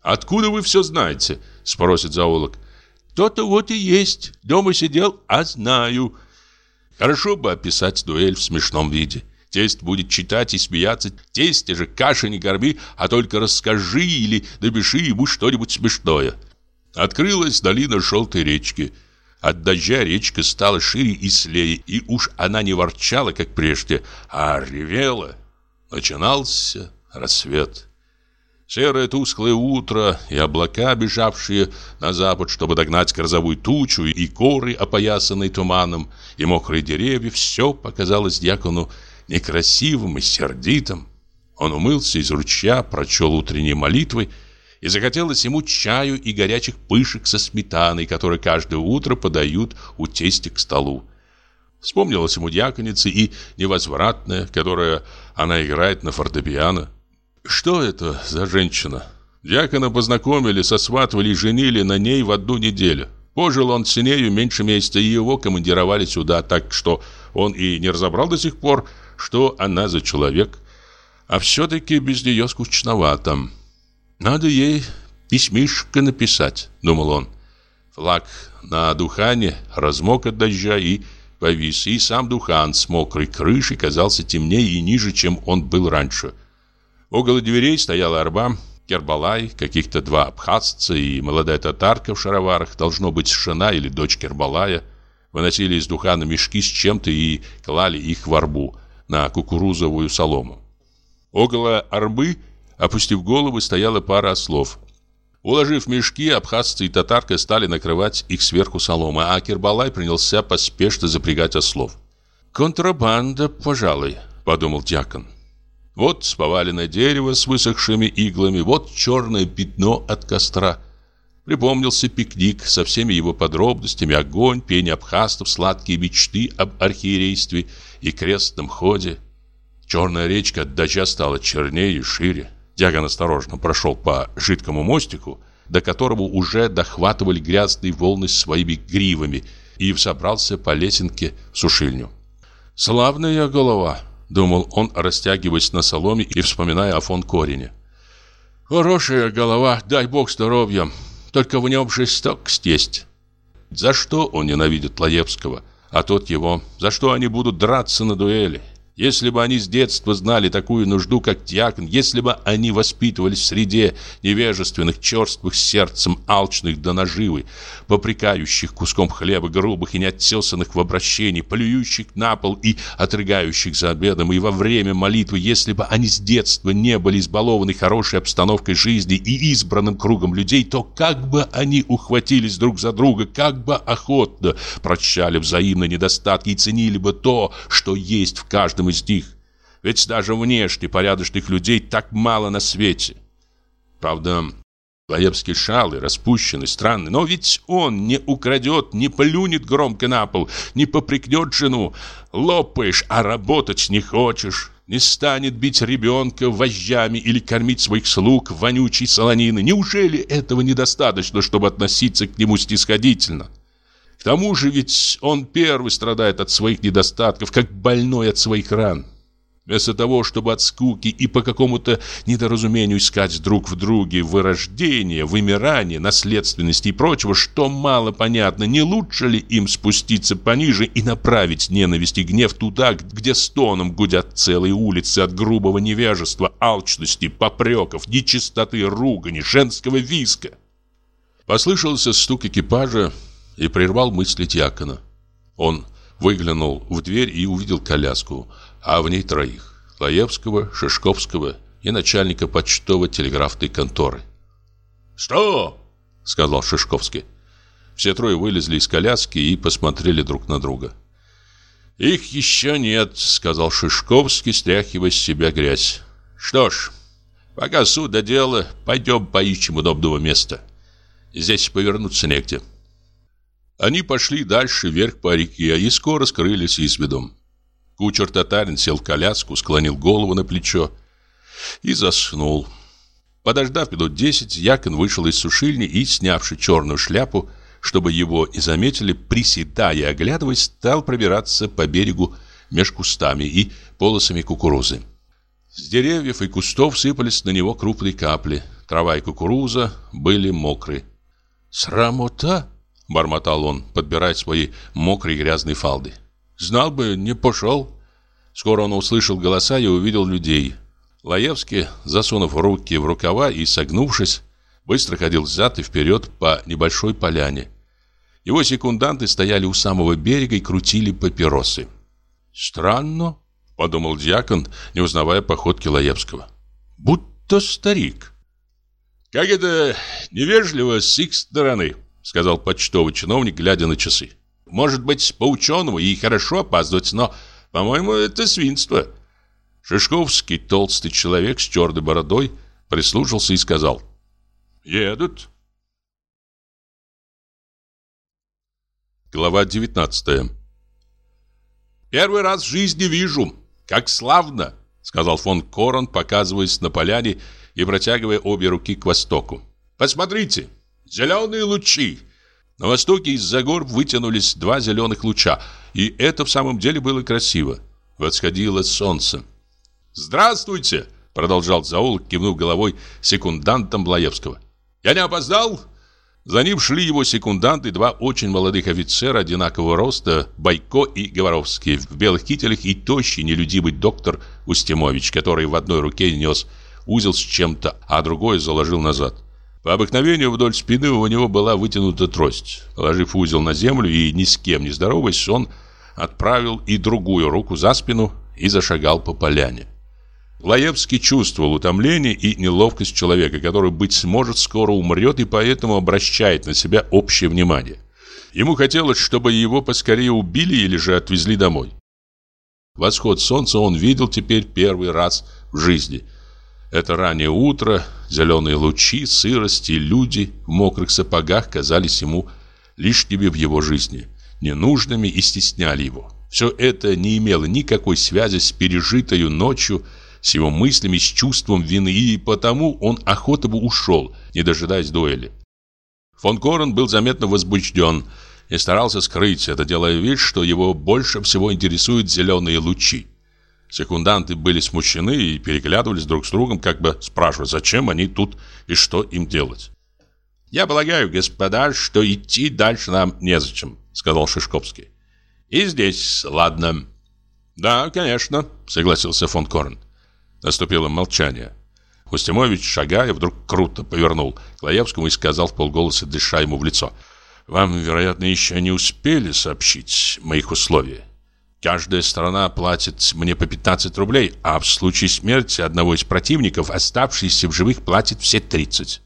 «Откуда вы все знаете?» – спросит зоолог. «То-то вот и есть. Дома сидел, а знаю». Хорошо бы описать дуэль в смешном виде. Тесть будет читать и смеяться. Тесте же каши не корми, а только расскажи или напиши ему что-нибудь смешное. Открылась долина желтой речки. От дождя речка стала шире и слее, и уж она не ворчала, как прежде, а ревела. Начинался рассвет. Серое тусклое утро и облака, бежавшие на запад, чтобы догнать грозовую тучу, и коры, опоясанные туманом, и мокрые деревья, все показалось дьякону некрасивым и сердитым. Он умылся из ручья, прочел утренние молитвы и захотелось ему чаю и горячих пышек со сметаной, которые каждое утро подают у тестя к столу. Вспомнилась ему дьяконица и невозвратная, которая она играет на фортепиано. Что это за женщина? Дьякона познакомили, сосватывали и женили на ней в одну неделю. Пожил он с нею меньше месяца, и его командировали сюда, так что он и не разобрал до сих пор, что она за человек. А все-таки без нее скучновато. «Надо ей письмишко написать», — думал он. Флаг на духане размок от дождя и повис, и сам духан с мокрой крышей казался темнее и ниже, чем он был раньше. Около дверей стояла арба, Кербалай, каких-то два абхазца и молодая татарка в шароварах, должно быть жена или дочь Кербалая, выносили из духана мешки с чем-то и клали их в арбу на кукурузовую солому. Около арбы Опустив голову, стояла пара ослов. Уложив мешки, абхазцы и татарка стали накрывать их сверху соломы, а Кирбалай принялся поспешно запрягать ослов. «Контрабанда, пожалуй», — подумал дьякон. Вот поваленное дерево с высохшими иглами, вот черное пятно от костра. Припомнился пикник со всеми его подробностями, огонь, пение абхазцев, сладкие мечты об архиерействе и крестном ходе. Черная речка от дождя стала чернее и шире. Дягон осторожно прошел по жидкому мостику, до которого уже дохватывали грязные волны своими гривами, и взобрался по лесенке в сушильню. «Славная голова», — думал он, растягиваясь на соломе и вспоминая о фон Корине. «Хорошая голова, дай бог здоровья, только в нем жестокость есть». За что он ненавидит Лаевского, а тот его? За что они будут драться на дуэли? Если бы они с детства знали такую нужду, как диакон, если бы они воспитывались в среде невежественных, черствых сердцем, алчных до наживы, попрекающих куском хлеба, грубых и неоттесанных в обращении, плюющих на пол и отрыгающих за обедом, и во время молитвы, если бы они с детства не были избалованы хорошей обстановкой жизни и избранным кругом людей, то как бы они ухватились друг за друга, как бы охотно прощали взаимно недостатки и ценили бы то, что есть в каждом каждом из них. Ведь даже внешне порядочных людей так мало на свете. Правда, Лаевский шалый, распущенный, странный, но ведь он не украдет, не плюнет громко на пол, не попрекнет жену. Лопаешь, а работать не хочешь. Не станет бить ребенка вожжами или кормить своих слуг вонючей солонины. Неужели этого недостаточно, чтобы относиться к нему снисходительно? Тому же ведь он первый страдает от своих недостатков, как больной от своих ран. Вместо того, чтобы от скуки и по какому-то недоразумению искать друг в друге вырождение, вымирание, наследственности и прочего, что мало понятно, не лучше ли им спуститься пониже и направить ненависть и гнев туда, где стоном гудят целые улицы от грубого невежества, алчности, попреков, нечистоты, ругани, женского виска? Послышался стук экипажа и прервал мысли Дьякона. Он выглянул в дверь и увидел коляску – а в ней троих – Лаевского, Шишковского и начальника почтово-телеграфной конторы. «Что?» – сказал Шишковский. Все трое вылезли из коляски и посмотрели друг на друга. «Их еще нет», — сказал Шишковский, стряхивая с себя грязь. «Что ж, пока суд до дела, пойдем поищем удобного места. Здесь повернуться негде». Они пошли дальше вверх по реке и скоро скрылись из виду. Кучер-татарин сел в коляску, склонил голову на плечо и заснул. Подождав минут десять, Якон вышел из сушильни и, снявши черную шляпу, чтобы его и заметили, приседая и оглядываясь, стал пробираться по берегу меж кустами и полосами кукурузы. С деревьев и кустов сыпались на него крупные капли. Трава и кукуруза были мокрые. «Срамота!» — бормотал он, подбирая свои мокрые грязные фалды. Знал бы, не пошел. Скоро он услышал голоса и увидел людей. Лаевский, засунув руки в рукава и согнувшись, быстро ходил взад и вперед по небольшой поляне. Его секунданты стояли у самого берега и крутили папиросы. «Странно», — подумал дьякон, не узнавая походки Лаевского. «Будто старик». «Как это невежливо с их стороны», — сказал почтовый чиновник, глядя на часы. Может быть, по-ученому и хорошо опаздывать, но, по-моему, это свинство. Шишковский, толстый человек с черной бородой, прислушался и сказал «Едут». Глава 19 «Первый раз в жизни вижу, как славно!» Сказал фон Корон, показываясь на поляне и протягивая обе руки к востоку. «Посмотрите, зеленые лучи! На востоке из-за гор вытянулись два зеленых луча, и это в самом деле было красиво. Восходило солнце. «Здравствуйте!» — продолжал Заул, кивнув головой секундантом Блаевского. «Я не опоздал?» За ним шли его секунданты, два очень молодых офицера одинакового роста, Байко и Говоровский, в белых кителях и тощий, нелюдимый доктор Устемович, который в одной руке нес узел с чем-то, а другой заложил назад. По обыкновению вдоль спины у него была вытянута трость. Положив узел на землю и ни с кем не здороваясь, он отправил и другую руку за спину и зашагал по поляне. Лаевский чувствовал утомление и неловкость человека, который, быть может, скоро умрет и поэтому обращает на себя общее внимание. Ему хотелось, чтобы его поскорее убили или же отвезли домой. Восход солнца он видел теперь первый раз в жизни – это раннее утро, зеленые лучи, сырость и люди в мокрых сапогах казались ему лишними в его жизни, ненужными и стесняли его. Все это не имело никакой связи с пережитою ночью, с его мыслями, с чувством вины, и потому он охотно бы ушел, не дожидаясь дуэли. Фон Корен был заметно возбужден и старался скрыть это, делая вид, что его больше всего интересуют зеленые лучи. Секунданты были смущены и переглядывались друг с другом, как бы спрашивая, зачем они тут и что им делать. «Я полагаю, господа, что идти дальше нам незачем», — сказал Шишковский. «И здесь, ладно». «Да, конечно», — согласился фон Корн. Наступило молчание. Устимович, шагая, вдруг круто повернул к Лаевскому и сказал в полголоса, дыша ему в лицо, «Вам, вероятно, еще не успели сообщить моих условий. Каждая сторона платит мне по 15 рублей, а в случае смерти одного из противников оставшийся в живых платит все 30.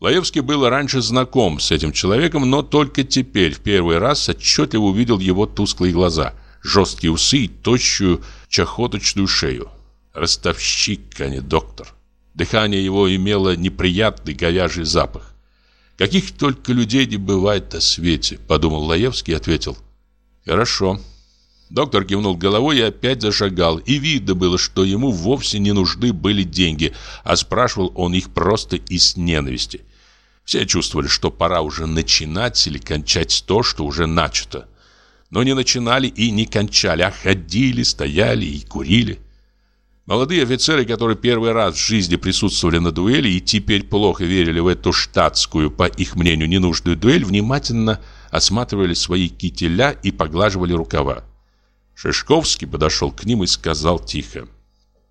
Лаевский был раньше знаком с этим человеком, но только теперь в первый раз отчетливо увидел его тусклые глаза, жесткие усы и тощую чахоточную шею. Ростовщик, а не доктор. Дыхание его имело неприятный говяжий запах. Каких только людей не бывает на свете, подумал Лаевский и ответил. Хорошо. Доктор кивнул головой и опять зашагал, и видно было, что ему вовсе не нужны были деньги, а спрашивал он их просто из ненависти. Все чувствовали, что пора уже начинать или кончать то, что уже начато. Но не начинали и не кончали, а ходили, стояли и курили. Молодые офицеры, которые первый раз в жизни присутствовали на дуэли и теперь плохо верили в эту штатскую, по их мнению, ненужную дуэль, внимательно осматривали свои кителя и поглаживали рукава. Шишковский подошел к ним и сказал тихо.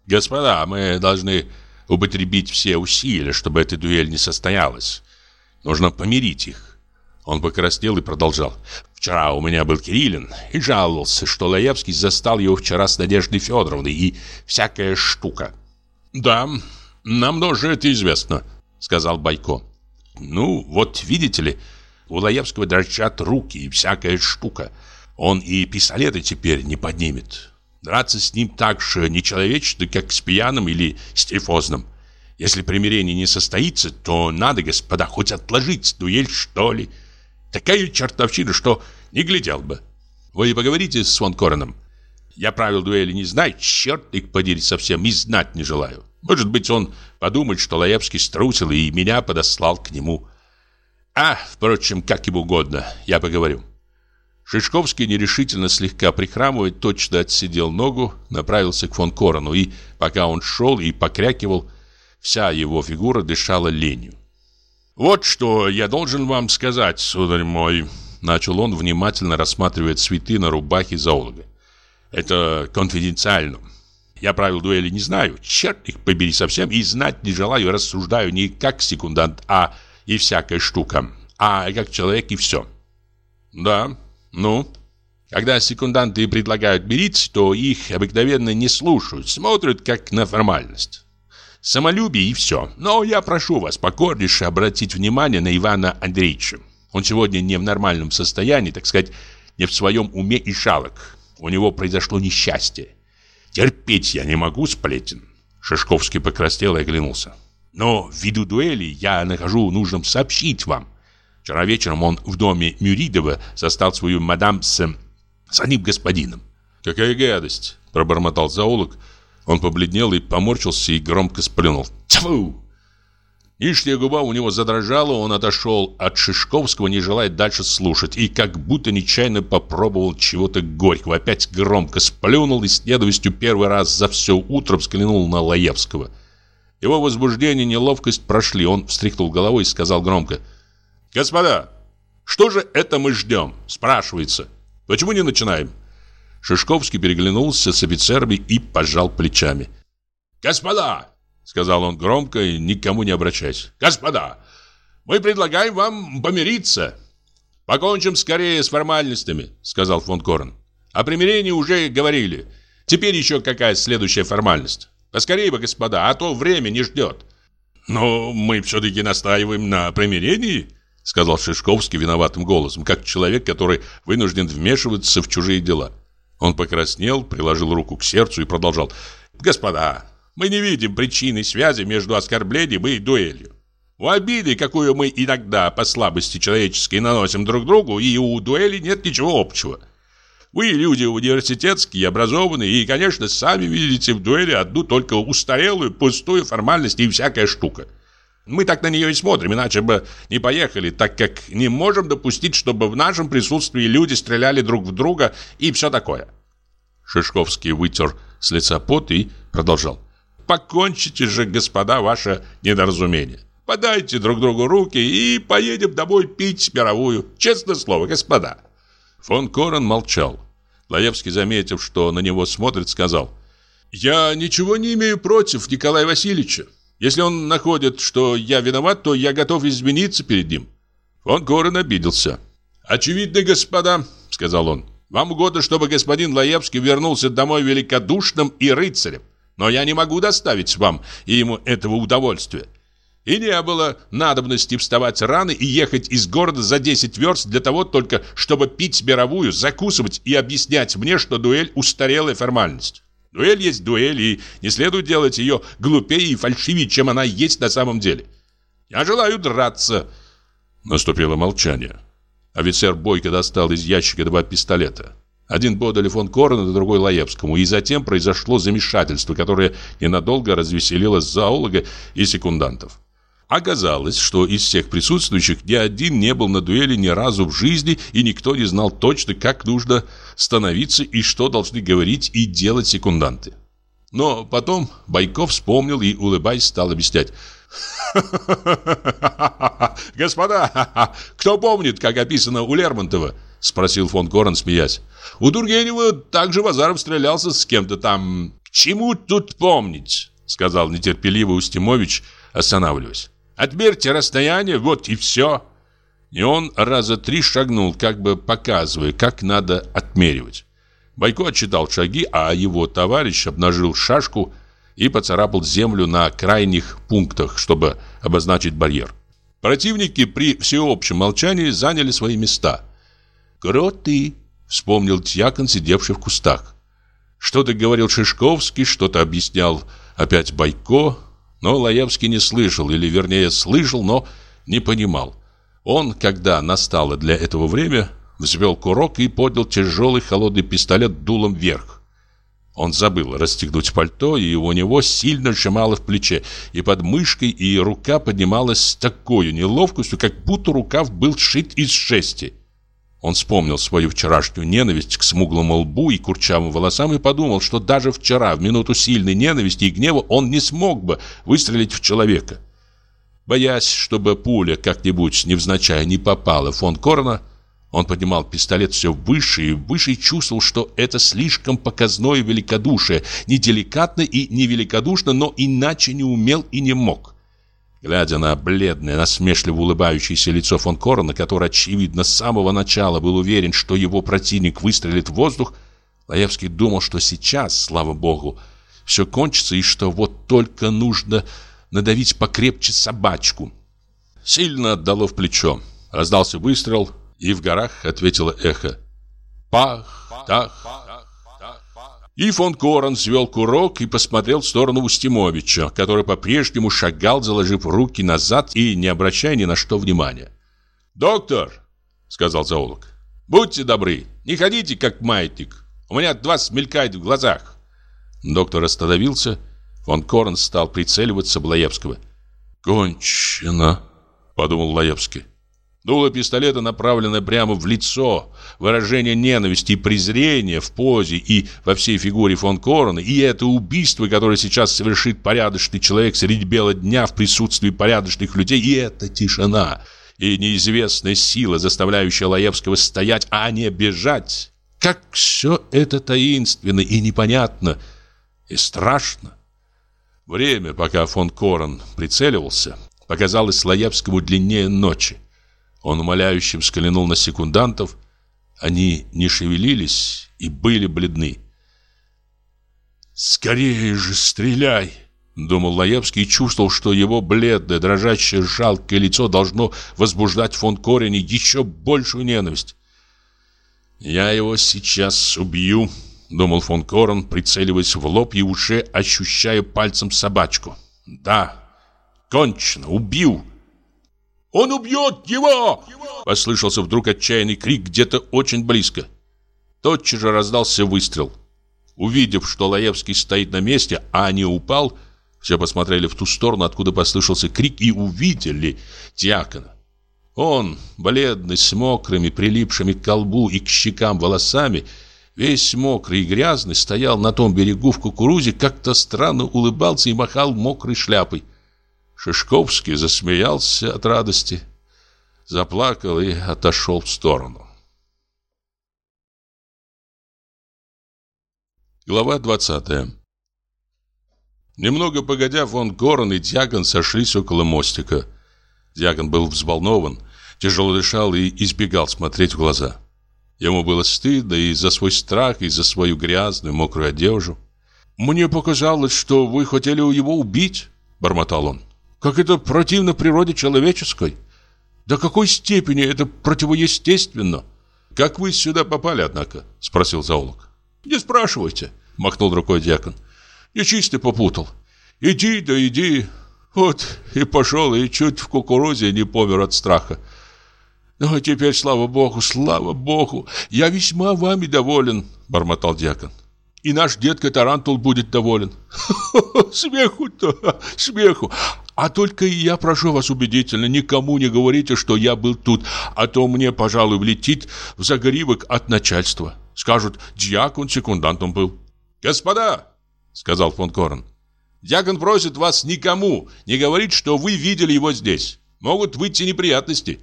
«Господа, мы должны употребить все усилия, чтобы эта дуэль не состоялась. Нужно помирить их». Он покраснел и продолжал. «Вчера у меня был Кириллин и жаловался, что Лаевский застал его вчера с Надеждой Федоровной и всякая штука». «Да, нам тоже это известно», — сказал Байко. «Ну, вот видите ли, у Лаевского дрожат руки и всякая штука. Он и пистолеты теперь не поднимет. Драться с ним так же нечеловечно, как с пьяным или с тифозным. Если примирение не состоится, то надо, господа, хоть отложить дуэль, что ли. Такая чертовщина, что не глядел бы. Вы поговорите с Фон Кореном. Я правил дуэли не знаю, черт их подери совсем, и знать не желаю. Может быть, он подумает, что Лаевский струсил и меня подослал к нему. А, впрочем, как ему угодно, я поговорю. Шишковский нерешительно слегка прихрамывая, точно отсидел ногу, направился к фон Корону, и пока он шел и покрякивал, вся его фигура дышала ленью. «Вот что я должен вам сказать, сударь мой», — начал он, внимательно рассматривая цветы на рубахе зоолога. «Это конфиденциально. Я правил дуэли не знаю, черт их побери совсем, и знать не желаю, рассуждаю не как секундант, а и всякая штука, а как человек и все. Да, ну, когда секунданты предлагают мириться, то их обыкновенно не слушают, смотрят как на формальность. Самолюбие и все. Но я прошу вас покорнейше обратить внимание на Ивана Андреевича. Он сегодня не в нормальном состоянии, так сказать, не в своем уме и шалок. У него произошло несчастье. Терпеть я не могу сплетен. Шишковский покраснел и оглянулся. Но ввиду дуэли я нахожу нужным сообщить вам. Вчера вечером он в доме Мюридова застал свою мадам с... с одним господином. «Какая гадость!» – пробормотал зоолог. Он побледнел и поморщился и громко сплюнул. «Тьфу!» Нижняя губа у него задрожала, он отошел от Шишковского, не желая дальше слушать, и как будто нечаянно попробовал чего-то горького. Опять громко сплюнул и с ненавистью первый раз за все утро взглянул на Лаевского – его возбуждение неловкость прошли. Он встряхнул головой и сказал громко. «Господа, что же это мы ждем?» Спрашивается. «Почему не начинаем?» Шишковский переглянулся с офицерами и пожал плечами. «Господа!» — сказал он громко и никому не обращаясь. «Господа, мы предлагаем вам помириться. Покончим скорее с формальностями», — сказал фон Корн. «О примирении уже говорили. Теперь еще какая следующая формальность?» Поскорее бы, господа, а то время не ждет. Но мы все-таки настаиваем на примирении, сказал Шишковский виноватым голосом, как человек, который вынужден вмешиваться в чужие дела. Он покраснел, приложил руку к сердцу и продолжал. Господа, мы не видим причины связи между оскорблением и дуэлью. У обиды, какую мы иногда по слабости человеческой наносим друг другу, и у дуэли нет ничего общего. Вы люди университетские, образованные и, конечно, сами видите в дуэли одну только устарелую, пустую формальность и всякая штука. Мы так на нее и смотрим, иначе бы не поехали, так как не можем допустить, чтобы в нашем присутствии люди стреляли друг в друга и все такое. Шишковский вытер с лица пот и продолжал. Покончите же, господа, ваше недоразумение. Подайте друг другу руки и поедем домой пить мировую. Честное слово, господа. Фон Корен молчал. Лаевский, заметив, что на него смотрит, сказал «Я ничего не имею против Николая Васильевича. Если он находит, что я виноват, то я готов измениться перед ним». Фон Корен обиделся. «Очевидно, господа», — сказал он, «вам угодно, чтобы господин Лаевский вернулся домой великодушным и рыцарем. Но я не могу доставить вам и ему этого удовольствия. И не было надобности вставать рано и ехать из города за 10 верст для того только, чтобы пить мировую, закусывать и объяснять мне, что дуэль – устарелая формальность. Дуэль есть дуэль, и не следует делать ее глупее и фальшивее, чем она есть на самом деле. Я желаю драться. Наступило молчание. Офицер Бойко достал из ящика два пистолета. Один подали фон Корну, другой Лаевскому. И затем произошло замешательство, которое ненадолго развеселило зоолога и секундантов. Оказалось, что из всех присутствующих ни один не был на дуэли ни разу в жизни, и никто не знал точно, как нужно становиться и что должны говорить и делать секунданты. Но потом Байков вспомнил и, улыбаясь, стал объяснять. «Господа, кто помнит, как описано у Лермонтова?» Спросил фон Корен, смеясь. «У Тургенева также Базаров стрелялся с кем-то там. Чему тут помнить?» Сказал нетерпеливо Устимович, останавливаясь. «Отмерьте расстояние, вот и все». И он раза три шагнул, как бы показывая, как надо отмеривать. Байко отчитал шаги, а его товарищ обнажил шашку и поцарапал землю на крайних пунктах, чтобы обозначить барьер. Противники при всеобщем молчании заняли свои места. «Кроты!» — вспомнил Тьякон, сидевший в кустах. Что-то говорил Шишковский, что-то объяснял опять Байко, но Лаевский не слышал, или вернее слышал, но не понимал. Он, когда настало для этого время, взвел курок и поднял тяжелый холодный пистолет дулом вверх. Он забыл расстегнуть пальто, и у него сильно сжимало в плече, и под мышкой, и рука поднималась с такой неловкостью, как будто рукав был сшит из шести. Он вспомнил свою вчерашнюю ненависть к смуглому лбу и курчавым волосам и подумал, что даже вчера, в минуту сильной ненависти и гнева, он не смог бы выстрелить в человека. Боясь, чтобы пуля как-нибудь невзначай не попала в фон Корона, он поднимал пистолет все выше и выше и чувствовал, что это слишком показное великодушие, не деликатно и не великодушно, но иначе не умел и не мог. Глядя на бледное, насмешливо улыбающееся лицо фон Корона, который, очевидно, с самого начала был уверен, что его противник выстрелит в воздух, Лаевский думал, что сейчас, слава богу, все кончится и что вот только нужно надавить покрепче собачку. Сильно отдало в плечо. Раздался выстрел, и в горах ответило эхо. Пах, тах, и фон Корон свел курок и посмотрел в сторону Устимовича, который по-прежнему шагал, заложив руки назад и не обращая ни на что внимания. «Доктор!» — сказал зоолог. «Будьте добры, не ходите как маятник. У меня от вас в глазах». Доктор остановился. Фон Корн стал прицеливаться в Лаевского. «Кончено!» — подумал Лаевский. Дуло пистолета направлено прямо в лицо. Выражение ненависти и презрения в позе и во всей фигуре фон Корона, и это убийство, которое сейчас совершит порядочный человек среди бела дня в присутствии порядочных людей, и это тишина, и неизвестная сила, заставляющая Лаевского стоять, а не бежать. Как все это таинственно и непонятно, и страшно. Время, пока фон Корон прицеливался, показалось Лаевскому длиннее ночи. Он умоляюще взглянул на секундантов. Они не шевелились и были бледны. «Скорее же стреляй!» Думал Лаевский и чувствовал, что его бледное, дрожащее, жалкое лицо должно возбуждать фон Корене еще большую ненависть. «Я его сейчас убью», — думал фон Корен, прицеливаясь в лоб и уже ощущая пальцем собачку. «Да, кончено, убил!» «Он убьет его!» Послышался вдруг отчаянный крик где-то очень близко. Тотчас же раздался выстрел. Увидев, что Лаевский стоит на месте, а не упал, все посмотрели в ту сторону, откуда послышался крик, и увидели диакона. Он, бледный, с мокрыми, прилипшими к колбу и к щекам волосами, весь мокрый и грязный, стоял на том берегу в кукурузе, как-то странно улыбался и махал мокрой шляпой. Шишковский засмеялся от радости, заплакал и отошел в сторону. Глава 20 Немного погодя, фон Горн и Дьякон сошлись около мостика. Дьякон был взволнован, тяжело дышал и избегал смотреть в глаза. Ему было стыдно и за свой страх, и за свою грязную, мокрую одежду. «Мне показалось, что вы хотели его убить», — бормотал он. Как это противно природе человеческой. До какой степени это противоестественно? Как вы сюда попали, однако? Спросил зоолог. Не спрашивайте, махнул рукой дьякон. Нечистый попутал. Иди да иди. Вот и пошел, и чуть в кукурузе не помер от страха. Ну, а теперь, слава богу, слава богу, я весьма вами доволен, бормотал дьякон. И наш детка Тарантул будет доволен. Смеху-то, смеху. А только я прошу вас убедительно, никому не говорите, что я был тут, а то мне, пожалуй, влетит в загривок от начальства. Скажут, дьякон секундантом был. Господа, сказал фон Корн, дьякон просит вас никому не говорить, что вы видели его здесь. Могут выйти неприятности.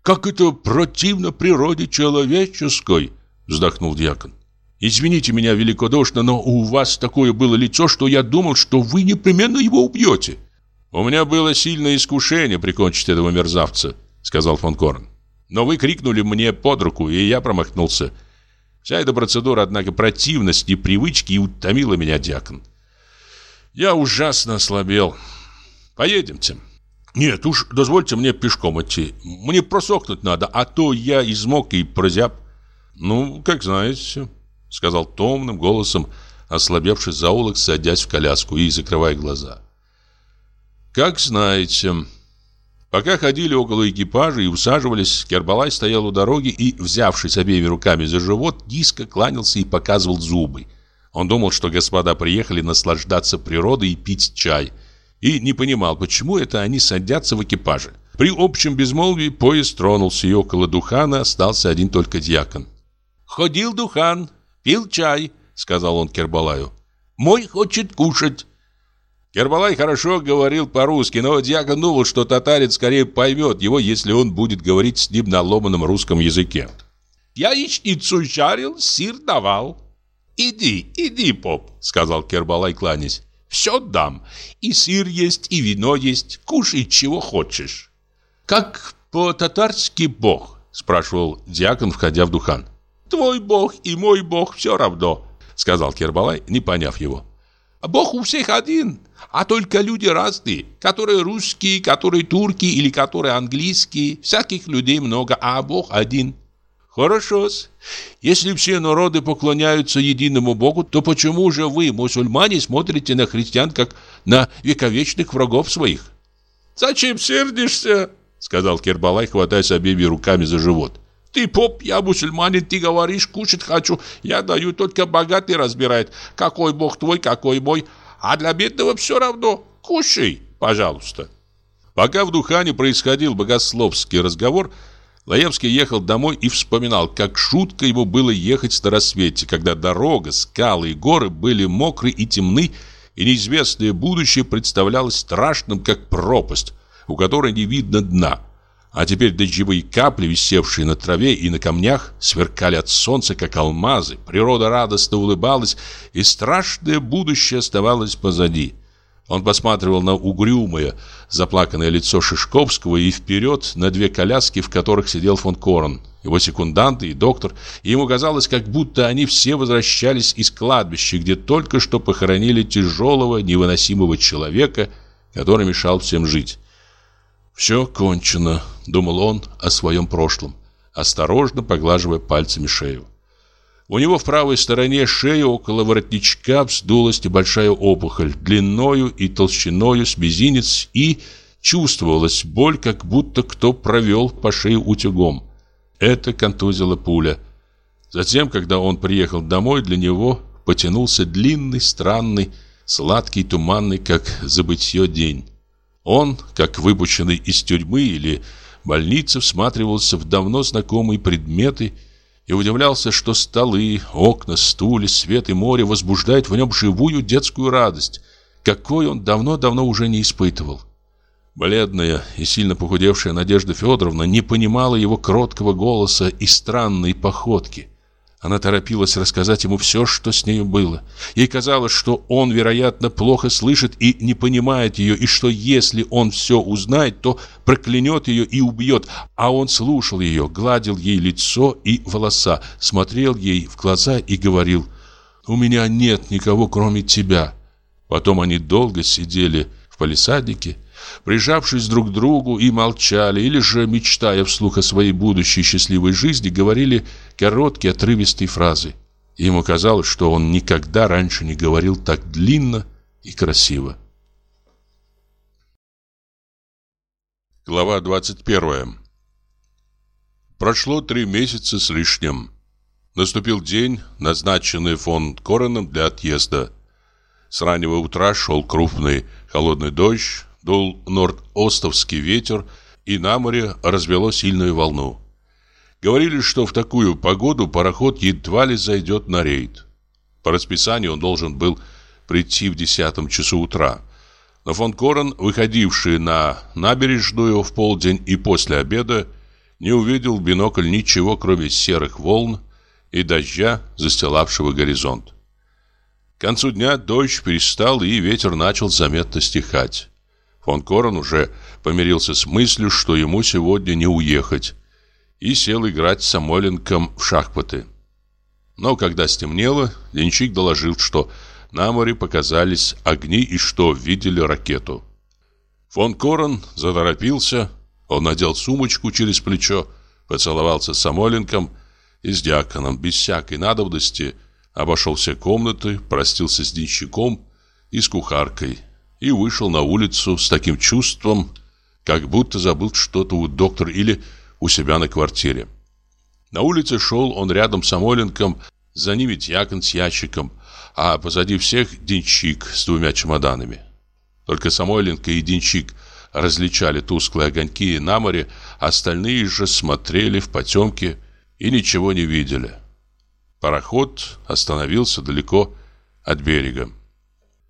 Как это противно природе человеческой, вздохнул дьякон. Извините меня великодушно, но у вас такое было лицо, что я думал, что вы непременно его убьете. У меня было сильное искушение прикончить этого мерзавца, сказал фон Корн. Но вы крикнули мне под руку, и я промахнулся. Вся эта процедура, однако, противность и привычки и утомила меня, дьякон. Я ужасно ослабел. Поедемте. Нет, уж дозвольте мне пешком идти. Мне просохнуть надо, а то я измок и прозяб. Ну, как знаете, сказал томным голосом, ослабевший заулок, садясь в коляску и закрывая глаза. Как знаете. Пока ходили около экипажа и усаживались, Кербалай стоял у дороги и, взявшись обеими руками за живот, низко кланялся и показывал зубы. Он думал, что господа приехали наслаждаться природой и пить чай, и не понимал, почему это они садятся в экипаже. При общем безмолвии поезд тронулся, и около Духана остался один только дьякон. «Ходил Духан, пил чай», — сказал он Кербалаю. «Мой хочет кушать». Кербалай хорошо говорил по-русски, но дьякон думал, что татарин скорее поймет его, если он будет говорить с ним на ломаном русском языке. «Яичницу жарил, сыр давал». «Иди, иди, поп», — сказал Кербалай, кланясь. «Все дам. И сыр есть, и вино есть. Кушай, чего хочешь». «Как по-татарски бог?» — спрашивал дьякон, входя в духан. «Твой бог и мой бог все равно», — сказал Кербалай, не поняв его. «Бог у всех один, а только люди разные, которые русские, которые турки или которые английские. Всяких людей много, а Бог один». Хорошо-с. Если все народы поклоняются единому Богу, то почему же вы, мусульмане, смотрите на христиан как на вековечных врагов своих? Зачем сердишься? Сказал Кербалай, хватаясь обеими руками за живот. Ты поп, я мусульманин, ты говоришь, кушать хочу. Я даю, только богатый разбирает, какой бог твой, какой мой. А для бедного все равно. Кушай, пожалуйста. Пока в Духане происходил богословский разговор, Лаевский ехал домой и вспоминал, как шутко ему было ехать на рассвете, когда дорога, скалы и горы были мокры и темны, и неизвестное будущее представлялось страшным, как пропасть, у которой не видно дна. А теперь дождевые капли, висевшие на траве и на камнях, сверкали от солнца, как алмазы. Природа радостно улыбалась, и страшное будущее оставалось позади. Он посматривал на угрюмое, заплаканное лицо Шишковского и вперед на две коляски, в которых сидел фон Корн, его секунданты и доктор, и ему казалось, как будто они все возвращались из кладбища, где только что похоронили тяжелого, невыносимого человека, который мешал всем жить. «Все кончено», — думал он о своем прошлом, осторожно поглаживая пальцами шею. У него в правой стороне шеи около воротничка вздулась небольшая опухоль, длиною и толщиною с мизинец, и чувствовалась боль, как будто кто провел по шее утюгом. Это контузила пуля. Затем, когда он приехал домой, для него потянулся длинный, странный, сладкий, туманный, как забытье день. Он, как выпущенный из тюрьмы или больницы, всматривался в давно знакомые предметы и удивлялся, что столы, окна, стулья, свет и море возбуждают в нем живую детскую радость, какой он давно-давно уже не испытывал. Бледная и сильно похудевшая Надежда Федоровна не понимала его кроткого голоса и странной походки. Она торопилась рассказать ему все, что с нею было. Ей казалось, что он, вероятно, плохо слышит и не понимает ее, и что если он все узнает, то проклянет ее и убьет. А он слушал ее, гладил ей лицо и волоса, смотрел ей в глаза и говорил «У меня нет никого, кроме тебя». Потом они долго сидели в палисаднике, прижавшись друг к другу и молчали, или же, мечтая вслух о своей будущей счастливой жизни, говорили короткие отрывистые фразы. Ему казалось, что он никогда раньше не говорил так длинно и красиво. Глава 21 Прошло три месяца с лишним. Наступил день, назначенный фон Короном для отъезда. С раннего утра шел крупный холодный дождь, Дул норд-остовский ветер, и на море развело сильную волну. Говорили, что в такую погоду пароход едва ли зайдет на рейд. По расписанию он должен был прийти в десятом часу утра. Но фон Корен, выходивший на набережную в полдень и после обеда, не увидел в бинокль ничего, кроме серых волн и дождя, застилавшего горизонт. К концу дня дождь перестал, и ветер начал заметно стихать. Фон Корен уже помирился с мыслью, что ему сегодня не уехать, и сел играть с Самойленком в шахматы. Но когда стемнело, денщик доложил, что на море показались огни и что видели ракету. Фон Корен заторопился, он надел сумочку через плечо, поцеловался с Самойленком и с дьяконом без всякой надобности обошел все комнаты, простился с денщиком и с кухаркой и вышел на улицу с таким чувством, как будто забыл что-то у доктора или у себя на квартире. На улице шел он рядом с Самойленком, за ними дьякон с ящиком, а позади всех денщик с двумя чемоданами. Только Самойленко и денщик различали тусклые огоньки на море, остальные же смотрели в потемки и ничего не видели. Пароход остановился далеко от берега.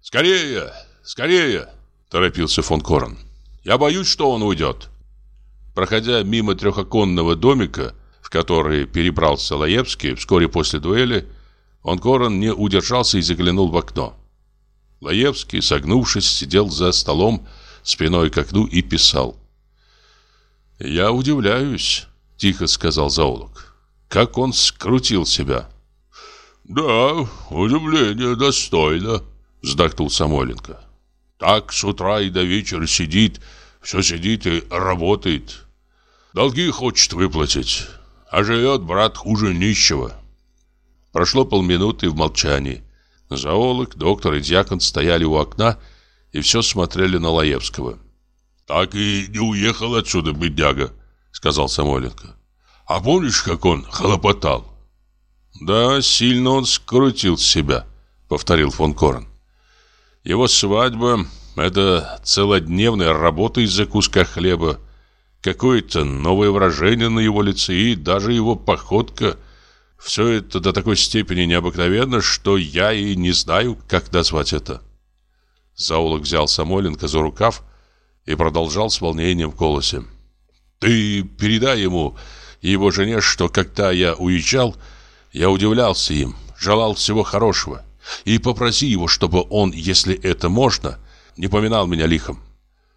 «Скорее! Скорее!» – торопился фон Корен. «Я боюсь, что он уйдет». Проходя мимо трехоконного домика, в который перебрался Лаевский вскоре после дуэли, фон Корен не удержался и заглянул в окно. Лаевский, согнувшись, сидел за столом спиной к окну и писал. «Я удивляюсь», — тихо сказал зоолог. «Как он скрутил себя». «Да, удивление достойно», — вздохнул Самойленко. «Так с утра и до вечера сидит, все сидит и работает. Долги хочет выплатить, а живет брат хуже нищего». Прошло полминуты в молчании. Зоолог, доктор и дьякон стояли у окна и все смотрели на Лаевского. «Так и не уехал отсюда, бедняга», — сказал Самойленко. «А помнишь, как он хлопотал?» «Да, сильно он скрутил себя», — повторил фон Корн. «Его свадьба — это целодневная работа из-за куска хлеба, какое-то новое выражение на его лице и даже его походка. Все это до такой степени необыкновенно, что я и не знаю, как назвать это». Зоолог взял Самойленко за рукав и продолжал с волнением в голосе. «Ты передай ему и его жене, что когда я уезжал, я удивлялся им, желал всего хорошего. И попроси его, чтобы он, если это можно, не поминал меня лихом.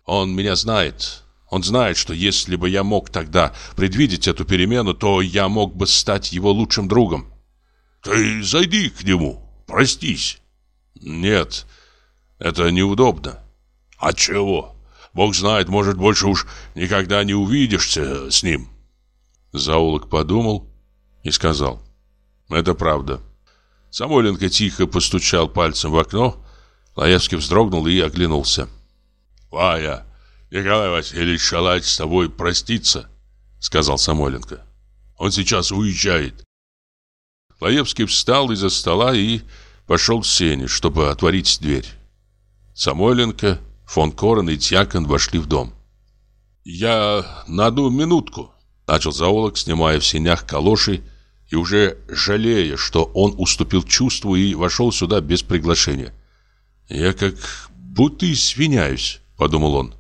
Он меня знает. Он знает, что если бы я мог тогда предвидеть эту перемену, то я мог бы стать его лучшим другом. Ты зайди к нему, простись. Нет, это неудобно. А чего? Бог знает, может, больше уж никогда не увидишься с ним. Заулок подумал и сказал. Это правда. Самойленко тихо постучал пальцем в окно. Лаевский вздрогнул и оглянулся. «Вая, Николай Васильевич желает с тобой проститься», — сказал Самойленко. «Он сейчас уезжает». Лаевский встал из-за стола и пошел к сене, чтобы отворить дверь. Самойленко, фон Корен и Тьякон вошли в дом. «Я на одну минутку», — начал зоолог, снимая в сенях калоши и уже жалея, что он уступил чувству и вошел сюда без приглашения. «Я как будто извиняюсь», — подумал он.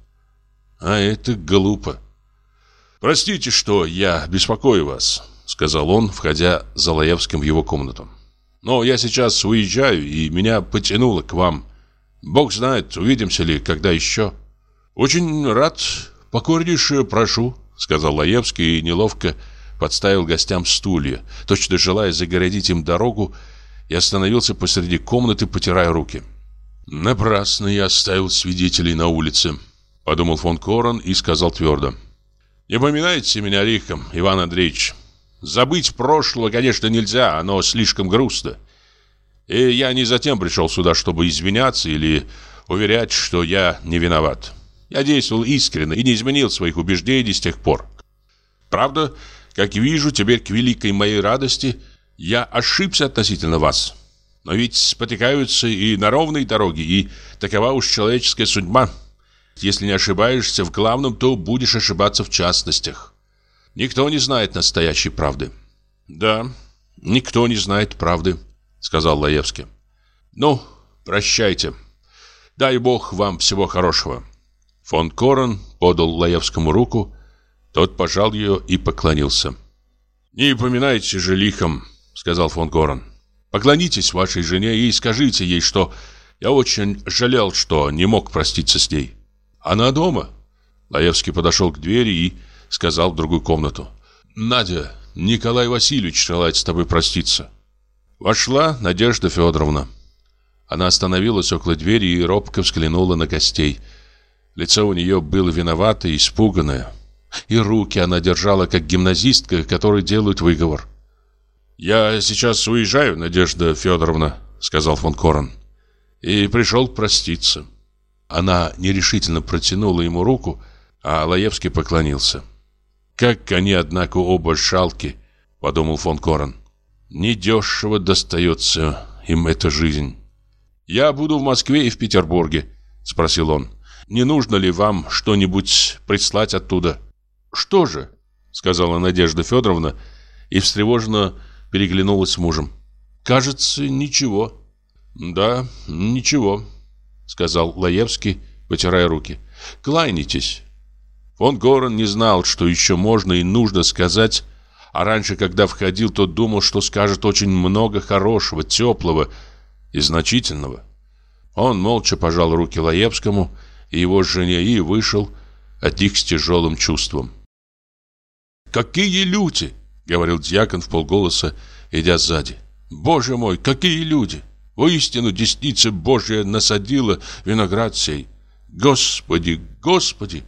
«А это глупо». «Простите, что я беспокою вас», — сказал он, входя за Лаевским в его комнату. «Но я сейчас уезжаю, и меня потянуло к вам. Бог знает, увидимся ли когда еще. Очень рад, покорнейше прошу, сказал Лаевский и неловко подставил гостям стулья, точно желая загородить им дорогу, и остановился посреди комнаты, потирая руки. Напрасно я оставил свидетелей на улице, подумал фон Корон и сказал твердо. Не поминайте меня лихом, Иван Андреевич. Забыть прошлое, конечно, нельзя, оно слишком грустно. И я не затем пришел сюда, чтобы извиняться или уверять, что я не виноват. Я действовал искренне и не изменил своих убеждений с тех пор. Правда, как вижу, теперь к великой моей радости я ошибся относительно вас. Но ведь спотыкаются и на ровной дороге, и такова уж человеческая судьба. Если не ошибаешься в главном, то будешь ошибаться в частностях. Никто не знает настоящей правды. Да, никто не знает правды, сказал Лаевский. Ну, прощайте. Дай бог вам всего хорошего. Фон Корен подал Лаевскому руку, тот пожал ее и поклонился. «Не поминайте же лихом», — сказал фон Корен. «Поклонитесь вашей жене и скажите ей, что я очень жалел, что не мог проститься с ней. Она дома?» Лаевский подошел к двери и сказал в другую комнату. «Надя, Николай Васильевич желает с тобой проститься». Вошла Надежда Федоровна. Она остановилась около двери и робко взглянула на гостей. Лицо у нее было виноватое, испуганное. И руки она держала, как гимназистка, которой делают выговор. «Я сейчас уезжаю, Надежда Федоровна», — сказал фон Корен. «И пришел проститься». Она нерешительно протянула ему руку, а Лаевский поклонился. «Как они, однако, оба шалки», — подумал фон Корен. «Недешево достается им эта жизнь». «Я буду в Москве и в Петербурге», — спросил он. «Не нужно ли вам что-нибудь прислать оттуда?» «Что же?» — сказала Надежда Федоровна и встревоженно переглянулась с мужем. «Кажется, ничего». «Да, ничего», — сказал Лаевский, потирая руки. «Кланяйтесь». Фон Горен не знал, что еще можно и нужно сказать, а раньше, когда входил, то думал, что скажет очень много хорошего, теплого и значительного. Он молча пожал руки Лаевскому и его жене и вышел от них с тяжелым чувством. «Какие люди!» — говорил дьякон в полголоса, идя сзади. «Боже мой, какие люди! Воистину десница Божья насадила виноград сей! Господи, Господи!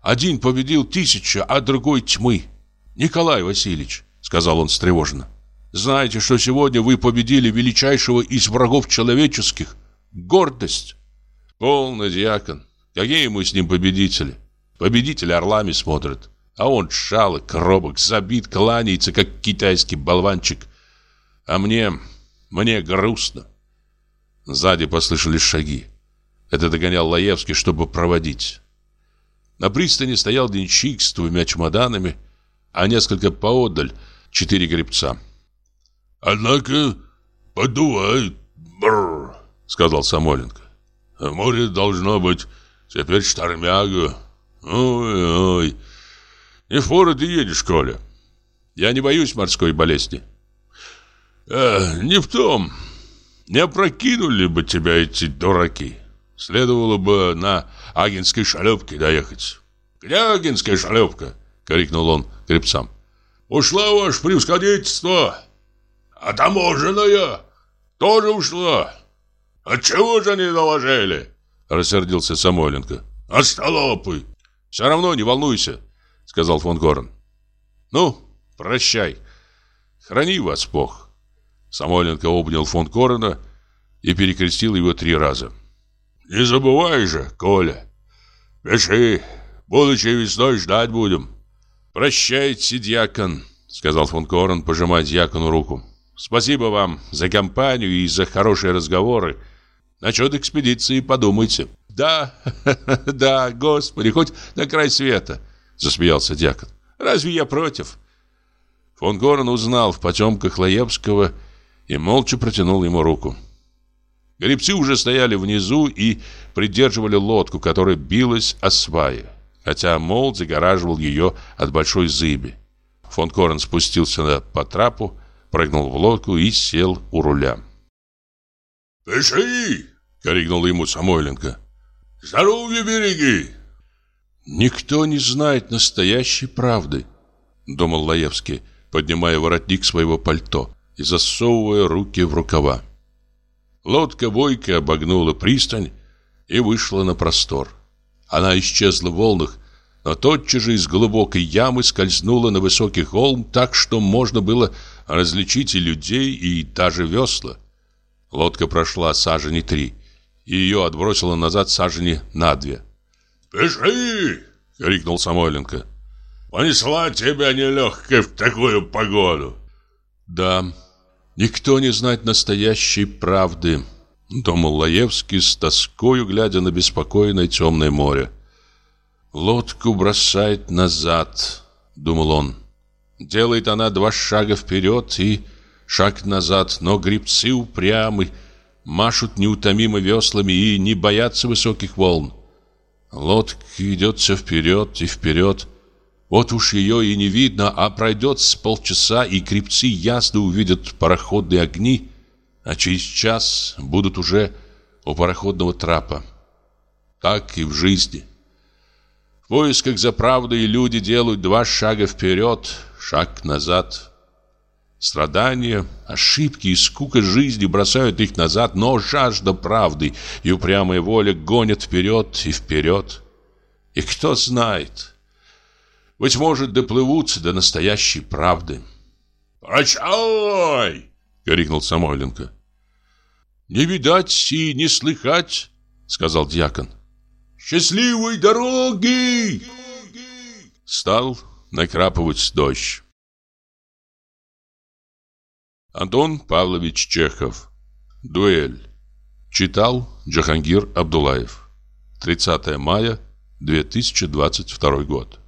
Один победил тысячу, а другой тьмы! Николай Васильевич!» — сказал он встревоженно. «Знаете, что сегодня вы победили величайшего из врагов человеческих? Гордость!» «Полный дьякон! Какие мы с ним победители? Победители орлами смотрят!» А он шалок, робок, забит, кланяется, как китайский болванчик. А мне, мне грустно. Сзади послышались шаги. Это догонял Лаевский, чтобы проводить. На пристани стоял денщик с двумя чемоданами, а несколько поодаль четыре гребца. «Однако подувает, бррр», — сказал Самойленко. «Море должно быть теперь штормяга. Ой-ой». Не впору ты едешь, Коля. Я не боюсь морской болезни. Э, не в том. Не опрокинули бы тебя эти дураки. Следовало бы на Агинской шлюпке доехать. Где Агинская шлюпка? Крикнул он гребцам. Ушла ваше превосходительство. А таможенная тоже ушла. Отчего же не доложили? Рассердился Самойленко. Остолопы. Все равно не волнуйся сказал фон Горн. Ну, прощай. Храни вас Бог. Самойленко обнял фон Горна и перекрестил его три раза. Не забывай же, Коля. Пиши, будучи весной ждать будем. Прощайте, дьякон, сказал фон Корн, пожимая дьякону руку. Спасибо вам за компанию и за хорошие разговоры. Насчет экспедиции подумайте. Да, да, господи, хоть на край света. Засмеялся дьякон. Разве я против? Фон Горн узнал в потемках Лаевского и молча протянул ему руку. Гребцы уже стояли внизу и придерживали лодку, которая билась о сваи, хотя мол загораживал ее от большой зыби. Фон Корн спустился по трапу, прыгнул в лодку и сел у руля. «Пиши!» — крикнул ему Самойленко. «Здоровье береги!» «Никто не знает настоящей правды», — думал Лаевский, поднимая воротник своего пальто и засовывая руки в рукава. Лодка бойко обогнула пристань и вышла на простор. Она исчезла в волнах, но тотчас же из глубокой ямы скользнула на высокий холм так, что можно было различить и людей, и даже весла. Лодка прошла сажени три, и ее отбросило назад сажени на две. «Пиши!» — крикнул Самойленко. «Понесла тебя нелегкая в такую погоду!» «Да, никто не знает настоящей правды», — думал Лаевский с тоскою, глядя на беспокойное темное море. Лодку бросает назад, думал он. Делает она два шага вперед и шаг назад, но грибцы упрямы, машут неутомимо веслами и не боятся высоких волн. Лодка идет все вперед и вперед. Вот уж ее и не видно, а пройдет с полчаса, и крепцы ясно увидят пароходные огни, а через час будут уже у пароходного трапа. Так и в жизни. В поисках за правдой люди делают два шага вперед, шаг назад. Страдания, ошибки и скука жизни бросают их назад, но жажда правды и упрямая воля гонят вперед и вперед. И кто знает, быть может, доплывут до настоящей правды. «Прощай!» — крикнул Самойленко. «Не видать и не слыхать», — сказал дьякон. «Счастливой дороги!» Стал накрапывать дождь. Антон Павлович Чехов. Дуэль. Читал Джахангир Абдулаев. 30 мая 2022 год.